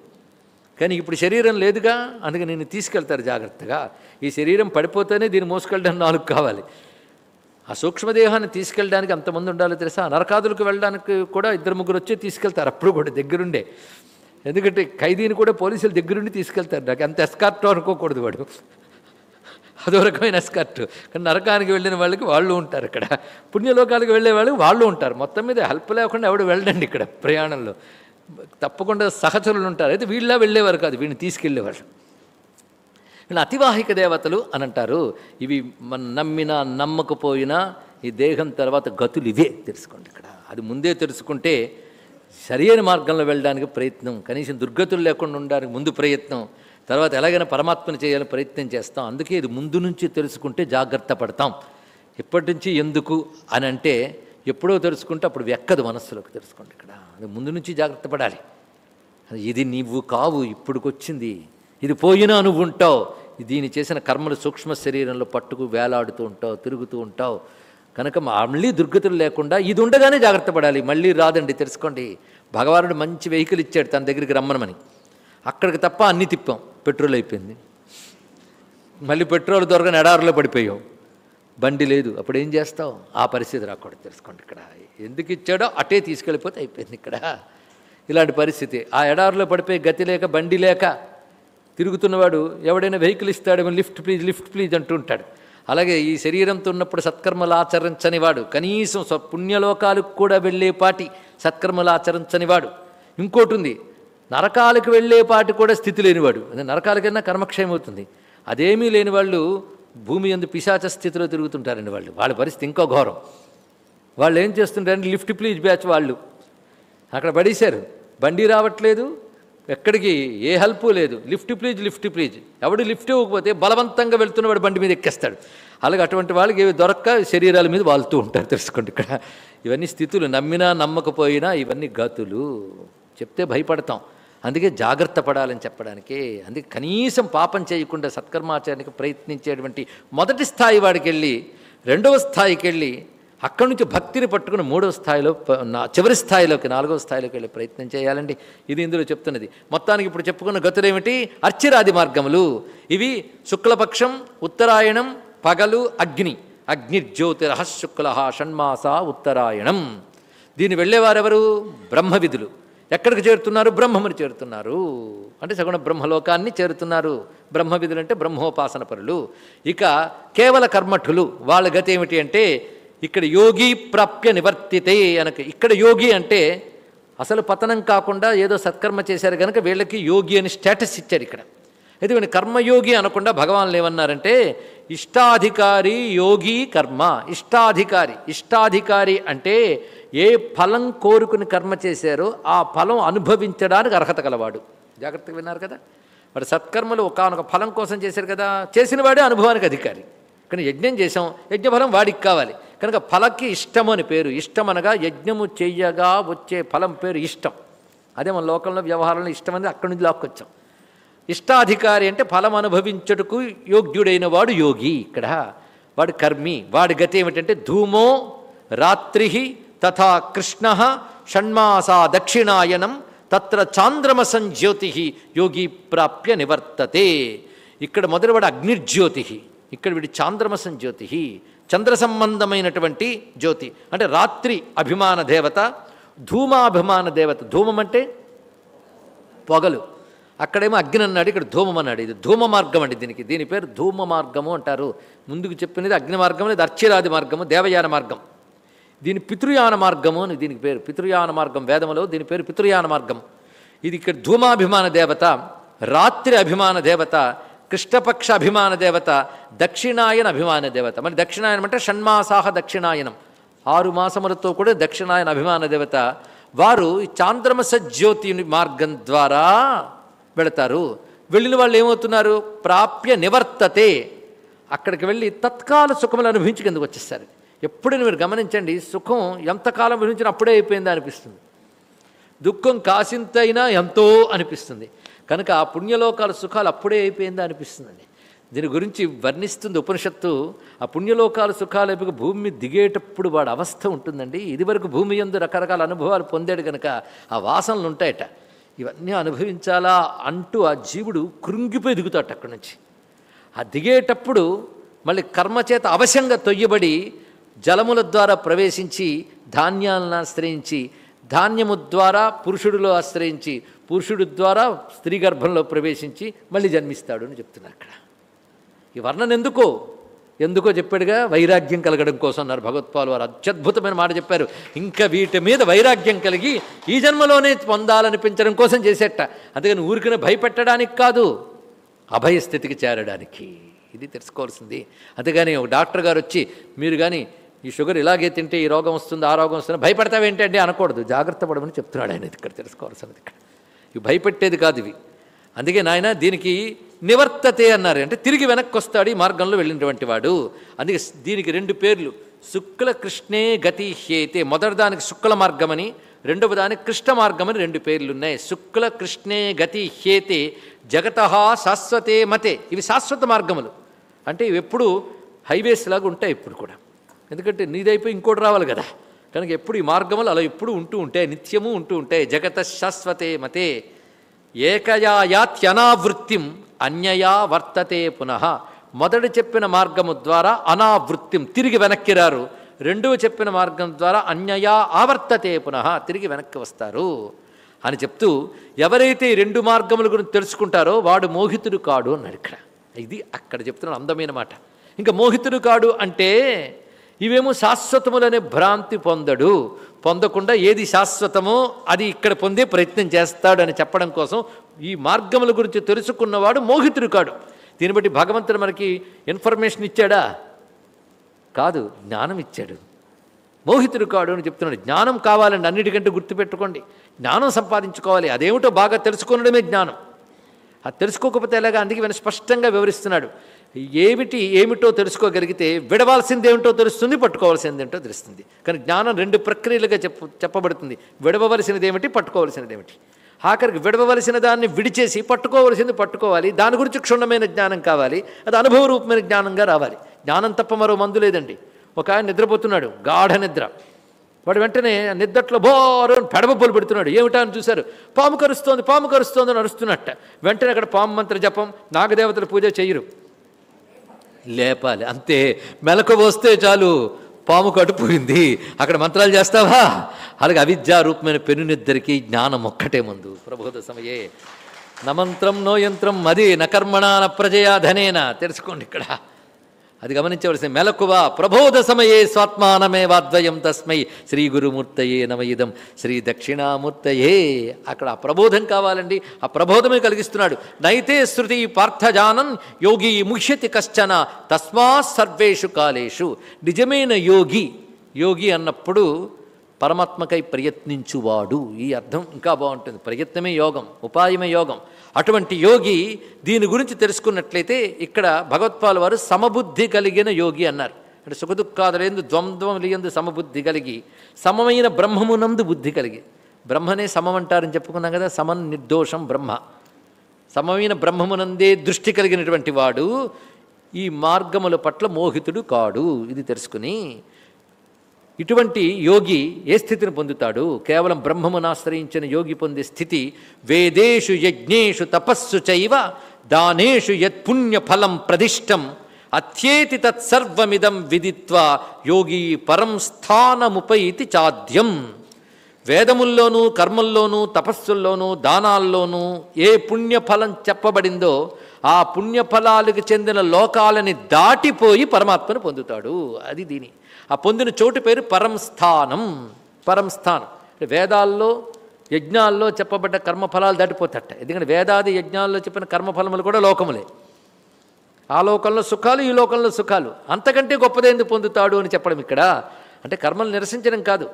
కానీ ఇప్పుడు శరీరం లేదుగా అందుకే నేను తీసుకెళ్తారు జాగ్రత్తగా. ఈ శరీరం పడిపోతేనే దీన్ని మోసుకెళ్ళడం నాలుగు కావాలి. ఆ సూక్ష్మదేహాన్ని తీసుకెళ్ళడానికి అంతమంది ఉండాలో తెలుసా? నరకాదులకు వెళ్ళడానికి కూడా ఇద్దరు ముగ్గురు వచ్చి తీసుకెళ్తారు. అప్పుడు కూడా దగ్గరుండే. ఎందుకంటే ఖైదీని కూడా పోలీసులు దగ్గరుండి తీసుకెళ్తారు. నాకు అంత ఎస్కార్టో అనుకోకూడదు వాడు. అదో రకమైన ఎస్కార్ట్ కానీ నరకానికి వెళ్ళిన వాళ్ళకి వాళ్ళు ఉంటారు ఇక్కడ పుణ్యలోకాలకు వెళ్ళే వాళ్ళకి వాళ్ళు ఉంటారు. మొత్తం మీద హెల్ప్ లేకుండా ఎవడు వెళ్ళండి ఇక్కడ ప్రయాణంలో. తప్పకుండా సహచరులు ఉంటారు. అయితే వీళ్ళ వెళ్ళేవారు కాదు వీడిని తీసుకెళ్ళేవారు వీళ్ళు అతివాహిక దేవతలు అని అంటారు. ఇవి మన నమ్మినా నమ్మకపోయినా ఈ దేహం తర్వాత గతులు ఇవే తెలుసుకోండి ఇక్కడ. అది ముందే తెలుసుకుంటే సరైన మార్గంలో వెళ్ళడానికి ప్రయత్నం కనీసం దుర్గతులు లేకుండా ఉండడానికి ముందు ప్రయత్నం తర్వాత ఎలాగైనా పరమాత్మను చేయాలని ప్రయత్నం చేస్తాం. అందుకే ఇది ముందు నుంచి తెలుసుకుంటే జాగ్రత్త పడతాం. ఇప్పటి నుంచి ఎందుకు అని అంటే ఎప్పుడో తెలుసుకుంటే అప్పుడు వెక్కదు మనస్సులోకి తెలుసుకోండి ఇక్కడ. అది ముందు నుంచి జాగ్రత్త పడాలి. ఇది నీవు కావు ఇప్పుడుకొచ్చింది. ఇది పోయినా నువ్వు ఉంటావు. దీని చేసిన కర్మలు సూక్ష్మ శరీరంలో పట్టుకు వేలాడుతూ ఉంటావు తిరుగుతూ ఉంటావు. కనుక మళ్ళీ దుర్గతులు లేకుండా ఇది ఉండగానే జాగ్రత్త పడాలి. మళ్ళీ రాదండి తెలుసుకోండి. భగవానుడు మంచి వెహికల్ ఇచ్చాడు తన దగ్గరికి రమ్మనమని. అక్కడికి తప్ప అన్ని తిప్పాం. పెట్రోల్ అయిపోయింది. మళ్ళీ పెట్రోల్ దొరకని ఎడారిలో పడిపోయావు బండి లేదు. అప్పుడు ఏం చేస్తావు? ఆ పరిస్థితి రాకూడదు తెలుసుకోండి ఇక్కడ. ఎందుకు ఇచ్చాడో అటే తీసుకెళ్ళిపోతే అయిపోయింది ఇక్కడ. ఇలాంటి పరిస్థితి. ఆ ఎడారిలో పడిపోయి గతి లేక బండి లేక తిరుగుతున్నవాడు ఎవడైనా వెహికల్ ఇస్తాడేమో లిఫ్ట్ ప్లీజ్ లిఫ్ట్ ప్లీజ్ అంటూ ఉంటాడు. అలాగే ఈ శరీరంతో ఉన్నప్పుడు సత్కర్మలు ఆచరించని వాడు కనీసం స్వ పుణ్యలోకాలకు కూడా వెళ్ళేపాటి సత్కర్మలు ఆచరించని వాడు. ఇంకోటి ఉంది నరకాలకు వెళ్ళేపాటి కూడా స్థితి లేనివాడు. అదే నరకాలకైనా కర్మక్షయం అవుతుంది. అదేమీ లేని వాళ్ళు భూమి ఎందు పిశాచ స్థితిలో తిరుగుతుంటారండి వాళ్ళు. వాళ్ళ పరిస్థితి ఇంకో ఘోరం. వాళ్ళు ఏం చేస్తుంటారంటే లిఫ్ట్ ప్లీజ్ బ్యాచ్ వాళ్ళు. అక్కడ పడేశారు. బండి రావట్లేదు. ఎక్కడికి ఏ హెల్ప్ లేదు. Lift please lift please. ఎవడు లిఫ్ట్ ఇవ్వకపోతే బలవంతంగా వెళ్తున్నవాడు బండి మీద ఎక్కేస్తాడు. అలాగే అటువంటి వాళ్ళకి ఏవి దొరక్క శరీరాల మీద వాళ్తూ ఉంటారు. తెలుసుకోండి ఇక్కడ. ఇవన్నీ స్థితులు. నమ్మినా నమ్మకపోయినా ఇవన్నీ గతులు. చెప్తే భయపడతాం. అందుకే జాగ్రత్త పడాలని చెప్పడానికి. అందుకే కనీసం పాపం చేయకుండా సత్కర్మాచరణకి ప్రయత్నించేటువంటి మొదటి స్థాయి వాడికి వెళ్ళి రెండవ స్థాయికి వెళ్ళి అక్కడి నుంచి భక్తిని పట్టుకుని మూడవ స్థాయిలో చివరి స్థాయిలోకి నాలుగవ స్థాయిలోకి వెళ్ళే ప్రయత్నం చేయాలండి. ఇది ఇందులో చెప్తున్నది. మొత్తానికి ఇప్పుడు చెప్పుకున్న గతులు ఏమిటి? అర్చిరాది మార్గములు. ఇవి శుక్లపక్షం ఉత్తరాయణం పగలు అగ్ని. అగ్నిర్జ్యోతిరహ శుక్ల షణ్మాస ఉత్తరాయణం. దీన్ని వెళ్ళేవారెవరు? బ్రహ్మవిధులు. ఎక్కడికి చేరుతున్నారు? బ్రహ్మముని చేరుతున్నారు. అంటే సగుణ బ్రహ్మలోకాన్ని చేరుతున్నారు. బ్రహ్మవిధులు అంటే బ్రహ్మోపాసన పరులు. ఇక కేవల కర్మఠులు. వాళ్ళ గతి ఏమిటి అంటే ఇక్కడ యోగి ప్రాప్య నివర్తితే అనక ఇక్కడ యోగి అంటే అసలు పతనం కాకుండా ఏదో సత్కర్మ చేశారు కనుక వీళ్ళకి యోగి అని స్టేటస్ ఇచ్చారు ఇక్కడ. అయితే వీళ్ళు కర్మయోగి అనకుండా భగవాన్లు ఏమన్నారంటే ఇష్టాధికారి యోగి కర్మ ఇష్టాధికారి ఇష్టాధికారి అంటే ఏ ఫలం కోరుకుని కర్మ చేశారో ఆ ఫలం అనుభవించడానికి అర్హత కలవాడు జాగ్రత్తగా విన్నారు కదా? మరి సత్కర్మలు ఒకనొక ఫలం కోసం చేశారు కదా? చేసిన వాడే అనుభవానికి అధికారి. కానీ యజ్ఞం చేసాం యజ్ఞఫలం వాడికి కావాలి. కనుక ఫలకి ఇష్టం అని పేరు. ఇష్టం అనగా యజ్ఞము చెయ్యగా వచ్చే ఫలం పేరు ఇష్టం. అదే మన లోకంలో వ్యవహారంలో ఇష్టమైంది అక్కడి నుంచి లాక్కొచ్చాం. ఇష్టాధికారి అంటే ఫలం అనుభవించుటకు యోగ్యుడైన వాడు యోగి ఇక్కడ. వాడు కర్మి. వాడి గతి ఏమిటంటే ధూమో రాత్రి తథా కృష్ణ షణ్మాసా దక్షిణాయనం తత్ర చాంద్రమసం జ్యోతి యోగి ప్రాప్య నివర్తతే. ఇక్కడ మొదలువాడు అగ్నిర్జ్యోతి. ఇక్కడ వీడి చాంద్రమసం జ్యోతి. చంద్ర సంబంధమైనటువంటి జ్యోతి. అంటే రాత్రి అభిమాన దేవత ధూమాభిమాన దేవత. ధూమం అంటే పొగలు. అక్కడేమో అగ్ని అన్నాడు ఇక్కడ ధూమం అన్నాడు. ఇది ధూమ మార్గం అండి దీనికి. దీని పేరు ధూమ మార్గము అంటారు. ముందుకు చెప్పినది అగ్ని మార్గం లేదు అర్చిరాది మార్గము దేవయాన మార్గం. దీని పితృయాన మార్గము అని దీనికి పేరు. పితృయాన మార్గం వేదములో దీని పేరు పితృయాన మార్గం. ఇది ఇక్కడ ధూమాభిమాన దేవత రాత్రి అభిమాన దేవత కృష్ణపక్ష అభిమాన దేవత దక్షిణాయన అభిమాన దేవత మరి దక్షిణాయనం అంటే షణ్మాసాహ దక్షిణాయనం. ఆరు మాసములతో కూడా దక్షిణాయన అభిమాన దేవత వారు ఈ చాంద్రమస జ్యోతి మార్గం ద్వారా వెళతారు. వెళ్ళిన వాళ్ళు ఏమవుతున్నారు? ప్రాప్య నివర్తతే. అక్కడికి వెళ్ళి తత్కాల సుఖములు అనుభవించి కిందకు వచ్చేస్తారు. ఎప్పుడైనా మీరు గమనించండి సుఖం ఎంతకాలం అనుభవించిన అప్పుడే అయిపోయిందా అనిపిస్తుంది. దుఃఖం కాసింతైనా ఎంతో అనిపిస్తుంది. కనుక ఆ పుణ్యలోకాల సుఖాలు అప్పుడే అయిపోయిందా అనిపిస్తుందండి. దీని గురించి వర్ణిస్తుంది ఉపనిషత్తు. ఆ పుణ్యలోకాల సుఖాలు భూమి దిగేటప్పుడు వాడు అవస్థ ఉంటుందండి. ఇదివరకు భూమి ఎందు రకరకాల అనుభవాలు పొందాడు కనుక ఆ వాసనలు ఉంటాయట. ఇవన్నీ అనుభవించాలా అంటూ ఆ జీవుడు కృంగిపోయి దిగుతాట అక్కడి నుంచి. ఆ దిగేటప్పుడు మళ్ళీ కర్మచేత అవశ్యంగా తొయ్యబడి జలముల ద్వారా ప్రవేశించి ధాన్యాలను ఆశ్రయించి ధాన్యము ద్వారా పురుషుడిలో ఆశ్రయించి పురుషుడి ద్వారా స్త్రీ గర్భంలో ప్రవేశించి మళ్ళీ జన్మిస్తాడు అని చెప్తున్నారు అక్కడ. ఈ వర్ణన ఎందుకో? ఎందుకో చెప్పాడుగా? వైరాగ్యం కలగడం కోసం అన్నారు భగవత్పాల్ వారు. అత్యద్భుతమైన మాట చెప్పారు. ఇంకా వీటి మీద వైరాగ్యం కలిగి ఈ జన్మలోనే పొందాలనిపించడం కోసం చేసేట. అందుకని ఊరికనే భయపెట్టడానికి కాదు అభయస్థితికి చేరడానికి. ఇది తెలుసుకోవాల్సింది. అంతేగాని ఒక డాక్టర్ గారు వచ్చి మీరు కానీ ఈ షుగర్ ఇలాగే తింటే ఈ రోగం వస్తుంది ఆ రోగం వస్తుంది భయపడతావేంటండి? అనకూడదు. జాగ్రత్త పడమని చెప్తున్నాడు ఆయన. ఇక్కడ తెలుసుకోవాల్సినది ఇక్కడ. ఇవి భయపెట్టేది కాదు ఇవి. అందుకే నాయన దీనికి నివర్తతే అన్నారు. అంటే తిరిగి వెనక్కి వస్తాడు ఈ మార్గంలో వెళ్ళినటువంటి వాడు. అందుకే దీనికి రెండు పేర్లు. శుక్ల కృష్ణే గతి హేతే మొదటి దానికి శుక్ల మార్గమని రెండవ దానికి కృష్ణ మార్గమని రెండు పేర్లు ఉన్నాయి శుక్ల కృష్ణే గతి హేతే జగత శాశ్వతే మతే. ఇవి శాశ్వత మార్గములు. అంటే ఇవి ఎప్పుడు హైవేస్ లాగా ఉంటాయి ఇప్పుడు కూడా. ఎందుకంటే నీదైపోయి ఇంకోటి రావాలి కదా. కనుక ఎప్పుడు ఈ మార్గములు అలా ఎప్పుడు ఉంటూ ఉంటాయి నిత్యము ఉంటూ ఉంటాయి జగత శాశ్వతే మతే ఏకయాయాత్యనావృత్తిం అన్యయా వర్తతే పునః. మొదటి చెప్పిన మార్గము ద్వారా అనావృత్తిం తిరిగి వెనక్కి రారు రెండవ చెప్పిన మార్గం ద్వారా అన్యయా ఆవర్తతే పునః తిరిగి వెనక్కి వస్తారు. అని చెప్తూ ఎవరైతే ఈ రెండు మార్గముల గురించి తెలుసుకుంటారో వాడు మోహితుడు కాడు అన్నాడు ఇక్కడ. ఇది అక్కడ చెప్తున్న అందమైన మాట. ఇంకా మోహితుడు కాడు అంటే ఇవేమో శాశ్వతములనే భ్రాంతి పొందడు. పొందకుండా ఏది శాశ్వతమో అది ఇక్కడ పొందే ప్రయత్నం చేస్తాడు అని చెప్పడం కోసం ఈ మార్గముల గురించి తెలుసుకున్నవాడు మోహితుడు కాడు. దీన్ని బట్టి భగవంతుడు మనకి ఇన్ఫర్మేషన్ ఇచ్చాడా? కాదు జ్ఞానం ఇచ్చాడు. మోహితుడు కాడు అని చెప్తున్నాడు. జ్ఞానం కావాలండి అన్నిటికంటే గుర్తుపెట్టుకోండి. జ్ఞానం సంపాదించుకోవాలి. అదేమిటో బాగా తెలుసుకోవడమే జ్ఞానం. అది తెలుసుకోకపోతే ఎలాగా? అందుకే స్పష్టంగా వివరిస్తున్నాడు. ఏమిటి ఏమిటో తెలుసుకోగలిగితే విడవాల్సింది ఏమిటో తెలుస్తుంది పట్టుకోవాల్సింది ఏంటో తెలుస్తుంది. కానీ జ్ఞానం రెండు ప్రక్రియలుగా చెప్ప చెప్పబడుతుంది. విడవవలసినది ఏమిటి పట్టుకోవలసినది ఏమిటి ఆఖరికి విడవవలసిన దాన్ని విడిచేసి పట్టుకోవలసింది పట్టుకోవాలి. దాని గురించి క్షుణ్ణమైన జ్ఞానం కావాలి. అది అనుభవ రూపమైన జ్ఞానంగా రావాలి. జ్ఞానం తప్ప మరో మందు లేదండి. ఒక ఆయన నిద్రపోతున్నాడు గాఢ నిద్ర. వాడు వెంటనే నిద్దట్లో బోరు అని పెడుతున్నాడు. ఏమిటా అని చూశారు? పాము కరుస్తోంది పాము కరుస్తోంది అని అరుస్తున్నట్ట. వెంటనే అక్కడ పాము మంత్ర జపం నాగదేవతల పూజ చేయరు. లేపాలి. అంతే. మెలకు వస్తే చాలు పాము కట్టుపోయింది అక్కడ మంత్రాలు చేస్తావా? అలాగే అవిద్యారూపమైన పెనునిద్దరికి జ్ఞానం ఒక్కటే ముందు. ప్రబోధ సమయే. నమంత్రం నో యంత్రం మది నకర్మణ ప్రజయా ధనేన. తెలుసుకోండి ఇక్కడ. అది గమనించవలసిన మెలకువ ప్రబోధ సమయే స్వాత్మానమేవాద్వయం తస్మై శ్రీ గురుమూర్తయే నమయిదం. శ్రీ దక్షిణామూర్తయే అక్కడ ఆ ప్రబోధం కావాలండి. ఆ ప్రబోధమే కలిగిస్తున్నాడు. నైతే శృతి పార్థజానం యోగి ముహ్యతి కశ్చన తస్మా సర్వేషు కాలేషు. నిజమైన యోగి యోగి అన్నప్పుడు పరమాత్మకై ప్రయత్నించువాడు. ఈ అర్థం ఇంకా బాగుంటుంది. ప్రయత్నమే యోగం ఉపాయమే యోగం. అటువంటి యోగి దీని గురించి తెలుసుకున్నట్లయితే ఇక్కడ భగవత్పాల్ వారు సమబుద్ధి కలిగిన యోగి అన్నారు. అంటే సుఖదుఖాదులందు ద్వంద్వం లేందు సమబుద్ధి కలిగి సమమైన బ్రహ్మమునందు బుద్ధి కలిగి. బ్రహ్మనే సమం అంటారని చెప్పుకున్నాం కదా సమం నిర్దోషం బ్రహ్మ. సమమైన బ్రహ్మమునందే దృష్టి కలిగినటువంటి వాడు ఈ మార్గముల పట్ల మోహితుడు కాడు ఇది తెలుసుకుని ఇటువంటి యోగి ఏ స్థితిని పొందుతాడు? కేవలం బ్రహ్మమును ఆశ్రయించిన యోగి పొందే స్థితి వేదేషు యజ్ఞేషు తపస్సు చైవ దానేషు యత్పుణ్య ఫలం ప్రదిష్టం. అత్యేతి తత్సర్వమిదం విదిత్వా యోగి పరం స్థానముపైతి చాద్యం. వేదముల్లోనూ కర్మల్లోనూ తపస్సుల్లోనూ దానాల్లోనూ ఏ పుణ్యఫలం చెప్పబడిందో ఆ పుణ్యఫలాలకు చెందిన లోకాలని దాటిపోయి పరమాత్మను పొందుతాడు. అది దీని ఆ పొందిన చోటు పేరు పరంస్థానం పరంస్థానం అంటే వేదాల్లో యజ్ఞాల్లో చెప్పబడ్డ కర్మఫలాలు దాటిపోతట. ఎందుకంటే వేదాది యజ్ఞాల్లో చెప్పిన కర్మఫలములు కూడా లోకములే. ఆ లోకంలో సుఖాలు ఈ లోకంలో సుఖాలు. అంతకంటే గొప్పదేంది పొందుతాడు అని చెప్పడం ఇక్కడ. అంటే కర్మలు నిరసించడం కాదు.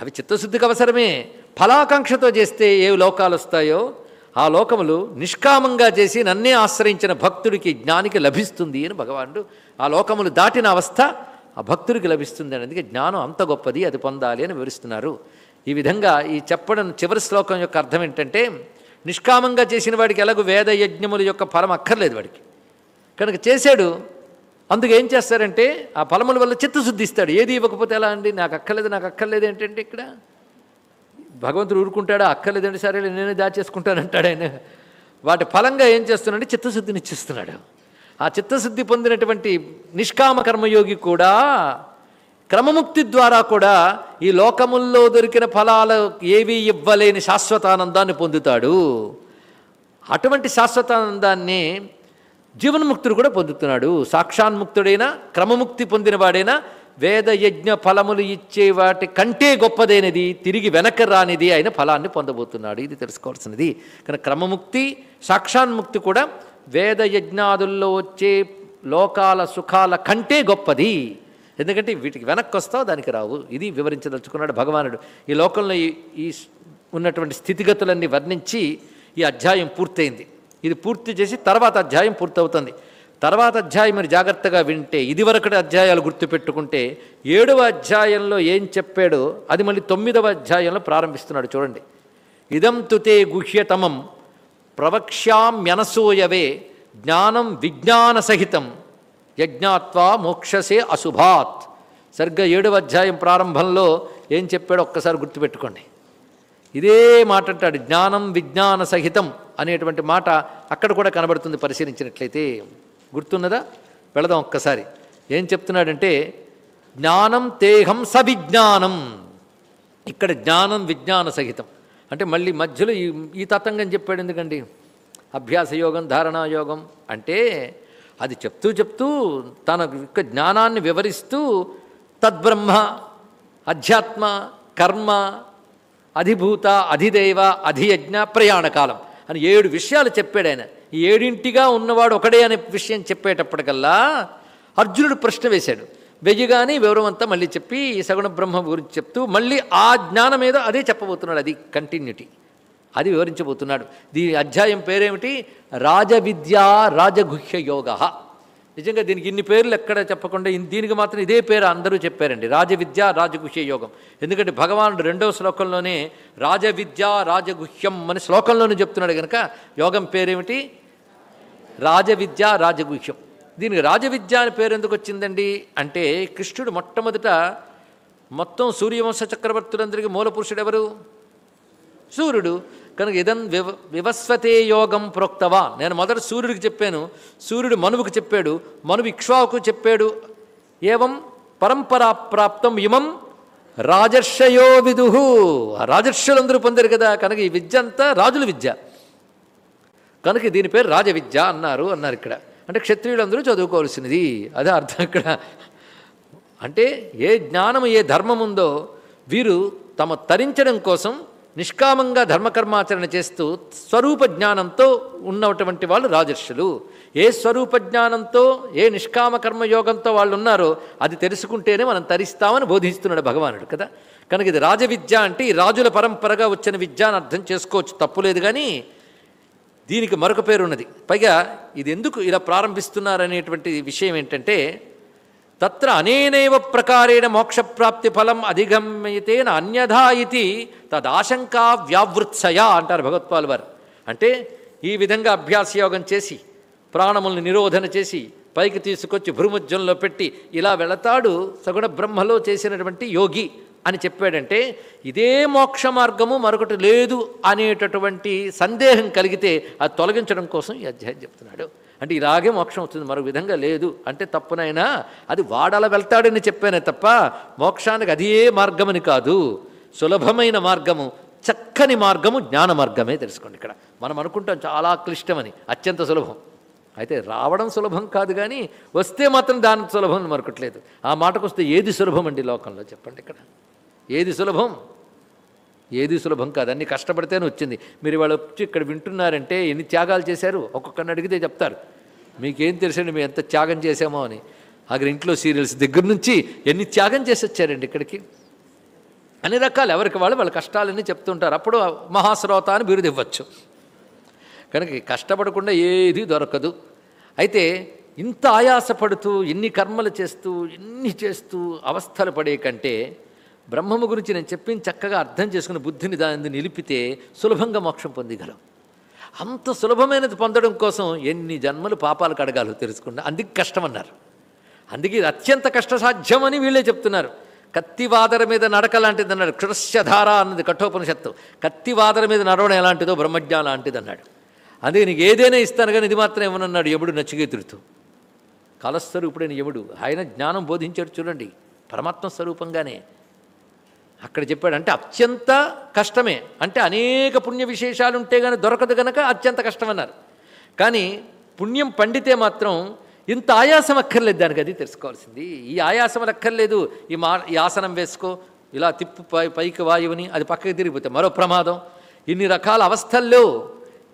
అవి చిత్తశుద్ధికి అవసరమే. ఫలాకాంక్షతో చేస్తే ఏ లోకాలు వస్తాయో ఆ లోకములు నిష్కామంగా చేసి నన్నే ఆశ్రయించిన భక్తుడికి జ్ఞానికి లభిస్తుంది అని భగవానుడు ఆ లోకములు దాటిన అవస్థ ఆ భక్తుడికి లభిస్తుంది అని అందుకే జ్ఞానం అంత గొప్పది అది పొందాలి అని వివరిస్తున్నారు. ఈ విధంగా ఈ చెప్పడం చివరి శ్లోకం యొక్క అర్థం ఏంటంటే నిష్కామంగా చేసిన వాడికి ఎలాగో వేద యజ్ఞముల యొక్క ఫలం అక్కర్లేదు వాడికి. కనుక చేశాడు అందుకు ఏం చేస్తారంటే ఆ ఫలముల వల్ల చిత్తశుద్ధి ఇస్తాడు ఏది ఇవ్వకపోతే ఎలా అండి? నాకు అక్కర్లేదు నాకు అక్కర్లేదు ఏంటంటే ఇక్కడ? భగవంతుడు ఊరుకుంటాడా? అక్కర్లేదండి సరే నేనే దాచేసుకుంటానంటాడు ఆయన. వాటి ఫలంగా ఏం చేస్తున్నాడంటే చిత్తశుద్ధిని ఇచ్చిస్తున్నాడు. ఆ చిత్తశుద్ధి పొందినటువంటి నిష్కామ కర్మయోగి కూడా క్రమముక్తి ద్వారా కూడా ఈ లోకముల్లో దొరికిన ఫలాలు ఏవి ఇవ్వలేని శాశ్వతానందాన్ని పొందుతాడు. అటువంటి శాశ్వతానందాన్ని జీవన్ముక్తుడు కూడా పొందుతున్నాడు. సాక్షాన్ముక్తుడైనా క్రమముక్తి పొందినవాడైనా వేద యజ్ఞ ఫలములు ఇచ్చే వాటి కంటే గొప్పదైనది తిరిగి వెనక రానిది అయిన ఫలాన్ని పొందబోతున్నాడు. ఇది తెలుసుకోవాల్సినది. కానీ క్రమముక్తి సాక్షాన్ముక్తి కూడా వేద యజ్ఞాదుల్లో వచ్చే లోకాల సుఖాల కంటే గొప్పది. ఎందుకంటే వీటికి వెనక్కి వస్తావు దానికి రావు. ఇది వివరించదలుచుకున్నాడు భగవానుడు. ఈ లోకంలో ఈ ఈ ఉన్నటువంటి స్థితిగతులన్నీ వర్ణించి ఈ అధ్యాయం పూర్తయింది. ఇది పూర్తి చేసి తర్వాత అధ్యాయం పూర్తవుతుంది. తర్వాత అధ్యాయం మీరు జాగ్రత్తగా వింటే ఇదివరకటి అధ్యాయాలు గుర్తుపెట్టుకుంటే ఏడవ అధ్యాయంలో ఏం చెప్పాడో అది మళ్ళీ తొమ్మిదవ అధ్యాయంలో ప్రారంభిస్తున్నాడు చూడండి. ఇదం తుతే గుహ్యతమం ప్రవక్ష్యామ్యనసూయవే జ్ఞానం విజ్ఞాన సహితం. యజ్ఞాత్వా మోక్షసే అశుభాత్. సరిగ్గా ఏడవ అధ్యాయం ప్రారంభంలో ఏం చెప్పాడో ఒక్కసారి గుర్తుపెట్టుకోండి. ఇదే మాట అంటాడు జ్ఞానం విజ్ఞాన సహితం అనేటువంటి మాట అక్కడ కూడా కనబడుతుంది పరిశీలించినట్లయితే. గుర్తున్నదా? వెళదాం ఒక్కసారి. ఏం చెప్తున్నాడంటే జ్ఞానం తేహం సవిజ్ఞానం. ఇక్కడ జ్ఞానం విజ్ఞాన సహితం. అంటే మళ్ళీ మధ్యలో ఈ ఈ తతంగం చెప్పాడు ఎందుకండి? అభ్యాస యోగం ధారణా యోగం అంటే అది చెప్తూ చెప్తూ తన యొక్క జ్ఞానాన్ని వివరిస్తూ తద్బ్రహ్మ అధ్యాత్మ కర్మ అధిభూత అధిదేవ అధియజ్ఞ ప్రయాణకాలం అని ఏడు విషయాలు చెప్పాడు ఆయన. ఈ ఏడింటిగా ఉన్నవాడు ఒకడే అనే విషయం చెప్పేటప్పటికల్లా అర్జునుడు ప్రశ్న వేశాడు. వెయ్యగానే వివరమంతా మళ్ళీ చెప్పి ఈ సగుణ బ్రహ్మ గురించి చెప్తూ మళ్ళీ ఆ జ్ఞానం మీద అదే చెప్పబోతున్నాడు. అది కంటిన్యూటీ అది వివరించబోతున్నాడు. దీని అధ్యాయం పేరేమిటి? రాజవిద్యా రాజగుహ్య యోగ. నిజంగా దీనికి ఇన్ని పేర్లు ఎక్కడ చెప్పకుండా దీనికి మాత్రం ఇదే పేరు అందరూ చెప్పారండి. రాజవిద్య రాజగుహ్య యోగం. ఎందుకంటే భగవానుడు రెండవ శ్లోకంలోనే రాజవిద్య రాజగుహ్యం అని శ్లోకంలోనే చెప్తున్నాడు కనుక యోగం పేరేమిటి? రాజవిద్య రాజగుహ్యం. దీనికి రాజవిద్య అని పేరు ఎందుకు వచ్చిందండి అంటే కృష్ణుడు మొట్టమొదట మొత్తం సూర్యవంశ చక్రవర్తులందరికీ మూల పురుషుడు ఎవరు? సూర్యుడు. కనుక ఇదం వివ వివస్వతే యోగం ప్రోక్తవా. నేను మొదట సూర్యుడికి చెప్పాను. సూర్యుడు మనువుకు చెప్పాడు. మనువు ఇక్ష్వాకు చెప్పాడు. ఏవం? పరంపరా ప్రాప్తం ఇమం రాజర్షయో విదుహు. ఆ రాజర్షులందరూ పొందారు కదా. కనుక ఈ విద్య అంతా రాజుల విద్య. కనుక దీని పేరు రాజవిద్య అన్నారు అన్నారు ఇక్కడ. అంటే క్షత్రియులందరూ చదువుకోవాల్సినది. అదే అర్థం ఇక్కడ అంటే ఏ జ్ఞానం ఏ ధర్మం ఉందో వీరు తమ తరించడం కోసం నిష్కామంగా ధర్మకర్మాచరణ చేస్తూ స్వరూప జ్ఞానంతో ఉన్నటువంటి వాళ్ళు రాజర్షులు. ఏ స్వరూప జ్ఞానంతో ఏ నిష్కామ కర్మయోగంతో వాళ్ళు ఉన్నారో అది తెలుసుకుంటేనే మనం తరిస్తామని బోధిస్తున్నాడు భగవానుడు కదా. కనుక ఇది రాజవిద్య అంటే ఈ రాజుల పరంపరగా వచ్చిన విద్య అని అర్థం చేసుకోవచ్చు. తప్పులేదు కానీ దీనికి మరొక పేరు ఉన్నది. పైగా ఇది ఎందుకు ఇలా ప్రారంభిస్తున్నారనేటువంటి విషయం ఏంటంటే తత్ర అనేనైవ ప్రకారేణ మోక్షప్రాప్తి ఫలం అధిగమ్యతేన అన్యథా ఇది తదాశంకా వ్యావృత్సయ అంటారు భగవత్పాల్ వారు. అంటే ఈ విధంగా అభ్యాసయోగం చేసి ప్రాణములను నిరోధన చేసి పైకి తీసుకొచ్చి భూమధ్యంలో పెట్టి ఇలా వెళతాడు సగుణ బ్రహ్మలో చేసినటువంటి యోగి. అని చెప్పాడంటే ఇదే మోక్ష మార్గము మరొకటి లేదు అనేటటువంటి సందేహం కలిగితే అది తొలగించడం కోసం ఈ అధ్యాయం చెప్తున్నాడు. అంటే ఇలాగే మోక్షం వస్తుంది మరో విధంగా లేదు అంటే తప్పునైనా అది వాడాల వెళ్తాడని చెప్పానే తప్ప మోక్షానికి అదే మార్గమని కాదు. సులభమైన మార్గము చక్కని మార్గము జ్ఞాన మార్గమే తెలుసుకోండి ఇక్కడ. మనం అనుకుంటాం చాలా క్లిష్టమని అత్యంత సులభం. అయితే రావడం సులభం కాదు కానీ వస్తే మాత్రం దాని సులభం మరొకట్లేదు ఆ మాటకు వస్తే ఏది సులభం అండి లోకంలో? చెప్పండి ఇక్కడ. ఏది సులభం? ఏది సులభం కాదు. అన్ని కష్టపడితేనే వచ్చింది. మీరు వాళ్ళు వచ్చి ఇక్కడ వింటున్నారంటే ఎన్ని త్యాగాలు చేశారు? ఒక్కొక్కరిని అడిగితే చెప్తారు. మీకేం తెలుసండి మేము ఎంత త్యాగం చేశామో అని. అక్కడ ఇంట్లో సీరియల్స్ దగ్గర నుంచి ఎన్ని త్యాగం చేసి వచ్చారండి ఇక్కడికి? అన్ని రకాలు. ఎవరికి వాళ్ళు వాళ్ళ కష్టాలన్నీ చెప్తుంటారు. అప్పుడు మహాశ్రోత అని బిరుదు ఇవ్వచ్చు. కనుక కష్టపడకుండా ఏది దొరకదు. అయితే ఇంత ఆయాసపడుతూ ఎన్ని కర్మలు చేస్తూ ఎన్ని చేస్తూ అవస్థలు పడే కంటే బ్రహ్మము గురించి నేను చెప్పింది చక్కగా అర్థం చేసుకుని బుద్ధిని దాని నిలిపితే సులభంగా మోక్షం పొందగలం. అంత సులభమైనది పొందడం కోసం ఎన్ని జన్మలు పాపాలు కడగాలో తెలుసుకున్నా అందుకు కష్టమన్నారు. అందుకే అత్యంత కష్టసాధ్యమని వీళ్ళే చెప్తున్నారు. కత్తివాదర మీద నడక లాంటిది అన్నాడు. క్షురస్యధార అన్నది కఠోపనిషత్తు. కత్తివాదర మీద నడవడం ఎలాంటిదో బ్రహ్మజ్ఞానం లాంటిది అన్నాడు. అందుకే నీకు ఏదైనా ఇస్తాను కానీ ఇది మాత్రం ఏమన్నాడు ఎముడు నచ్చిగేతుడుతూ కాలస్వరూపుడైన యముడు ఆయన జ్ఞానం బోధించాడు చూడండి. పరమాత్మ స్వరూపంగానే. అక్కడ చెప్పాడు అంటే అత్యంత కష్టమే. అంటే అనేక పుణ్య విశేషాలు ఉంటే కానీ దొరకదు కనుక అత్యంత కష్టమన్నారు. కానీ పుణ్యం పండితే మాత్రం ఇంత ఆయాసం అక్కర్లేదు దానికి అది తెలుసుకోవాల్సింది. ఈ ఆయాసం అక్కర్లేదు. ఈ మా ఈ ఆసనం వేసుకో ఇలా తిప్పు పై పైకి వాయువుని అది పక్కకి తిరిగిపోతే మరో ప్రమాదం. ఇన్ని రకాల అవస్థల్లో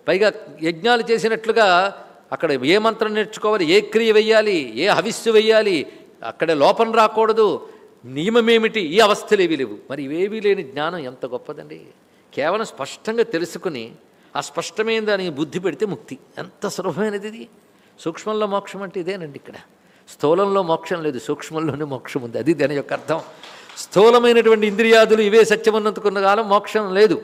పైగా యజ్ఞాలు చేసినట్లుగా అక్కడ ఏ మంత్రం నేర్చుకోవాలి ఏ క్రియ వెయ్యాలి ఏ హవిస్సు వెయ్యాలి అక్కడ లోపం రాకూడదు. నియమమేమిటి? ఈ అవస్థలు ఏవి లేవు. మరి ఇవేవీ లేని జ్ఞానం ఎంత గొప్పదండి? కేవలం స్పష్టంగా తెలుసుకుని ఆ స్పష్టమైన దానికి బుద్ధి పెడితే ముక్తి. ఎంత సులభమైనది ఇది? సూక్ష్మంలో మోక్షం అంటే ఇదేనండి ఇక్కడ. స్థూలంలో మోక్షం లేదు సూక్ష్మంలోనే మోక్షం ఉంది. అది దాని యొక్క అర్థం. స్థూలమైనటువంటి ఇంద్రియాదులు ఇవే సత్యమన్నందుకున్న కాలం మోక్షం లేదు.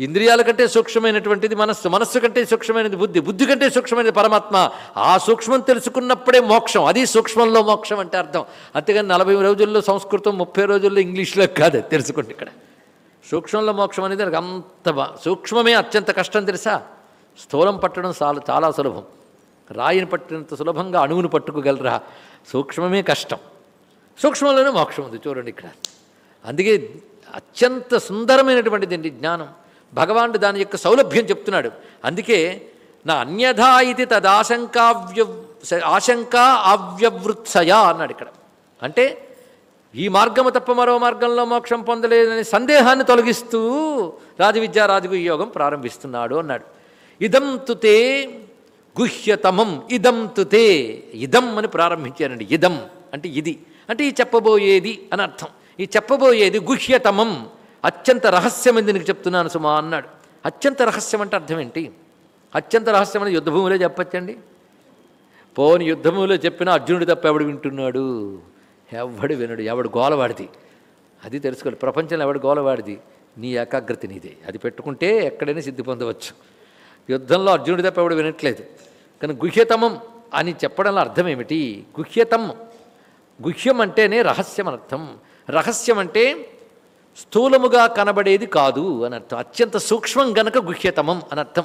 ఇంద్రియాల కంటే సూక్ష్మమైనటువంటిది మనస్సు మనస్సు కంటే సూక్ష్మమైనది బుద్ధి బుద్ధి కంటే సూక్ష్మమైనది పరమాత్మ. ఆ సూక్ష్మం తెలుసుకున్నప్పుడే మోక్షం అది సూక్ష్మంలో మోక్షం అంటే అర్థం. అంతేగాని నలభై రోజుల్లో సంస్కృతం ముప్పై రోజుల్లో ఇంగ్లీష్లో కాదు తెలుసుకోండి ఇక్కడ. సూక్ష్మంలో మోక్షం అనేది నాకు అంత సూక్ష్మమే అత్యంత కష్టం తెలుసా? స్థూలం పట్టడం చాలా చాలా సులభం. రాయిని పట్టినంత సులభంగా అణువును పట్టుకోగలరా? సూక్ష్మమే కష్టం. సూక్ష్మంలోనే మోక్షం ఉంది చూడండి ఇక్కడ. అందుకే అత్యంత సుందరమైనటువంటిది అండి జ్ఞానం. భగవానుడు దాని యొక్క సౌలభ్యం చెప్తున్నాడు. అందుకే నా అన్యథా ఇది తదాశంకావ్య ఆశంకా అవ్యవృత్సయ అన్నాడు ఇక్కడ. అంటే ఈ మార్గము తప్ప మరో మార్గంలో మోక్షం పొందలేదనే సందేహాన్ని తొలగిస్తూ రాజవిద్యా రాజగుహ్య యోగం ప్రారంభిస్తున్నాడు అన్నాడు. ఇదం తుతే గుహ్యతమం ఇదం తుతే ఇదం అని ప్రారంభించానండి ఇదం అంటే ఇది. అంటే ఈ చెప్పబోయేది అని అర్థం. ఈ చెప్పబోయేది గుహ్యతమం. అత్యంత రహస్యమైంది నీకు చెప్తున్నాను సుమా అన్నాడు. అత్యంత రహస్యం అంటే అర్థం ఏంటి? అత్యంత రహస్యం అని యుద్ధభూమిలో చెప్పచ్చండి? పోని యుద్ధభూమిలో చెప్పిన అర్జునుడు తప్ప ఎవడు వింటున్నాడు? ఎవడు వినడు ఎవడు గోలవాడిది? అది తెలుసుకోవాలి. ప్రపంచంలో ఎవడు గోలవాడిది? నీ ఏకాగ్రత నీదే. అది పెట్టుకుంటే ఎక్కడైనా సిద్ధి పొందవచ్చు. యుద్ధంలో అర్జునుడి తప్ప ఎవడు వినట్లేదు. కానీ గుహ్యతమం అని చెప్పడంలో అర్థం ఏమిటి? గుహ్యతం గుహ్యం అంటేనే రహస్యం అర్థం. రహస్యం అంటే స్థూలముగా కనబడేది కాదు అని అర్థం. అత్యంత సూక్ష్మం గనక గుహ్యతమం అని అర్థం.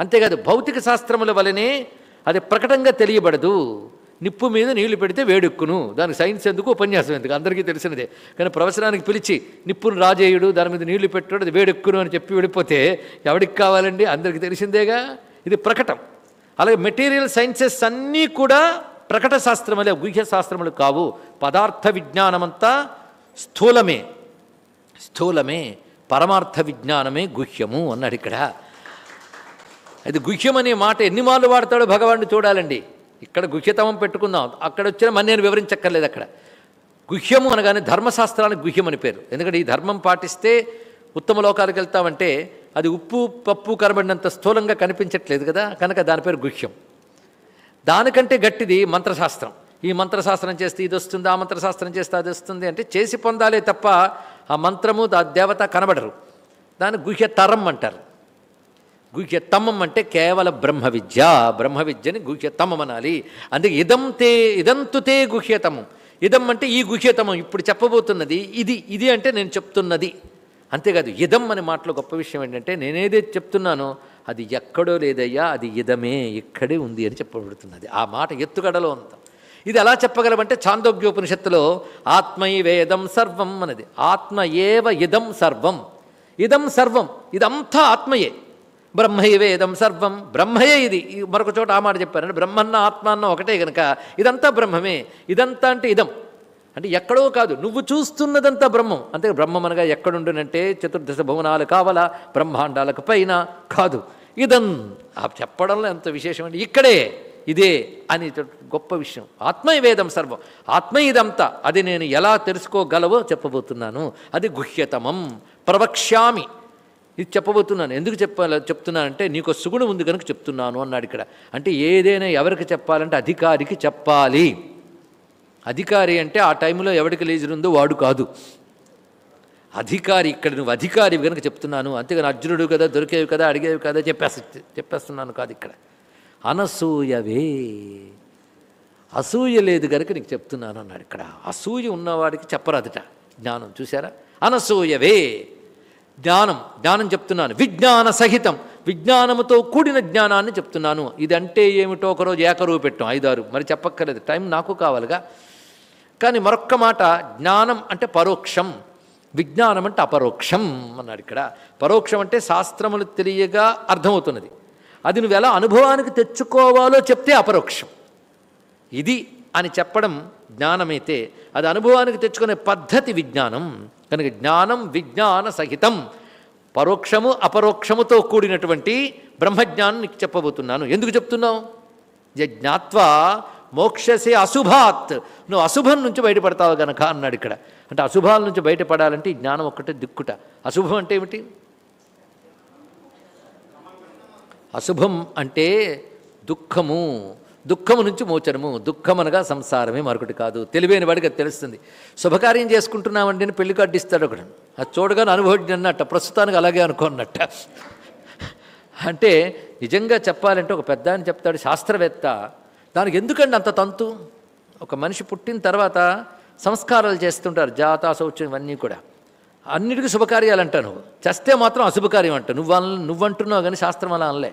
అంతేకాదు భౌతిక శాస్త్రముల వలనే అది ప్రకటంగా తెలియబడదు. నిప్పు మీద నీళ్ళు పెడితే వేడెక్కును. దానికి సైన్స్ ఎందుకు ఉపన్యాసం ఎందుకు? అందరికీ తెలిసినదే. కానీ ప్రవచనానికి పిలిచి నిప్పును రాజేయుడు దాని మీద నీళ్ళు పెట్టాడు అది వేడెక్కును అని చెప్పి వెళ్ళిపోతే ఎవడికి కావాలండి? అందరికీ తెలిసిందేగా? ఇది ప్రకటం. అలాగే మెటీరియల్ సైన్సెస్ అన్నీ కూడా ప్రకట శాస్త్రములే గుహ్య శాస్త్రములు కావు. పదార్థ విజ్ఞానమంతా స్థూలమే. స్థూలమే పరమార్థ విజ్ఞానమే గుహ్యము అన్నాడు ఇక్కడ. అది గుహ్యం అనే మాట ఎన్ని మార్లు వాడతాడో భగవాన్ని చూడాలండి. ఇక్కడ గుహ్యతమం పెట్టుకుందాం. అక్కడ వచ్చిన మన నేను వివరించక్కర్లేదు అక్కడ. గుహ్యము అనగానే ధర్మశాస్త్రానికి గుహ్యం అని పేరు. ఎందుకంటే ఈ ధర్మం పాటిస్తే ఉత్తమ లోకాలకు వెళ్తామంటే అది ఉప్పు పప్పు కనబడినంత స్థూలంగా కనిపించట్లేదు కదా. కనుక దాని పేరు గుహ్యం. దానికంటే గట్టిది మంత్రశాస్త్రం. ఈ మంత్రశాస్త్రం చేస్తే ఇది వస్తుంది ఆ మంత్రశాస్త్రం చేస్తే అది వస్తుంది అంటే చేసి పొందాలే తప్ప ఆ మంత్రము ఆ దేవత కనబడరు. దాన్ని గుహ్యతరం అంటారు. గుహ్యతమం అంటే కేవల బ్రహ్మ విద్య. బ్రహ్మ విద్యని గుహ్యతమం అనాలి. అందుకే ఇదం తే ఇదంతు తే గుహ్యతమం. ఇదం అంటే ఈ గుహ్యతమం. ఇప్పుడు చెప్పబోతున్నది ఇది ఇది అంటే నేను చెప్తున్నది. అంతేకాదు ఇదం అనే మాటలో గొప్ప విషయం ఏంటంటే నేనేదైతే చెప్తున్నానో అది ఎక్కడో లేదయ్యా అది ఇదమే ఇక్కడే ఉంది అని చెప్పబడుతున్నది. ఆ మాట ఎత్తుగడలో అంత. ఇది ఎలా చెప్పగలమంటే చాందోగ్యోపనిషత్తులో ఆత్మైవేదం సర్వం అన్నది. ఆత్మ ఏవ ఇదం సర్వం. ఇదం సర్వం. ఇదంతా ఆత్మయే. బ్రహ్మైవేదం సర్వం. బ్రహ్మయే ఇది. మరొక చోట ఆ మాట చెప్పారంటే బ్రహ్మన్న ఆత్మ అన్న ఒకటే కనుక ఇదంతా బ్రహ్మమే. ఇదంతా అంటే ఇదం. అంటే ఎక్కడో కాదు. నువ్వు చూస్తున్నదంతా బ్రహ్మం. అంతే బ్రహ్మం అనగా ఎక్కడుండునంటే చతుర్దశ భవనాలు కావాలా? బ్రహ్మాండాలకు పైన కాదు. ఇదం. ఆ చెప్పడంలో ఎంత విశేషం అంటే ఇక్కడే. ఇదే అని గొప్ప విషయం. ఆత్మయవేదం సర్వం. ఆత్మ ఇదంతా అది నేను ఎలా తెలుసుకోగలవో చెప్పబోతున్నాను. అది గుహ్యతమం. ప్రవక్ష్యామి. ఇది చెప్పబోతున్నాను. ఎందుకు చెప్ప చెప్తున్నానంటే నీకు సుగుణం ఉంది కనుక చెప్తున్నాను అన్నాడు ఇక్కడ. అంటే ఏదైనా ఎవరికి చెప్పాలంటే అధికారికి చెప్పాలి. అధికారి అంటే ఆ టైంలో ఎవరికి లేజర్ ఉందో వాడు కాదు. అధికారి ఇక్కడ నువ్వు అధికారి కనుక చెప్తున్నాను. అంతేగాని అర్జునుడు కదా దొరికేవి కదా అడిగేవి కదా చెప్పేస్త చెప్పేస్తున్నాను కాదు ఇక్కడ. అనసూయవే. అసూయ లేదు కనుక నీకు చెప్తున్నాను అన్నాడు ఇక్కడ. అసూయ ఉన్నవాడికి చెప్పరాదుట. జ్ఞానం చూసారా అనసూయవే. జ్ఞానం జ్ఞానం చెప్తున్నాను. విజ్ఞాన సహితం విజ్ఞానముతో కూడిన జ్ఞానాన్ని చెప్తున్నాను. ఇది అంటే ఏమిటో ఒకరోజు ఏకరువు పెట్టాం ఐదారు. మరి చెప్పక్కర్లేదు. టైం నాకు కావాలిగా. కానీ మరొక్క మాట జ్ఞానం అంటే పరోక్షం. విజ్ఞానం అంటే అపరోక్షం అన్నాడు ఇక్కడ. పరోక్షం అంటే శాస్త్రములు తెలియగా అర్థమవుతున్నది. అది నువ్వు ఎలా అనుభవానికి తెచ్చుకోవాలో చెప్తే అపరోక్షం. ఇది అని చెప్పడం జ్ఞానమైతే అది అనుభవానికి తెచ్చుకునే పద్ధతి విజ్ఞానం. కనుక జ్ఞానం విజ్ఞాన సహితం. పరోక్షము అపరోక్షముతో కూడినటువంటి బ్రహ్మజ్ఞానం నీకు చెప్పబోతున్నాను. ఎందుకు చెప్తున్నావు? జ్ఞాత్వా మోక్షసే అశుభాత్. నువ్వు అశుభం నుంచి బయటపడతావు గనక అన్నాడు ఇక్కడ. అంటే అశుభాల నుంచి బయటపడాలంటే ఈ జ్ఞానం ఒక్కటే దిక్కుట. అశుభం అంటే ఏమిటి? అశుభం అంటే దుఃఖము. దుఃఖము నుంచి మోచనము దుఃఖం అనగా సంసారమే మరొకటి కాదు. తెలివైన వాడికి అది తెలుస్తుంది. శుభకార్యం చేసుకుంటున్నామండి అని పెళ్ళి అడ్డిస్తాడు ఒకడు. అది చూడగానే అనుభవం అన్నట్ట ప్రస్తుతానికి అలాగే అనుకోన్నట్ట అంటే నిజంగా చెప్పాలంటే ఒక పెద్ద అని చెప్తాడు శాస్త్రవేత్త దానికి ఎందుకండి అంత తంతు? ఒక మనిషి పుట్టిన తర్వాత సంస్కారాలు చేస్తుంటారు జాత శౌచం ఇవన్నీ కూడా. అన్నిటికీ శుభకార్యాలు అంటా నువ్వు చస్తే మాత్రం అశుభకార్యం అంట. నువ్వు నువ్వంటున్నావు కానీ శాస్త్రం అలా అనలే.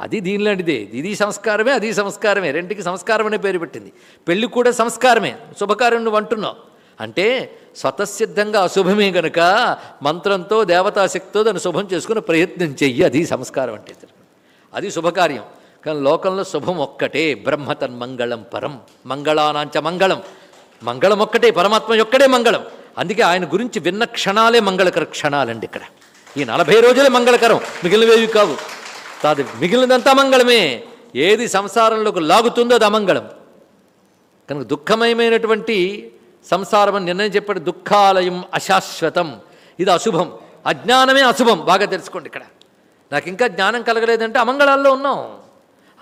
అది దీనిలాంటిదే. ఇది సంస్కారమే అది సంస్కారమే. రెంటికి సంస్కారం అనే పేరు పెట్టింది. పెళ్ళి కూడా సంస్కారమే. శుభకార్యం నువ్వు అంటున్నావు. అంటే స్వతసిద్ధంగా అశుభమే గనుక మంత్రంతో దేవతాశక్తితో దాన్ని శుభం చేసుకుని ప్రయత్నం చెయ్యి. అది సంస్కారం అంటే అది శుభకార్యం. కానీ లోకంలో శుభం ఒక్కటే. బ్రహ్మతన్మంగళం పరం. మంగళానాంచ మంగళం. మంగళం ఒక్కటే. పరమాత్మ ఒక్కడే మంగళం. అందుకే ఆయన గురించి విన్న క్షణాలే మంగళకర క్షణాలండి ఇక్కడ. ఈ నలభై రోజులే మంగళకరం. మిగిలినవేవి కావు. తాది మిగిలినదంతా మంగళమే. ఏది సంసారంలోకి లాగుతుందో అది అమంగళం. కనుక దుఃఖమయమైనటువంటి సంసారం అని నిర్ణయం చెప్పాడు దుఃఖాలయం అశాశ్వతం. ఇది అశుభం. అజ్ఞానమే అశుభం. బాగా తెలుసుకోండి ఇక్కడ. నాకు ఇంకా జ్ఞానం కలగలేదంటే అమంగళాల్లో ఉన్నాం.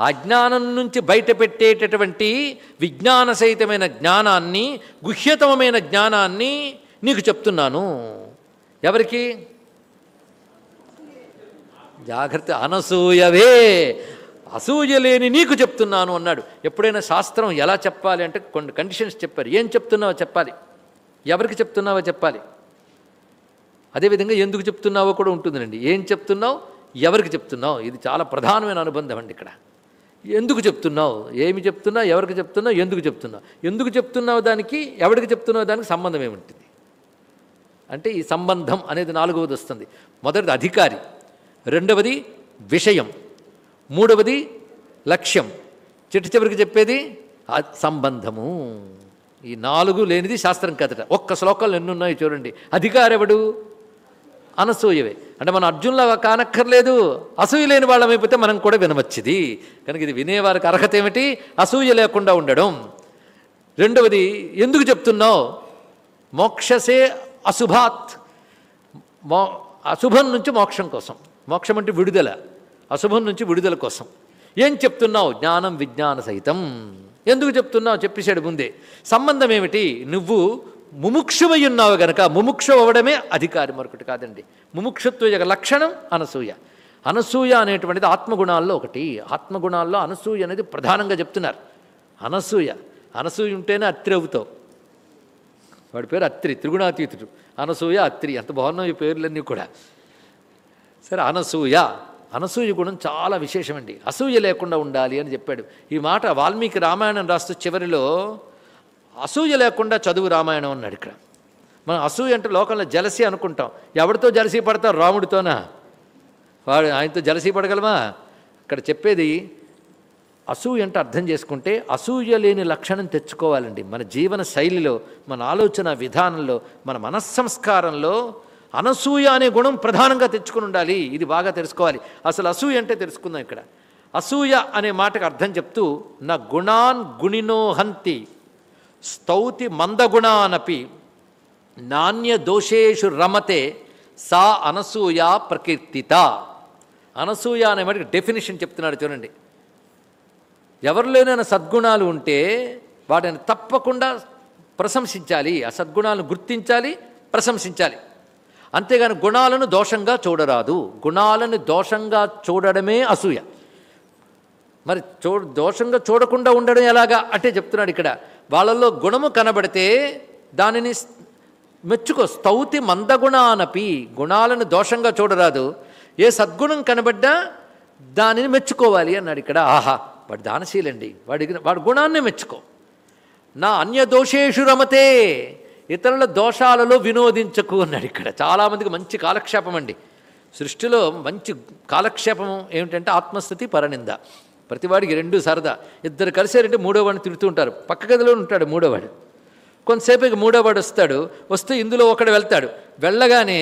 ఆ జ్ఞానం నుంచి బయట పెట్టేటటువంటి విజ్ఞాన సహితమైన జ్ఞానాన్ని గుహ్యతమమైన జ్ఞానాన్ని నీకు చెప్తున్నాను. ఎవరికి? జాగ్రత్త అనసూయవే అసూయ లేని నీకు చెప్తున్నాను అన్నాడు. ఎప్పుడైనా శాస్త్రం ఎలా చెప్పాలి అంటే కొన్ని కండిషన్స్ చెప్పారు. ఏం చెప్తున్నావో చెప్పాలి. ఎవరికి చెప్తున్నావో చెప్పాలి. అదేవిధంగా ఎందుకు చెప్తున్నావో కూడా ఉంటుందండి ఏం చెప్తున్నావు? ఎవరికి చెప్తున్నావు? ఇది చాలా ప్రధానమైన అనుబంధం అండి ఇక్కడ. ఎందుకు చెప్తున్నావు? ఏమి చెప్తున్నావు ఎవరికి చెప్తున్నావు ఎందుకు చెప్తున్నావు ఎందుకు చెప్తున్నావు దానికి? ఎవరికి చెప్తున్నావు దానికి సంబంధం ఏముంటుంది? అంటే ఈ సంబంధం అనేది నాలుగవది వస్తుంది. మొదటిది అధికారి రెండవది విషయం మూడవది లక్ష్యం. చిట్టు చివరికి చెప్పేది ఆ సంబంధము. ఈ నాలుగు లేనిది శాస్త్రం కథట. ఒక్క శ్లోకాలు ఎన్నున్నాయి చూడండి. అధికారెవడు? అనసూయవే. అంటే మనం అర్జున్లా కానక్కర్లేదు అసూయ లేని వాళ్ళమైపోతే మనం కూడా వినవచ్చుది. కనుక ఇది వినేవారికి అర్హత ఏమిటి? అసూయ లేకుండా ఉండడం. రెండవది ఎందుకు చెప్తున్నావు? మోక్షసే అశుభాత్. మో అశుభం నుంచి మోక్షం కోసం. మోక్షం అంటే విడుదల. అశుభం నుంచి విడుదల కోసం. ఏం చెప్తున్నావు? జ్ఞానం విజ్ఞాన సహితం. ఎందుకు చెప్తున్నావు? చెప్పేశాడు ముందే. సంబంధం ఏమిటి? నువ్వు ముముక్షువై ఉన్నావు గనక ముముక్షు అవ్వడమే అధికారి మరొకటి కాదండి. ముముక్షత్వ యొక్క లక్షణం అనసూయ. అనసూయ అనేటువంటిది ఆత్మగుణాల్లో ఒకటి. ఆత్మగుణాల్లో అనసూయ అనేది ప్రధానంగా చెప్తున్నారు. అనసూయ. అనసూయ ఉంటేనే అత్రి అవుతావు. వాడి పేరు అత్రి త్రిగుణాతీతుడు. అనసూయ అత్రి. ఎంత బాగున్నాయి ఈ పేర్లన్నీ కూడా. సరే అనసూయ. అనసూయ గుణం చాలా విశేషమండి. అసూయ లేకుండా ఉండాలి అని చెప్పాడు. ఈ మాట వాల్మీకి రామాయణం రాస్తూ చివరిలో అసూయ లేకుండా చదువు రామాయణం అన్నాడు ఇక్కడ. మనం అసూయ అంటే లోకంలో జలసి అనుకుంటాం. ఎవరితో జలసీ పడతాం రాముడితోనా? వాడు ఆయనతో జలసీ పడగలమా? ఇక్కడ చెప్పేది అసూయ అంటే అర్థం చేసుకుంటే అసూయ లేని లక్షణం తెచ్చుకోవాలండి. మన జీవన శైలిలో మన ఆలోచన విధానంలో మన మనస్సంస్కారంలో అనసూయ అనే గుణం ప్రధానంగా తెచ్చుకుని ఉండాలి. ఇది బాగా తెలుసుకోవాలి. అసలు అసూయ అంటే తెలుసుకుందాం ఇక్కడ. అసూయ అనే మాటకు అర్థం చెప్తూ నా గుణాన్ గుణినోహంతి స్తౌతి మందగుణానపి నాణ్య దోషేషు రమతే సా అనసూయ ప్రకీర్తిత. అనసూయ అనే వాటికి డెఫినేషన్ చెప్తున్నాడు చూడండి. ఎవరిలోనైనా సద్గుణాలు ఉంటే వాటిని తప్పకుండా ప్రశంసించాలి ఆ సద్గుణాలను గుర్తించాలి ప్రశంసించాలి. అంతేగాని గుణాలను దోషంగా చూడరాదు. గుణాలను దోషంగా చూడడమే అసూయ. మరి చూ దోషంగా చూడకుండా ఉండడం ఎలాగా? అంటే చెప్తున్నాడు ఇక్కడ వాళ్ళల్లో గుణము కనబడితే దానిని మెచ్చుకో. స్తౌతి మందగుణానపి. గుణాలను దోషంగా చూడరాదు. ఏ సద్గుణం కనబడ్డా దానిని మెచ్చుకోవాలి అన్నాడు ఇక్కడ. ఆహా వాడు దానశీలండి. వాడి వాడి గుణాన్ని మెచ్చుకో. నా అన్య దోషేషు రమతే. ఇతరుల దోషాలలో వినోదించకు అన్నాడు ఇక్కడ. చాలామందికి మంచి కాలక్షేపం అండి. సృష్టిలో మంచి కాలక్షేపం ఏమిటంటే ఆత్మస్థితి పరనింద. ప్రతివాడికి రెండు సరదా. ఇద్దరు కలిసారంటే మూడోవాడిని తిడుతూ ఉంటారు. పక్క గదిలో ఉంటాడు మూడోవాడు కొంతసేపు మూడోవాడు వస్తాడు. వస్తే ఇందులో ఒకడు వెళ్తాడు. వెళ్ళగానే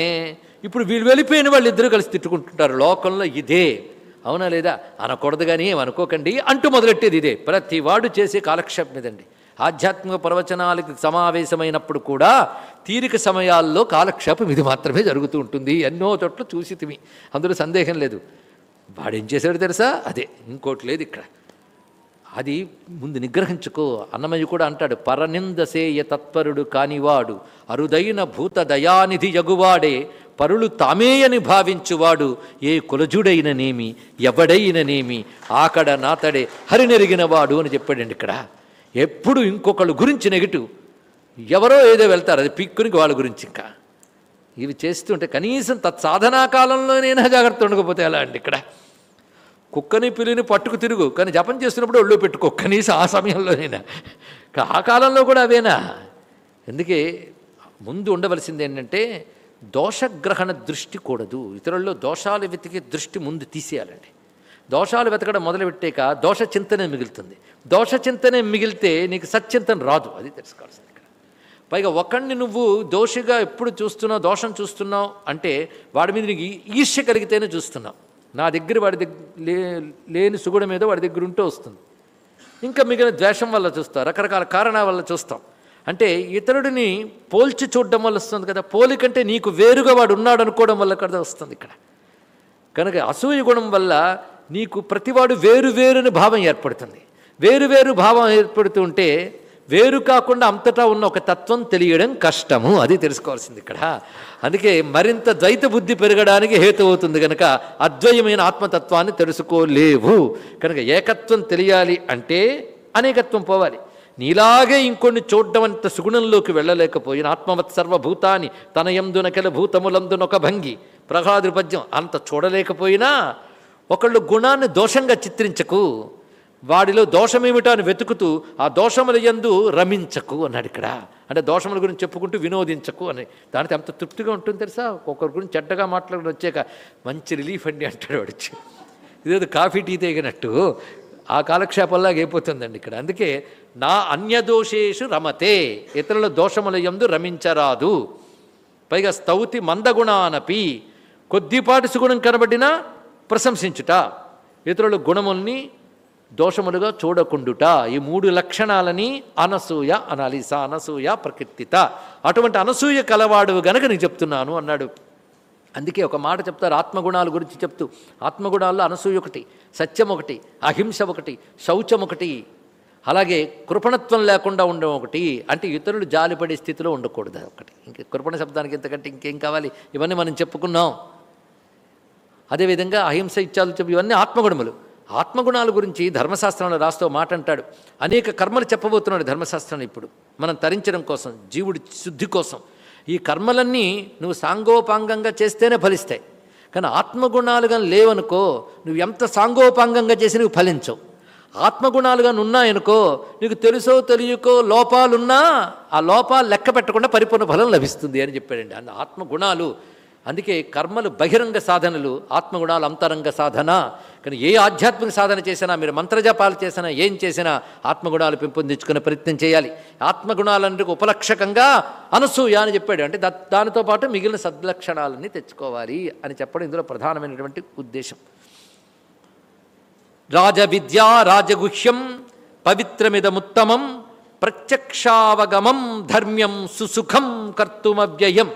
ఇప్పుడు వీళ్ళు వెళ్ళిపోయిన వాళ్ళు ఇద్దరు కలిసి తిట్టుకుంటుంటారు. లోకంలో ఇదే. అవునా లేదా? అనకూడదు కానీ ఏమనుకోకండి అనుకోకండి. అంటూ మొదలెట్టేది ఇదే. ప్రతి వాడు చేసే కాలక్షేపం ఇదండి. ఆధ్యాత్మిక ప్రవచనాలకి సమావేశమైనప్పుడు కూడా తీరిక సమయాల్లో కాలక్షేపం ఇది మాత్రమే జరుగుతూ ఉంటుంది. ఎన్నో చోట్ల చూసి తిమి అందులో సందేహం లేదు. వాడేం చేశాడు తెలుసా? అదే ఇంకోటి లేదు ఇక్కడ. అది ముందు నిగ్రహించుకో. అన్నమయ్య కూడా అంటాడు పరనిందసేయ తత్పరుడు కానివాడు అరుదైన భూత దయానిధి యగువాడే పరులు తామేయని భావించువాడు ఏ కులజుడైననేమి ఎవడైననేమి ఆకడ నాతడే హరినెరిగినవాడు అని చెప్పాడండి ఇక్కడ. ఎప్పుడు ఇంకొకళ్ళు గురించి నెగిటివ్. ఎవరో ఏదో వెళ్తారు అది పిక్కునికి వాళ్ళ గురించి ఇంకా. ఇవి చేస్తుంటే కనీసం తత్సాధనా కాలంలోనైనా జాగ్రత్త ఉండకపోతే ఎలా అండి ఇక్కడ? కుక్కని పిల్లిని పట్టుకు తిరుగు కానీ జపం చేస్తున్నప్పుడు ఒళ్ళు పెట్టుకో కనీసం ఆ సమయంలోనైనా ఆ కాలంలో కూడా అవేనా? అందుకే ముందు ఉండవలసింది ఏంటంటే దోషగ్రహణ దృష్టి కూడదు. ఇతరుల్లో దోషాలు వెతికే దృష్టి ముందు తీసేయాలండి. దోషాలు వెతకడం మొదలుపెట్టాక దోష చింతనే మిగులుతుంది. దోష చింతనే మిగిలితే నీకు సచ్చింతన రాదు. అది తెలుసుకోవాల్సింది. పైగా ఒకడిని నువ్వు దోషిగా ఎప్పుడు చూస్తున్నావు దోషం చూస్తున్నావు అంటే వాడి మీద నీకు ఈర్ష్య కలిగితేనే చూస్తున్నావు. నా దగ్గర వాడి దగ్గర లే లేని సుగుణం మీద వాడి దగ్గర ఉంటూ వస్తుంది. ఇంకా మిగిలిన ద్వేషం వల్ల చూస్తాం రకరకాల కారణాల వల్ల చూస్తాం అంటే ఇతరుడిని పోల్చి చూడడం వల్ల వస్తుంది కదా పోలికంటే నీకు వేరుగా వాడు ఉన్నాడు అనుకోవడం వల్ల కదా వస్తుంది ఇక్కడ. కనుక అసూయ గుణం వల్ల నీకు ప్రతివాడు వేరు వేరుని భావం ఏర్పడుతుంది. వేరు వేరు భావం ఏర్పడుతుంటే వేరు కాకుండా అంతటా ఉన్న ఒక తత్వం తెలియడం కష్టము. అది తెలుసుకోవాల్సింది ఇక్కడ. అందుకే మరింత ద్వైత బుద్ధి పెరగడానికి హేతు అవుతుంది కనుక అద్వయమైన ఆత్మతత్వాన్ని తెలుసుకోలేవు. కనుక ఏకత్వం తెలియాలి అంటే అనేకత్వం పోవాలి. నీలాగే ఇంకొన్ని చూడడం అంత సుగుణంలోకి వెళ్ళలేకపోయిన ఆత్మవత్ సర్వభూతాన్ని తన ఎందునకెల భూతములందునొక భంగి ప్రహ్లాదృపద్యం అంత చూడలేకపోయినా ఒకళ్ళు గుణాన్ని దోషంగా చిత్రించకు. వాడిలో దోషమేమిటో అని వెతుకుతూ ఆ దోషముల ఎందు రమించకు అన్నాడు ఇక్కడ. అంటే దోషముల గురించి చెప్పుకుంటూ వినోదించకు అని. దానికి ఎంత తృప్తిగా ఉంటుంది తెలుసా? ఒకరి గురించి చెడ్డగా మాట్లాడడం వచ్చాక మంచి రిలీఫ్ అండి అంటాడు వాడిచ్చి ఇదేదో కాఫీ టీ తేగినట్టు. ఆ కాలక్షేపంలాగా అయిపోతుందండి ఇక్కడ. అందుకే నా అన్యదోషేషు రమతే. ఇతరుల దోషముల ఎందు రమించరాదు. పైగా స్తౌతి మందగుణానపి. కొద్దిపాటి సుగుణం కనబడినా ప్రశంసించుట. ఇతరుల గుణముల్ని దోషములుగా చూడకుండుట. ఈ మూడు లక్షణాలని అనసూయ అనాలి. సా అనసూయ ప్రకృతిత. అటువంటి అనసూయ కలవాడు గనక నేను చెప్తున్నాను అన్నాడు. అందుకే ఒక మాట చెప్తారు ఆత్మగుణాల గురించి చెప్తూ. ఆత్మగుణాల్లో అనసూయ ఒకటి సత్యం ఒకటి అహింస ఒకటి శౌచం ఒకటి అలాగే కృపణత్వం లేకుండా ఉండడం ఒకటి. అంటే ఇతరులు జాలిపడే స్థితిలో ఉండకూడదు ఒకటి. ఇంక కృపణ శబ్దానికి ఇంతకంటే ఇంకేం కావాలి? ఇవన్నీ మనం చెప్పుకున్నాం. అదేవిధంగా అహింస ఇచ్చాలు చెప్పి ఇవన్నీ ఆత్మగుణములు. ఆత్మగుణాల గురించి ధర్మశాస్త్రంలో రాస్తూ మాట అంటాడు అనేక కర్మలు చెప్పబోతున్నాడు ధర్మశాస్త్రం ఇప్పుడు. మనం తరించడం కోసం జీవుడి శుద్ధి కోసం. ఈ కర్మలన్నీ నువ్వు సాంగోపాంగంగా చేస్తేనే ఫలిస్తాయి. కానీ ఆత్మగుణాలుగా లేవనుకో నువ్వు ఎంత సాంగోపాంగంగా చేసి నువ్వు ఫలించవు. ఆత్మగుణాలుగా ఉన్నాయనుకో నీకు తెలుసో తెలియకో లోపాలున్నా ఆ లోపాలు లెక్క పెట్టకుండా పరిపూర్ణ ఫలం లభిస్తుంది అని చెప్పాడండి. అందు ఆత్మగుణాలు అందుకే కర్మలు బహిరంగ సాధనలు ఆత్మగుణాలు అంతరంగ సాధన. కానీ ఏ ఆధ్యాత్మిక సాధన చేసినా మీరు మంత్రజపాలు చేసినా ఏం చేసినా ఆత్మగుణాలు పెంపొందించుకునే ప్రయత్నం చేయాలి. ఆత్మగుణాలందుకు ఉపలక్షకంగా అనసూయ అని చెప్పాడు. అంటే దానితో పాటు మిగిలిన సద్లక్షణాలన్నీ తెచ్చుకోవాలి అని చెప్పడం ఇందులో ప్రధానమైనటువంటి ఉద్దేశం. రాజవిద్యా రాజగుహ్యం పవిత్రమిదముత్తమం ప్రత్యక్షావగమం ధర్మ్యం సుసుఖం కర్తుమవ్యయం.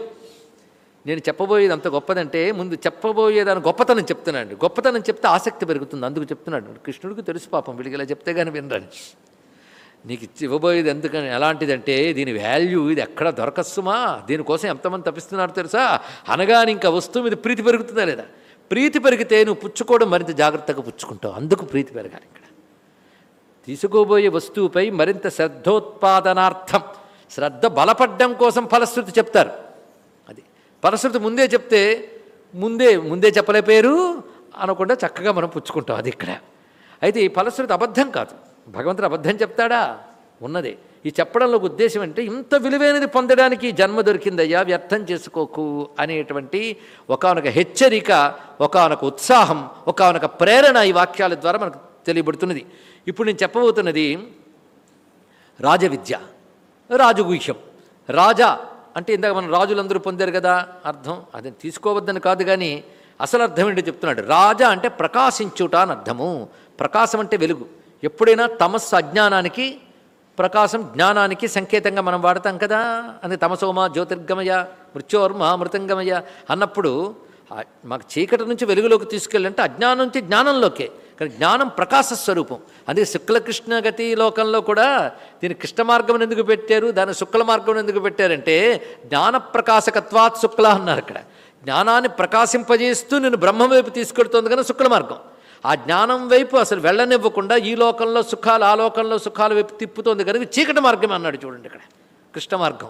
నేను చెప్పబోయేది అంత గొప్పదంటే ముందు చెప్పబోయేదాని గొప్పతనం చెప్తున్నాడు. గొప్పతనం చెప్తే ఆసక్తి పెరుగుతుంది. అందుకు చెప్తున్నాడు. కృష్ణుడికి తెలుసు పాపం. వీడికి ఇలా చెప్తే కానీ వినరని. నీకు ఇవ్వబోయేది ఎందుకని? ఎలాంటిదంటే దీని వాల్యూ ఇది ఎక్కడ దొరకస్సుమా దీనికోసం ఎంతమంది తప్పిస్తున్నారు తెలుసా? అనగానే ఇంకా వస్తువు మీద ప్రీతి పెరుగుతుందా లేదా? ప్రీతి పెరిగితే నువ్వు పుచ్చుకోవడం మరింత జాగ్రత్తగా పుచ్చుకుంటావు. అందుకు ప్రీతి పెరగాలి ఇక్కడ. తీసుకోబోయే వస్తువుపై మరింత శ్రద్ధోత్పాదనార్థం శ్రద్ధ బలపడ్డం కోసం ఫలశ్రుతి చెప్తారు. పరశుద్ధి ముందే చెప్తే ముందే ముందే చెప్పలేపోయారు అనకుండా చక్కగా మనం పుచ్చుకుంటాం అది ఇక్కడ. అయితే ఈ ఫలశ్రుతి అబద్ధం కాదు. భగవంతుడు అబద్ధం చెప్తాడా? ఉన్నదే. ఈ చెప్పడంలో ఉద్దేశం అంటే ఇంత విలువైనది పొందడానికి జన్మ దొరికిందయ్యా వ్యర్థం చేసుకోకు అనేటువంటి ఒకనొక హెచ్చరిక ఒకానొక ఉత్సాహం ఒకనొక ప్రేరణ ఈ వాక్యాల ద్వారా మనకు తెలియబడుతున్నది. ఇప్పుడు నేను చెప్పబోతున్నది రాజవిద్య రాజగుహ్యం రాజా అంటే ఇందాక మనం రాజులందరూ పొందారు కదా అర్థం? అది తీసుకోవద్దని కాదు కానీ అసలు అర్థం ఏంటో చెప్తున్నాడు. రాజా అంటే ప్రకాశించుట అని అర్థము. ప్రకాశం అంటే వెలుగు. ఎప్పుడైనా తమస్సు అజ్ఞానానికి ప్రకాశం జ్ఞానానికి సంకేతంగా మనం వాడతాం కదా? అని తమసోమ జ్యోతిర్గమయ మృత్యోర్మ మృతంగమయ అన్నప్పుడు మాకు చీకటి నుంచి వెలుగులోకి తీసుకెళ్ళంటే అజ్ఞానం నుంచి జ్ఞానంలోకే. కానీ జ్ఞానం ప్రకాశ స్వరూపం. అందుకే శుక్లకృష్ణ గతి లోకంలో కూడా దీని కృష్ణ మార్గం ఎందుకు పెట్టారు? దాని శుక్ల మార్గం ఎందుకు పెట్టారంటే జ్ఞాన ప్రకాశకత్వాత్ శుక్ల అన్నారు అక్కడ. జ్ఞానాన్ని ప్రకాశింపజేస్తూ నేను బ్రహ్మం వైపు తీసుకెడుతోంది కానీ శుక్ల మార్గం. ఆ జ్ఞానం వైపు అసలు వెళ్ళనివ్వకుండా ఈ లోకంలో సుఖాలు ఆ లోకంలో సుఖాల వైపు తిప్పుతోంది కనుక చీకటి మార్గం అన్నాడు చూడండి ఇక్కడ. కృష్ణ మార్గం.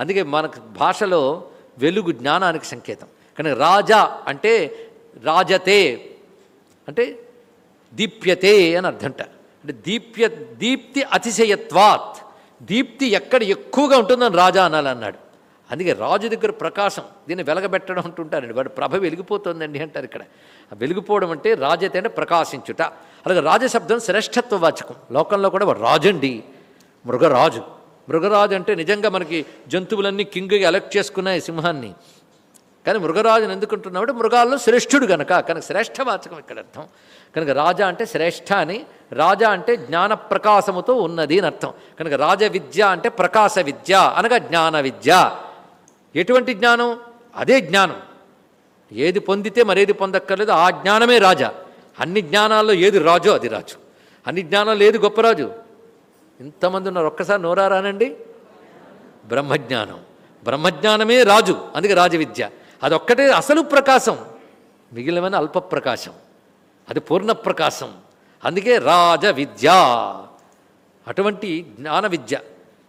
అందుకే మనకు భాషలో వెలుగు జ్ఞానానికి సంకేతం. కానీ రాజా అంటే రాజతే. అంటే దీప్యతే అని అర్థంట. అంటే దీప్య దీప్తి అతిశయత్వాత్. దీప్తి ఎక్కడ ఎక్కువగా ఉంటుందని రాజా అనాలన్నాడు. అందుకే రాజు దగ్గర ప్రకాశం దీన్ని వెలగబెట్టడం అంటుంటారండి. వాడు ప్రభ వెలిగిపోతుందండి అంటారు ఇక్కడ. వెలిగిపోవడం అంటే రాజతేనే అంటే ప్రకాశించుట. అలాగే రాజశబ్దం శ్రేష్ఠత్వ వాచకం. లోకంలో కూడా వాడు రాజండి. మృగరాజు. మృగరాజు అంటే నిజంగా మనకి జంతువులన్నీ కింగ్గా ఎలక్ట్ చేసుకున్నాయి సింహాన్ని. కానీ మృగరాజుని ఎందుకుంటున్నామంటే మృగాల్లో శ్రేష్ఠుడు కనుక కనుక శ్రేష్టవాచకం ఇక్కడ అర్థం. కనుక రాజా అంటే శ్రేష్ఠ అని రాజా అంటే జ్ఞాన ప్రకాశముతో ఉన్నది అని అర్థం. కనుక రాజ విద్య అంటే ప్రకాశ విద్య అనగా జ్ఞాన విద్య. ఎటువంటి జ్ఞానం? అదే జ్ఞానం. ఏది పొందితే మరేది పొందక్కర్లేదు ఆ జ్ఞానమే రాజా. అన్ని జ్ఞానాల్లో ఏది రాజు అది రాజు. అన్ని జ్ఞానాల్లో ఏది గొప్ప రాజు? ఇంతమంది ఉన్నారు. ఒక్కసారి నోరారానండి బ్రహ్మజ్ఞానం. బ్రహ్మజ్ఞానమే రాజు. అందుకే రాజవిద్య అదొక్కటే అసలు ప్రకాశం. మిగిలినవన్నీ అల్ప ప్రకాశం అది పూర్ణ ప్రకాశం అందుకే రాజ విద్య అటువంటి జ్ఞాన విద్య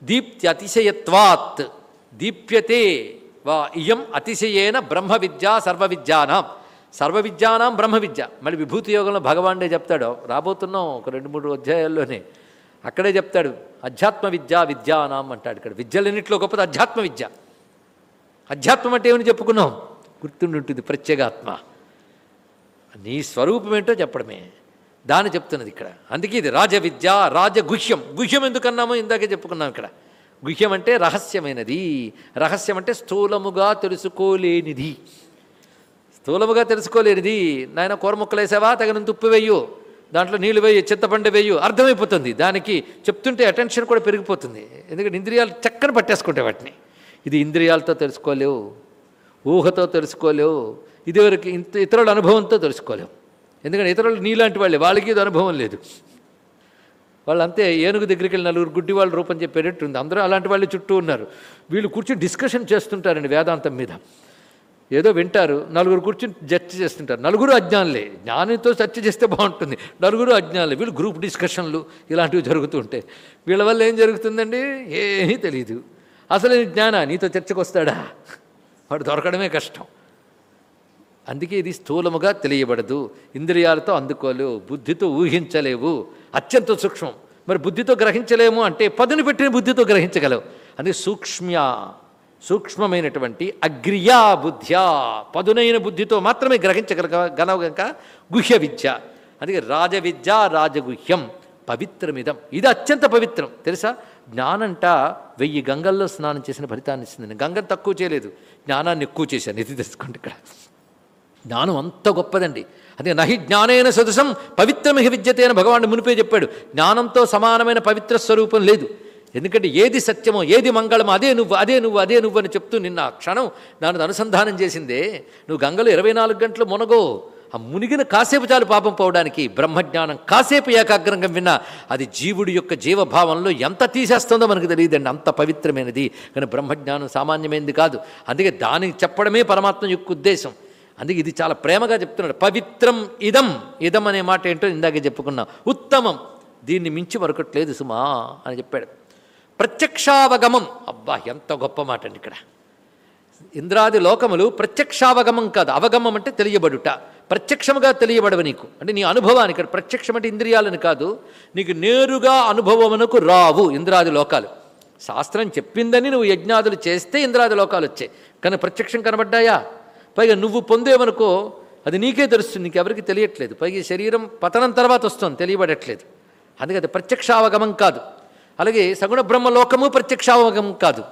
దీప్తి అతిశయత్వాత్ దీప్యతే వా ఇయం అతిశయేన బ్రహ్మ విద్య సర్వ విద్యానాం సర్వ విద్యానాం బ్రహ్మ విద్య మళ్ళీ విభూతి యోగంలో భగవానుడే చెప్తాడు. రాబోతున్నాం ఒక రెండు మూడు అధ్యాయాల్లోనే. అక్కడే చెప్తాడు. అధ్యాత్మ విద్య విద్యానాం అంటాడు ఇక్కడ. విద్యలన్నింటిలో గొప్పది అధ్యాత్మ విద్య అధ్యాత్మం అంటే ఏమని చెప్పుకున్నాం? గుర్తుండుంటుంది ప్రత్యేగాత్మ. నీ స్వరూపం ఏంటో చెప్పడమే. దాన్ని చెప్తున్నది ఇక్కడ. అందుకే ఇది రాజ విద్య రాజ గుహ్యం ఎందుకన్నామో ఇందాకే చెప్పుకున్నాం ఇక్కడ. గుహ్యం అంటే రహస్యమైనది. రహస్యం అంటే స్థూలముగా తెలుసుకోలేనిది. స్థూలముగా తెలుసుకోలేనిది. నాయన కూర ముక్కలు వేసావా? తగినంత ఉప్పు వేయు. దాంట్లో నీళ్ళు వేయు చింతపండు వేయు. అర్థమైపోతుంది. దానికి చెప్తుంటే అటెన్షన్ కూడా పెరిగిపోతుంది. ఎందుకంటే ఇంద్రియాలు చక్కని పట్టేసుకుంటాయి వాటిని. ఇది ఇంద్రియాలతో తెలుసుకోలేవు ఊహతో తెలుసుకోలేవు ఇదివరకు ఇంత ఇతరుల అనుభవంతో తెలుసుకోలేవు. ఎందుకంటే ఇతరులు నీలాంటి వాళ్ళే వాళ్ళకి ఇది అనుభవం లేదు. వాళ్ళంతే ఏనుగు దగ్గరికి వెళ్ళి నలుగురు గుడ్డి వాళ్ళు రూపం చెప్పేటట్టు ఉంది అందరూ అలాంటి వాళ్ళు చుట్టూ ఉన్నారు. వీళ్ళు కూర్చొని డిస్కషన్ చేస్తుంటారండి వేదాంతం మీద. ఏదో వింటారు నలుగురు కూర్చొని చర్చ చేస్తుంటారు. నలుగురు అజ్ఞానులే జ్ఞానితో చర్చ చేస్తే బాగుంటుంది. నలుగురు అజ్ఞానులే వీళ్ళు గ్రూప్ డిస్కషన్లు ఇలాంటివి జరుగుతూ ఉంటాయి. వీళ్ళ వల్ల ఏం జరుగుతుందండి? ఏమీ తెలియదు అసలు ఈ జ్ఞాన? నీతో చర్చకు వస్తాడా? వాడు దొరకడమే కష్టం. అందుకే ఇది స్థూలముగా తెలియబడదు. ఇంద్రియాలతో అందుకోలేవు బుద్ధితో ఊహించలేవు. అత్యంత సూక్ష్మం. మరి బుద్ధితో గ్రహించలేము అంటే పదును పెట్టిన బుద్ధితో గ్రహించగలవు. అందుకే సూక్ష్మ్య సూక్ష్మమైనటువంటి అగ్రియా బుద్ధ్యా పదునైన బుద్ధితో మాత్రమే గ్రహించగలగ గలవు గనక గుహ్య విద్య. అందుకే రాజవిద్య రాజగుహ్యం. పవిత్రమిదం. ఇది అత్యంత పవిత్రం. తెలుసా? జ్ఞానంట వెయ్యి గంగల్లో స్నానం చేసిన ఫలితాన్ని ఇస్తుంది. గంగను తక్కువ చేయలేదు. జ్ఞానాన్ని ఎక్కువ చేశాను. ఇది తెలుసుకోండి ఇక్కడ. జ్ఞానం అంత గొప్పదండి. అదే నహి జ్ఞానైన సదృశం పవిత్రమిహి విద్యతే అని భగవాన్ మునిపే చెప్పాడు. జ్ఞానంతో సమానమైన పవిత్ర స్వరూపం లేదు. ఎందుకంటే ఏది సత్యమో ఏది మంగళమో అదే నువ్వు అదే నువ్వు అదే నువ్వు అని చెప్తూ నిన్న క్షణం దానిని అనుసంధానం చేసిందే. నువ్వు గంగలో ఇరవై నాలుగు గంటలు మునగో. ఆ మునిగిన కాసేపు చాలు పాపం పోవడానికి బ్రహ్మజ్ఞానం కాసేపు ఏకాగ్రంగా విన్నా అది జీవుడి యొక్క జీవభావంలో ఎంత తీసేస్తుందో మనకు తెలియదండి. అంత పవిత్రమైనది. కానీ బ్రహ్మజ్ఞానం సామాన్యమైనది కాదు. అందుకే దానికి చెప్పడమే పరమాత్మ యొక్క ఉద్దేశం. అందుకే ఇది చాలా ప్రేమగా చెప్తున్నాడు. పవిత్రం ఇదం. ఇదం అనే మాట ఏంటో ఇందాకే చెప్పుకున్నాం. ఉత్తమం. దీన్ని మించి మరొకట్లేదు సుమా అని చెప్పాడు. ప్రత్యక్షావగమం. అబ్బా ఎంత గొప్ప మాట అండి ఇక్కడ. ఇంద్రాది లోకములు ప్రత్యక్షావగమం కాదు. అవగమం అంటే తెలియబడుట. ప్రత్యక్షముగా తెలియబడవు నీకు. అంటే నీ అనుభవానికి ఇక్కడ ప్రత్యక్షం అంటే ఇంద్రియాలని కాదు నీకు నేరుగా అనుభవమునకు రావు ఇంద్రాది లోకాలు. శాస్త్రం చెప్పిందని నువ్వు యజ్ఞాదులు చేస్తే ఇంద్రాది లోకాలు వచ్చాయి. కానీ ప్రత్యక్షం కనబడ్డాయా? పైగా నువ్వు పొందేవనుకో అది నీకే తెలుస్తుంది నీకెవరికి తెలియట్లేదు. పైగా శరీరం పతనం తర్వాత వస్తుంది తెలియబడట్లేదు. అందుకే అది ప్రత్యక్షావగమం కాదు. అలాగే సగుణ బ్రహ్మలోకము ప్రత్యక్షావగమం కాదు.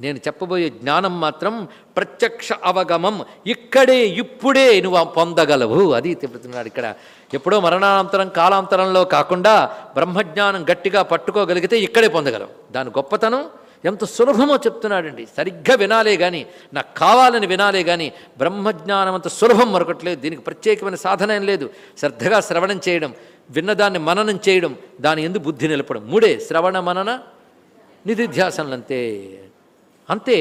నేను చెప్పబోయే జ్ఞానం మాత్రం ప్రత్యక్ష అవగమం. ఇక్కడే ఇప్పుడే నువ్వు పొందగలవు. అది చెబుతున్నాడు ఇక్కడ. ఎప్పుడో మరణానంతరం కాలాంతరంలో కాకుండా బ్రహ్మజ్ఞానం గట్టిగా పట్టుకోగలిగితే ఇక్కడే పొందగలవు దాని గొప్పతనం ఎంత సులభమో చెప్తున్నాడండి. సరిగ్గా వినాలే కానీ నాకు కావాలని వినాలే కానీ బ్రహ్మజ్ఞానం అంత సులభం మరొకట్లేదు. దీనికి ప్రత్యేకమైన సాధన ఏం లేదు. శ్రద్ధగా శ్రవణం చేయడం విన్నదాన్ని మననం చేయడం దాని ఎందు బుద్ధి నిలపడం. మూడే శ్రవణ మనన నిధిధ్యాసనలంతే అంతే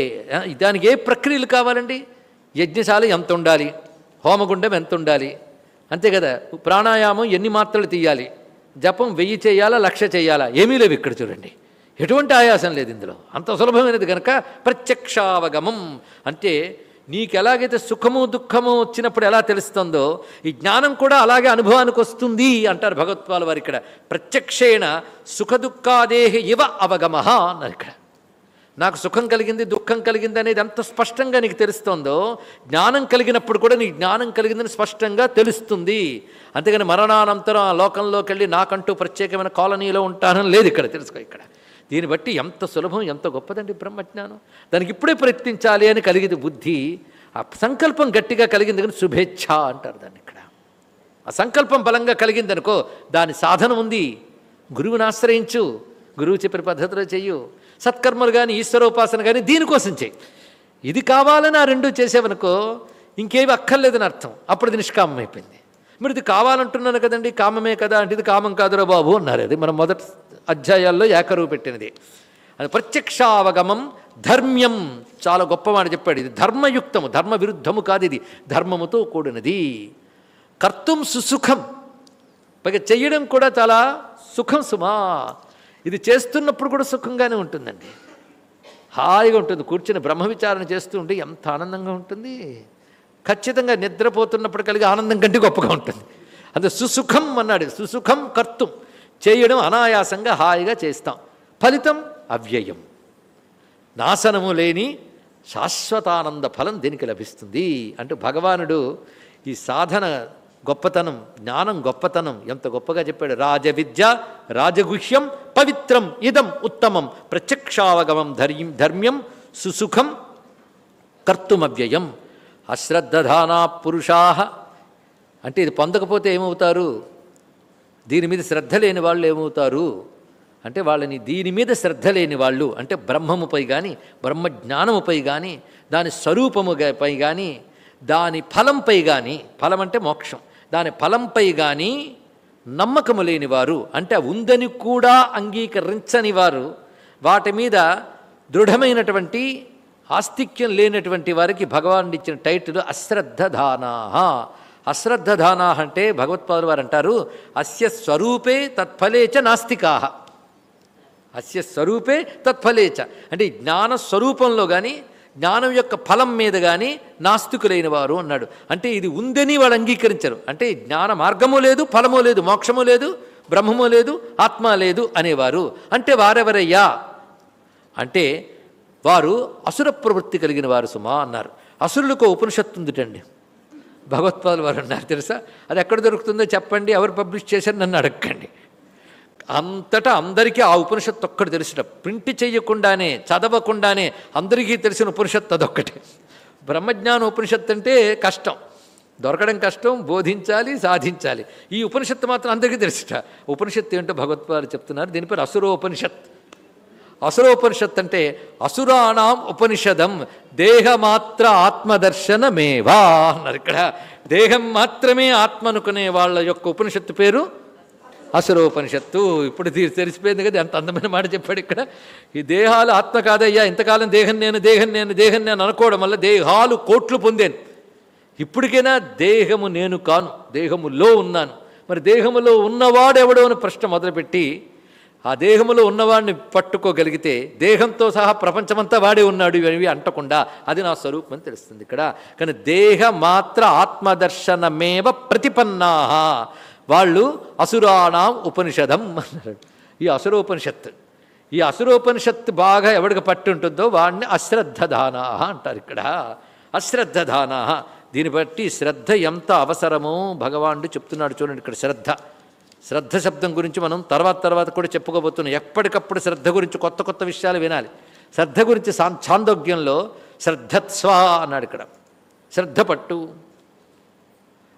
దానికి ఏ ప్రక్రియలు కావాలండి? యజ్ఞశాల ఎంత ఉండాలి హోమగుండం ఎంత ఉండాలి అంతే కదా ప్రాణాయామం ఎన్ని మాత్రలు తీయాలి? జపం వెయ్యి చేయాలా లక్ష చేయాలా? ఏమీ లేవు ఇక్కడ చూడండి. ఎటువంటి ఆయాసం లేదు ఇందులో. అంత సులభమైనది కనుక ప్రత్యక్షావగమం. అంటే నీకు ఎలాగైతే సుఖము దుఃఖము వచ్చినప్పుడు ఎలా తెలుస్తుందో ఈ జ్ఞానం కూడా అలాగే అనుభవానికి వస్తుంది అంటారు భగవత్వాల వారు ఇక్కడ. ప్రత్యక్షేణ సుఖదుఃఖాదేహ ఇవ అవగమ అన్నారు ఇక్కడ. నాకు సుఖం కలిగింది దుఃఖం కలిగింది అనేది ఎంత స్పష్టంగా నీకు తెలుస్తోందో జ్ఞానం కలిగినప్పుడు కూడా నీ జ్ఞానం కలిగిందని స్పష్టంగా తెలుస్తుంది. అంతేగాని మరణానంతరం ఆ లోకంలోకి వెళ్ళి నాకంటూ ప్రత్యేకమైన కాలనీలో ఉంటానని లేదు ఇక్కడ తెలుసుకో ఇక్కడ. దీన్ని బట్టి ఎంత సులభం ఎంత గొప్పదండి బ్రహ్మజ్ఞానం. దానికి ఇప్పుడే ప్రయత్నించాలి అని కలిగింది బుద్ధి. ఆ సంకల్పం గట్టిగా కలిగింది కానీ శుభేచ్ఛ అంటారు దాన్ని ఇక్కడ. ఆ సంకల్పం బలంగా కలిగిందనుకో దాని సాధన ఉంది. గురువుని ఆశ్రయించు. గురువు చెప్పిన పద్ధతిలో చెయ్యు. సత్కర్మలు కానీ ఈశ్వరోపాసన కానీ దీనికోసం చేయి. ఇది కావాలని ఆ రెండు చేసేవనుకో ఇంకేవి అక్కర్లేదని అర్థం. అప్పుడు అది నిష్కామం అయిపోయింది. మరి ఇది కావాలంటున్నాను కదండి కామమే కదా అంటే ఇది కామం కాదురా బాబు అన్నారు. అది మనం మొదటి అధ్యాయాల్లో ఏకరువు పెట్టినది. అది ప్రత్యక్షావగమం ధర్మ్యం. చాలా గొప్పవాడు చెప్పాడు ఇది ధర్మయుక్తము ధర్మ విరుద్ధము కాదు ఇది. ధర్మముతో కూడినది. కర్తం సుసుఖం. పైగా చెయ్యడం కూడా చాలా సుఖం సుమా. ఇది చేస్తున్నప్పుడు కూడా సుఖంగానే ఉంటుందండి. హాయిగా ఉంటుంది. కూర్చుని బ్రహ్మ విచారణ చేస్తూ ఉంటే ఎంత ఆనందంగా ఉంటుంది. ఖచ్చితంగా నిద్రపోతున్నప్పుడు కలిగే ఆనందం కంటే గొప్పగా ఉంటుంది. అంత సుసుఖం అన్నాడు. సుసుఖం కర్తం. చేయడం అనాయాసంగా హాయిగా చేస్తాం. ఫలితం అవ్యయం. నాశనము లేని శాశ్వతానంద ఫలం దీనికి లభిస్తుంది. అంటే భగవానుడు ఈ సాధన గొప్పతనం జ్ఞానం గొప్పతనం. ఎంత గొప్పగా చెప్పాడు. రాజవిద్య రాజగుహ్యం పవిత్రం ఇదం ఉత్తమం. ప్రత్యక్షావగమం ధర్యం ధర్మ్యం సుసుఖం కర్తుమవ్యయం. అశ్రద్ధధానా పురుషా. అంటే ఇది పొందకపోతే ఏమవుతారు? దీని మీద శ్రద్ధ లేని వాళ్ళు ఏమవుతారు? అంటే వాళ్ళని దీని మీద శ్రద్ధ లేని వాళ్ళు అంటే బ్రహ్మముపై కానీ బ్రహ్మజ్ఞానముపై కానీ దాని స్వరూపముపై కానీ దాని ఫలంపై కానీ ఫలం అంటే మోక్షం. దాని ఫలంపై కానీ నమ్మకము లేని వారు అంటే ఉందని కూడా అంగీకరించని వారు వాటి మీద దృఢమైనటువంటి ఆస్తిక్యం లేనటువంటి వారికి భగవానుడు ఇచ్చిన టైటిల్ అశ్రద్ధదానా అశ్రద్ధదానా అంటే భగవత్పాదులు వారు అంటారు అస్య స్వరూపే తత్ఫలేచ నాస్తికా అస్య స్వరూపే తత్ఫలేచ అంటే జ్ఞాన స్వరూపంలో కానీ జ్ఞానం యొక్క ఫలం మీద కానీ నాస్తికులైన వారు అన్నాడు. అంటే ఇది ఉందని వాళ్ళు అంగీకరించరు. అంటే జ్ఞాన మార్గము లేదు ఫలము లేదు మోక్షము లేదు బ్రహ్మము లేదు ఆత్మ లేదు అనేవారు. అంటే వారెవరయ్యా? అంటే వారు అసుర ప్రవృత్తి కలిగిన వారు సుమా అన్నారు. అసురులకు ఉపనిషత్తు ఉందిటండి. భగవత్పాదులు వారు అన్నారు తెలుసా? అది ఎక్కడ దొరుకుతుందో చెప్పండి ఎవరు పబ్లిష్ చేశారు నన్ను అడగండి అంతటా అందరికీ ఆ ఉపనిషత్తు ఒక్కటి తెలిసిన ప్రింట్ చేయకుండానే చదవకుండానే అందరికీ తెలిసిన ఉపనిషత్తు అదొక్కటే. బ్రహ్మజ్ఞాన ఉపనిషత్తు అంటే కష్టం. దొరకడం కష్టం బోధించాలి సాధించాలి. ఈ ఉపనిషత్తు మాత్రం అందరికీ తెలిసిట. ఉపనిషత్తు ఏంటో భగవత్పాదులు చెప్తున్నారు. దీని పేరు అసురోపనిషత్ అసురోపనిషత్ అంటే అసురాణం ఉపనిషదం. దేహమాత్ర ఆత్మదర్శనమేవా అన్నారు ఇక్కడ. దేహం మాత్రమే ఆత్మ అనుకునే వాళ్ళ యొక్క ఉపనిషత్తు పేరు అసురోపనిషత్తు ఇప్పుడు తెలిసిపోయింది కదా ఎంత అందమైన మాట చెప్పాడు ఇక్కడ. ఈ దేహాలు ఆత్మ కాదయ్యా ఇంతకాలం దేహం నేను దేహం నేను దేహం నేను అనుకోవడం వల్ల దేహాలు కోట్లు పొందాను. ఇప్పటికైనా దేహము నేను కాను దేహములో ఉన్నాను. మరి దేహములో ఉన్నవాడెవడో అని ప్రశ్న మొదలుపెట్టి ఆ దేహములో ఉన్నవాడిని పట్టుకోగలిగితే దేహంతో సహా ప్రపంచమంతా వాడే ఉన్నాడు ఇవి అంటకుండా అది నా స్వరూపం అని తెలుస్తుంది ఇక్కడ. కానీ దేహ మాత్ర ఆత్మదర్శనమేవ ప్రతిపన్నాహ. వాళ్ళు అసురాణం ఉపనిషదం అన్నారు. ఈ అసురోపనిషత్తు. ఈ అసురోపనిషత్తు బాగా ఎవడికి పట్టి ఉంటుందో వాడిని అశ్రద్ధదానా అంటారు ఇక్కడ. అశ్రద్ధదానా దీన్ని బట్టి శ్రద్ధ ఎంత అవసరమో భగవానుడు చెప్తున్నాడు చూడండి ఇక్కడ శ్రద్ధ. శ్రద్ధ శబ్దం గురించి మనం తర్వాత తర్వాత కూడా చెప్పుకోబోతున్నాం. ఎప్పటికప్పుడు శ్రద్ధ గురించి కొత్త కొత్త విషయాలు వినాలి. శ్రద్ధ గురించి సాం ఛాందోగ్యంలో శ్రద్ధత్స్వ అన్నాడు ఇక్కడ. శ్రద్ధ పట్టు.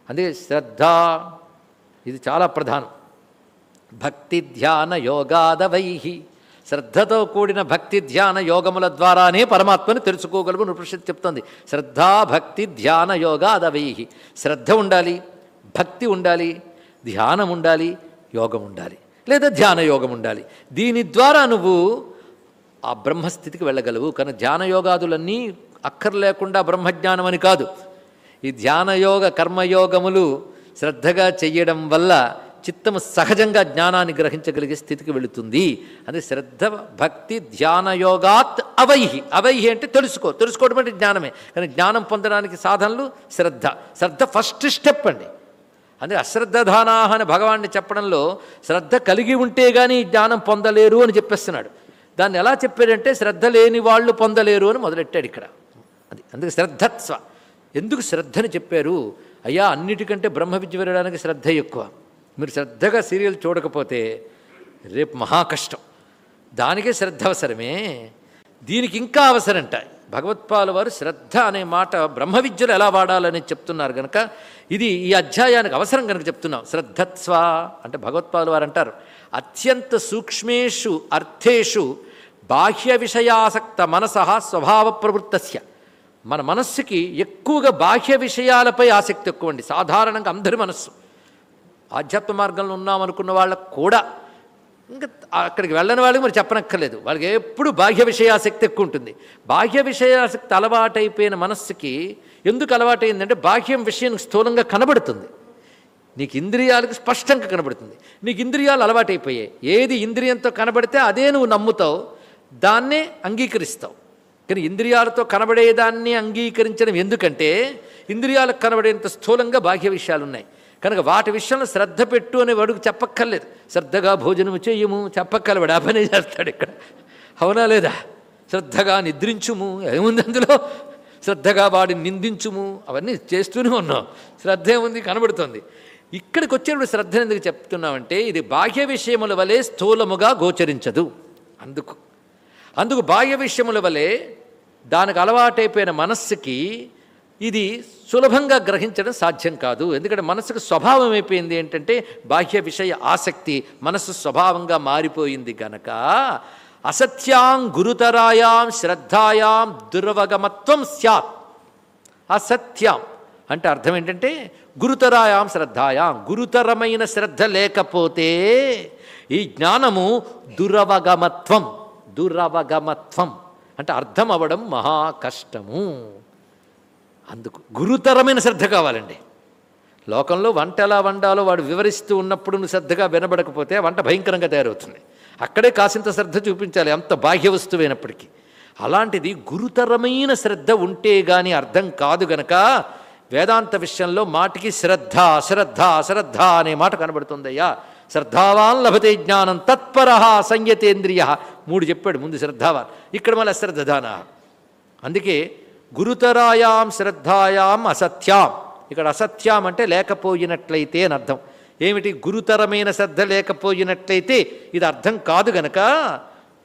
అందుకే శ్రద్ధ ఇది చాలా ప్రధానం. భక్తి ధ్యాన యోగాదవై. శ్రద్ధతో కూడిన భక్తి ధ్యాన యోగముల ద్వారానే పరమాత్మని తెలుసుకోగలము ఉపనిషత్తు చెప్తుంది. శ్రద్ధా భక్తి ధ్యాన యోగాదవై. శ్రద్ధ ఉండాలి భక్తి ఉండాలి ధ్యానం ఉండాలి యోగం ఉండాలి. లేదా ధ్యాన యోగం ఉండాలి. దీని ద్వారా నువ్వు ఆ బ్రహ్మస్థితికి వెళ్ళగలవు. కానీ ధ్యాన యోగాదులన్నీ అక్కర్లేకుండా బ్రహ్మజ్ఞానం అని కాదు. ఈ ధ్యానయోగ కర్మయోగములు శ్రద్ధగా చెయ్యడం వల్ల చిత్తము సహజంగా జ్ఞానాన్ని గ్రహించగలిగే స్థితికి వెళుతుంది. అది శ్రద్ధ భక్తి ధ్యానయోగాత్ అవైహి. అవైహి అంటే తెలుసుకో. తెలుసుకోవడం అంటే జ్ఞానమే. కానీ జ్ఞానం పొందడానికి సాధనలు శ్రద్ధ. శ్రద్ధ ఫస్ట్ స్టెప్ అండి. అందుకే అశ్రద్ధధానాహ అని భగవాన్ని చెప్పడంలో శ్రద్ధ కలిగి ఉంటే కానీ జ్ఞానం పొందలేరు అని చెప్పేస్తున్నాడు. దాన్ని ఎలా చెప్పాడంటే శ్రద్ధ లేని వాళ్ళు పొందలేరు అని మొదలెట్టాడు ఇక్కడ. అది అందుకే శ్రద్ధత్వ. ఎందుకు శ్రద్ధని చెప్పారు? అయ్యా అన్నిటికంటే బ్రహ్మ విద్య వెళ్ళడానికి శ్రద్ధ ఎక్కువ. మీరు శ్రద్ధగా సీరియల్ చూడకపోతే రేపు మహా కష్టం దానికే శ్రద్ధ అవసరమే. దీనికి ఇంకా అవసరంట. భగవత్పాల వారు శ్రద్ధ అనే మాట బ్రహ్మ విద్యలు ఎలా వాడాలని చెప్తున్నారు కనుక ఇది ఈ అధ్యాయానికి అవసరం కనుక చెప్తున్నాం. శ్రద్ధత్వ అంటే భగవత్పాల వారు అంటారు. అత్యంత సూక్ష్మేషు అర్థేషు బాహ్య విషయాసక్త మనస స్వభావ ప్రవృత్తస్య. మన మనస్సుకి ఎక్కువగా బాహ్య విషయాలపై ఆసక్తి ఎక్కువ అండి. సాధారణంగా అందరి మనస్సు. ఆధ్యాత్మ మార్గంలో ఉన్నామనుకున్న వాళ్ళకు కూడా. ఇంకా అక్కడికి వెళ్ళని వాళ్ళకి మరి చెప్పనక్కర్లేదు. వాళ్ళకి ఎప్పుడు బాహ్య విషయాసక్తి ఎక్కువ ఉంటుంది. బాహ్య విషయాసక్తి అలవాటైపోయిన మనస్సుకి ఎందుకు అలవాటైందంటే బాహ్యం విషయం స్థూలంగా కనబడుతుంది. నీకు ఇంద్రియాలకు స్పష్టంగా కనబడుతుంది. నీకు ఇంద్రియాలు అలవాటైపోయాయి. ఏది ఇంద్రియంతో కనబడితే అదే నువ్వు నమ్ముతావు. దాన్నే అంగీకరిస్తావు. కానీ ఇంద్రియాలతో కనబడేదాన్ని అంగీకరించడం ఎందుకంటే ఇంద్రియాలకు కనబడేంత స్థూలంగా బాహ్య విషయాలు ఉన్నాయి. కనుక వాటి విషయంలో శ్రద్ధ పెట్టు అనే వాడుకు చెప్పక్కర్లేదు. శ్రద్ధగా భోజనము చేయము చెప్పక్కర్లే వాడు ఆ పనే చేస్తాడు ఇక్కడ. అవునా లేదా? శ్రద్ధగా నిద్రించుము ఏముంది అందులో? శ్రద్ధగా వాడిని నిందించుము అవన్నీ చేస్తూనే ఉన్నాం. శ్రద్ధ ఏముంది? కనబడుతుంది. ఇక్కడికి వచ్చినప్పుడు శ్రద్ధను ఎందుకు చెప్తున్నామంటే ఇది బాహ్య విషయముల వలె స్థూలముగా గోచరించదు. అందుకు అందుకు బాహ్య విషయముల వలె దానికి అలవాటైపోయిన మనస్సుకి ఇది సులభంగా గ్రహించడం సాధ్యం కాదు. ఎందుకంటే మనసుకు స్వభావం అయిపోయింది ఏంటంటే బాహ్య విషయ ఆసక్తి మనస్సు స్వభావంగా మారిపోయింది గనక అసత్యాం గురుతరాయాం శ్రద్ధాయాం దుర్వగమత్వం స్యాత్. అసత్యం అంటే అర్థం ఏంటంటే గురుతరాయాం శ్రద్ధాయాం గురుతరమైన శ్రద్ధ లేకపోతే ఈ జ్ఞానము దురవగమత్వం. దురవగమత్వం అంటే అర్థం అవ్వడం మహా కష్టము. అందుకు గురుతరమైన శ్రద్ధ కావాలండి. లోకంలో వంట ఎలా వండాలో వాడు వివరిస్తూ ఉన్నప్పుడు నువ్వు శ్రద్ధగా వినబడకపోతే వంట భయంకరంగా తయారవుతుంది. అక్కడే కాసింత శ్రద్ధ చూపించాలి అంత బాహ్య వస్తువైనప్పటికీ. అలాంటిది గురుతరమైన శ్రద్ధ ఉంటే గాని అర్థం కాదు గనక వేదాంత విషయంలో మాటికి శ్రద్ధ అశ్రద్ధ అశ్రద్ధ అనే మాట కనబడుతుందయ్యా. శ్రద్ధావాన్ లభతే జ్ఞానం తత్పర సంయతేంద్రియ. మూడు చెప్పాడు ముందు శ్రద్ధావాన్. ఇక్కడ మళ్ళీ అశ్రద్ధాన అందుకే గురుతరాయాం శ్రద్ధాయాం అసత్యాం. ఇక్కడ అసత్యాం అంటే లేకపోయినట్లయితే అని అర్థం. ఏమిటి? గురుతరమైన శ్రద్ధ లేకపోయినట్లయితే ఇది అర్థం కాదు గనక.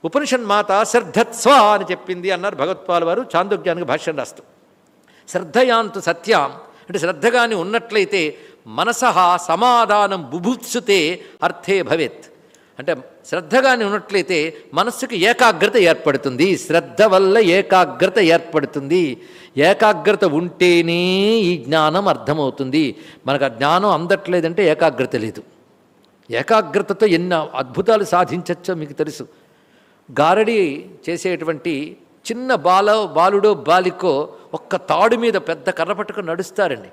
ఉపనిషన్ మాత శ్రద్ధత్స్వ అని చెప్పింది అన్నారు భగవత్పాల్ వారు చాందోగ్యానికి భాష్యం రాస్తూ. శ్రద్ధయాంతు సత్యాం. అంటే శ్రద్ధగాని ఉన్నట్లయితే మనసహ సమాధానం బుభుత్సుతే అర్థే భవేత్. అంటే శ్రద్ధగానే ఉన్నట్లయితే మనస్సుకి ఏకాగ్రత ఏర్పడుతుంది శ్రద్ధ వల్ల ఏకాగ్రత ఏర్పడుతుంది. ఏకాగ్రత ఉంటేనే ఈ జ్ఞానం అర్థమవుతుంది. మనకు ఆ జ్ఞానం అందట్లేదంటే ఏకాగ్రత లేదు. ఏకాగ్రతతో ఎన్ని అద్భుతాలు సాధించచ్చో మీకు తెలుసు. గారడి చేసేటువంటి చిన్న బాల బాలుడో బాలికో ఒక్క తాడు మీద పెద్ద కర్ర పట్టుకుని నడుస్తారండి.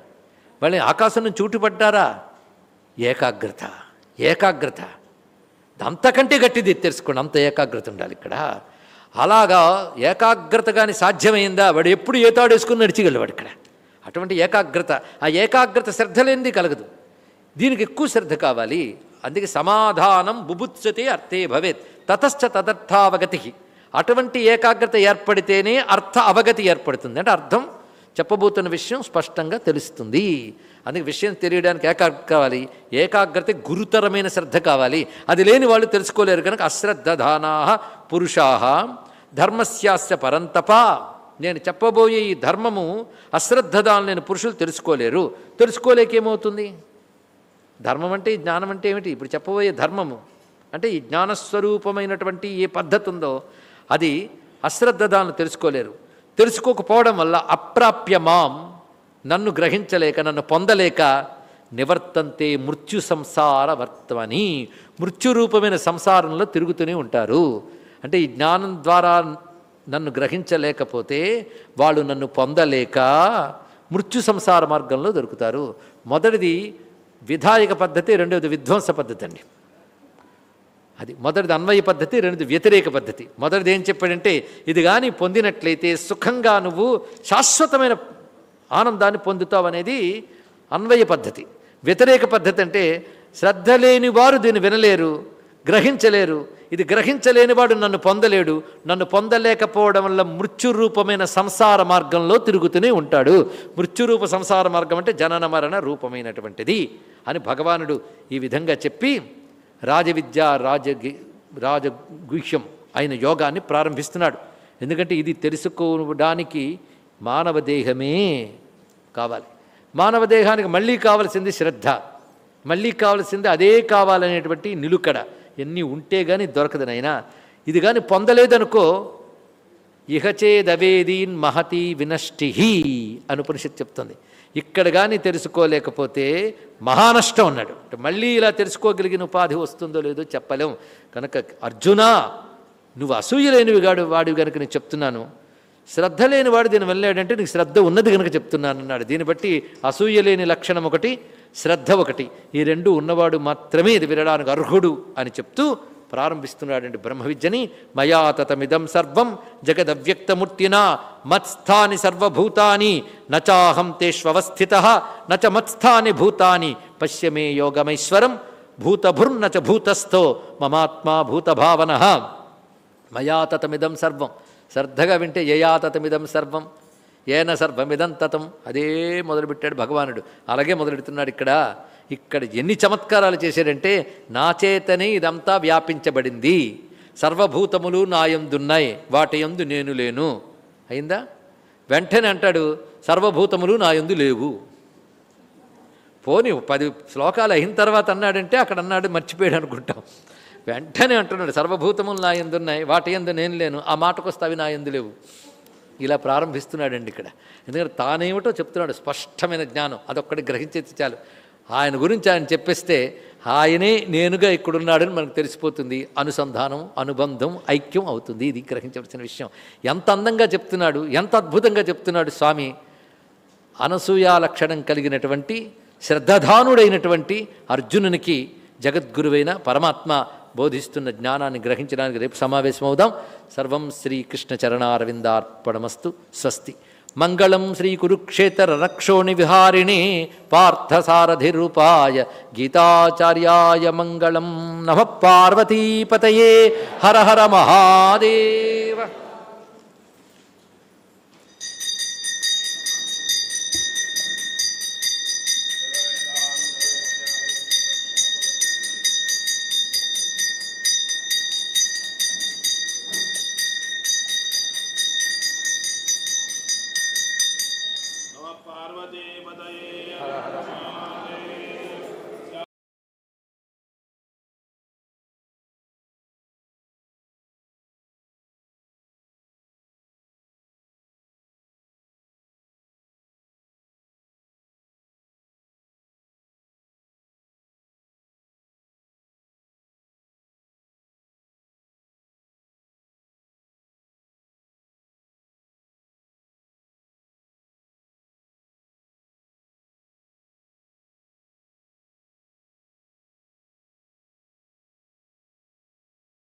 మళ్ళీ ఆకాశం నుంచి చూటుపడ్డారా? ఏకాగ్రత ఏకాగ్రత. అంతకంటే గట్టిది తెలుసుకోండి అంత ఏకాగ్రత ఉండాలి ఇక్కడ. అలాగా ఏకాగ్రత కానీ సాధ్యమైందా? వాడు ఎప్పుడు ఏ తాడు నడిచిగలవాడు ఇక్కడ. అటువంటి ఏకాగ్రత ఆ ఏకాగ్రత శ్రద్ధ లేనిది కలగదు. దీనికి ఎక్కువ శ్రద్ధ కావాలి. అందుకే సమాధానం బుభుత్సతే అర్థే భవేత్ తతశ్చ తదర్థావగతి. అటువంటి ఏకాగ్రత ఏర్పడితేనే అర్థ అవగతి ఏర్పడుతుంది. అంటే అర్థం చెప్పబోతున్న విషయం స్పష్టంగా తెలుస్తుంది. అందుకే విషయం తెలియడానికి ఏకాగ్రత కావాలి. ఏకాగ్రత గురుతరమైన శ్రద్ధ కావాలి. అది లేని వాళ్ళు తెలుసుకోలేరు కనుక అశ్రద్ధధానా పురుషా ధర్మస్యాస్య పరంతప. నేను చెప్పబోయే ఈ ధర్మము అశ్రద్ధదాలు నేను పురుషులు తెలుసుకోలేరు. తెలుసుకోలేకేమవుతుంది? ధర్మం అంటే ఈ జ్ఞానం అంటే ఏమిటి? ఇప్పుడు చెప్పబోయే ధర్మము అంటే ఈ జ్ఞానస్వరూపమైనటువంటి ఏ పద్ధతి ఉందో అది అశ్రద్ధదాన్ని తెలుసుకోలేరు. తెలుసుకోకపోవడం వల్ల అప్రాప్య మాం నన్ను గ్రహించలేక నన్ను పొందలేక నివర్తంతే మృత్యు సంసార వర్తమని మృత్యురూపమైన సంసారంలో తిరుగుతూనే ఉంటారు. అంటే ఈ జ్ఞానం ద్వారా నన్ను గ్రహించలేకపోతే వాళ్ళు నన్ను పొందలేక మృత్యు సంసార మార్గంలో దొరుకుతారు. మొదటిది విధాయక పద్ధతి రెండవది విధ్వంస పద్ధతి అండి. అది మొదటిది అన్వయ పద్ధతి రెండోది వ్యతిరేక పద్ధతి. మొదటిది ఏం చెప్పాడంటే ఇది కానీ పొందినట్లయితే సుఖంగా నువ్వు శాశ్వతమైన ఆనందాన్ని పొందుతావు అనేది అన్వయ పద్ధతి. వ్యతిరేక పద్ధతి అంటే శ్రద్ధ లేని వారు దీన్ని వినలేరు గ్రహించలేరు. ఇది గ్రహించలేనివాడు నన్ను పొందలేడు. నన్ను పొందలేకపోవడం వల్ల మృత్యురూపమైన సంసార మార్గంలో తిరుగుతూనే ఉంటాడు. మృత్యురూప సంసార మార్గం అంటే జనన మరణ రూపమైనటువంటిది అని భగవానుడు ఈ విధంగా చెప్పి రాజవిద్య రాజ రాజగుహ్యం అయిన యోగాన్ని ప్రారంభిస్తున్నాడు. ఎందుకంటే ఇది తెలుసుకోవడానికి మానవ దేహమే కావాలి. మానవ దేహానికి మళ్ళీ కావలసింది శ్రద్ధ. మళ్ళీ కావలసింది అదే కావాలనేటువంటి నిలుకడ. ఎన్ని ఉంటే కానీ దొరకదు ఇది కానీ పొందలేదనుకో ఇహచేదవేదీన్ మహతి వినష్టిహి అని చెప్తుంది. ఇక్కడ కానీ తెలుసుకోలేకపోతే మహానష్టం అన్నాడు. అంటే మళ్ళీ ఇలా తెలుసుకోగలిగిన ఉపాధి వస్తుందో లేదో చెప్పలేం. కనుక అర్జున నువ్వు అసూయ లేనివి గాడు వాడివి కనుక నేను చెప్తున్నాను. శ్రద్ధ లేని వాడు దీన్ని వెళ్ళాడంటే నీకు శ్రద్ధ ఉన్నది కనుక చెప్తున్నాను అన్నాడు. దీన్ని బట్టి అసూయ లేని లక్షణం ఒకటి శ్రద్ధ ఒకటి. ఈ రెండు ఉన్నవాడు మాత్రమే ఇది వినడానికి అర్హుడు అని చెప్తూ ప్రారంభిస్తున్నాడండి బ్రహ్మ విద్యని. మయా తతమిదం సర్వం జగదవ్యక్తమూర్తినా మత్స్థాని సర్వభూతాని నచాహం తేష్వస్థిత నచ మత్స్థాని భూతాని. పశ్యమే యోగమైశ్వరం భూతభుర్నచ భూతస్థో మమాత్మా భూతభావన. మయా తతమిదం సర్వం. శ్రద్ధగా వింటే యయా తతమిదం సర్వం. ఏన సర్వమిదం తతం. అదే మొదలుపెట్టాడు భగవానుడు. అలాగే మొదలెడుతున్నాడు ఇక్కడ. ఇక్కడ ఎన్ని చమత్కారాలు చేశాడంటే నా చేతనే ఇదంతా వ్యాపించబడింది. సర్వభూతములు నాయందున్నాయి వాటి యందు నేను లేను. అయిందా? వెంటనే అంటాడు సర్వభూతములు నాయందు లేవు. పోని పది శ్లోకాలు అయిన తర్వాత అన్నాడంటే అక్కడ అన్నాడు మర్చిపోయాడు అనుకుంటాం. వెంటనే అంటున్నాడు సర్వభూతములు నా ఎందున్నాయి వాటి ఎందు నేను లేను ఆ మాటకు వస్తావి అవి నా ఎందు లేవు. ఇలా ప్రారంభిస్తున్నాడండి ఇక్కడ. ఎందుకంటే తానేమిటో చెప్తున్నాడు స్పష్టమైన జ్ఞానం అదొక్కటి గ్రహించేది చాలు. ఆయన గురించి ఆయన చెప్పేస్తే ఆయనే నేనుగా ఇక్కడున్నాడని మనకు తెలిసిపోతుంది. అనుసంధానం అనుబంధం ఐక్యం అవుతుంది. ఇది గ్రహించవలసిన విషయం. ఎంత అందంగా చెప్తున్నాడు ఎంత అద్భుతంగా చెప్తున్నాడు స్వామి. అనసూయా లక్షణం కలిగినటువంటి శ్రద్ధాధానుడైనటువంటి అర్జునునికి జగద్గురువైన పరమాత్మ బోధిస్తున్న జ్ఞానాన్ని గ్రహించడానికి రేపు సమావేశమవుదాం. సర్వం శ్రీకృష్ణ చరణారవిందార్పణమస్తు స్వస్తి. மங்களம் ஸ்ரீ குருக்ஷேத்தர ரக்ஷோணி விஹாரிணி பார்த்தசாரதி ரூபாய கீதாச்சாரியாய மங்களம் நம பார்வதி பதையே ஹர ஹர மகாதேவ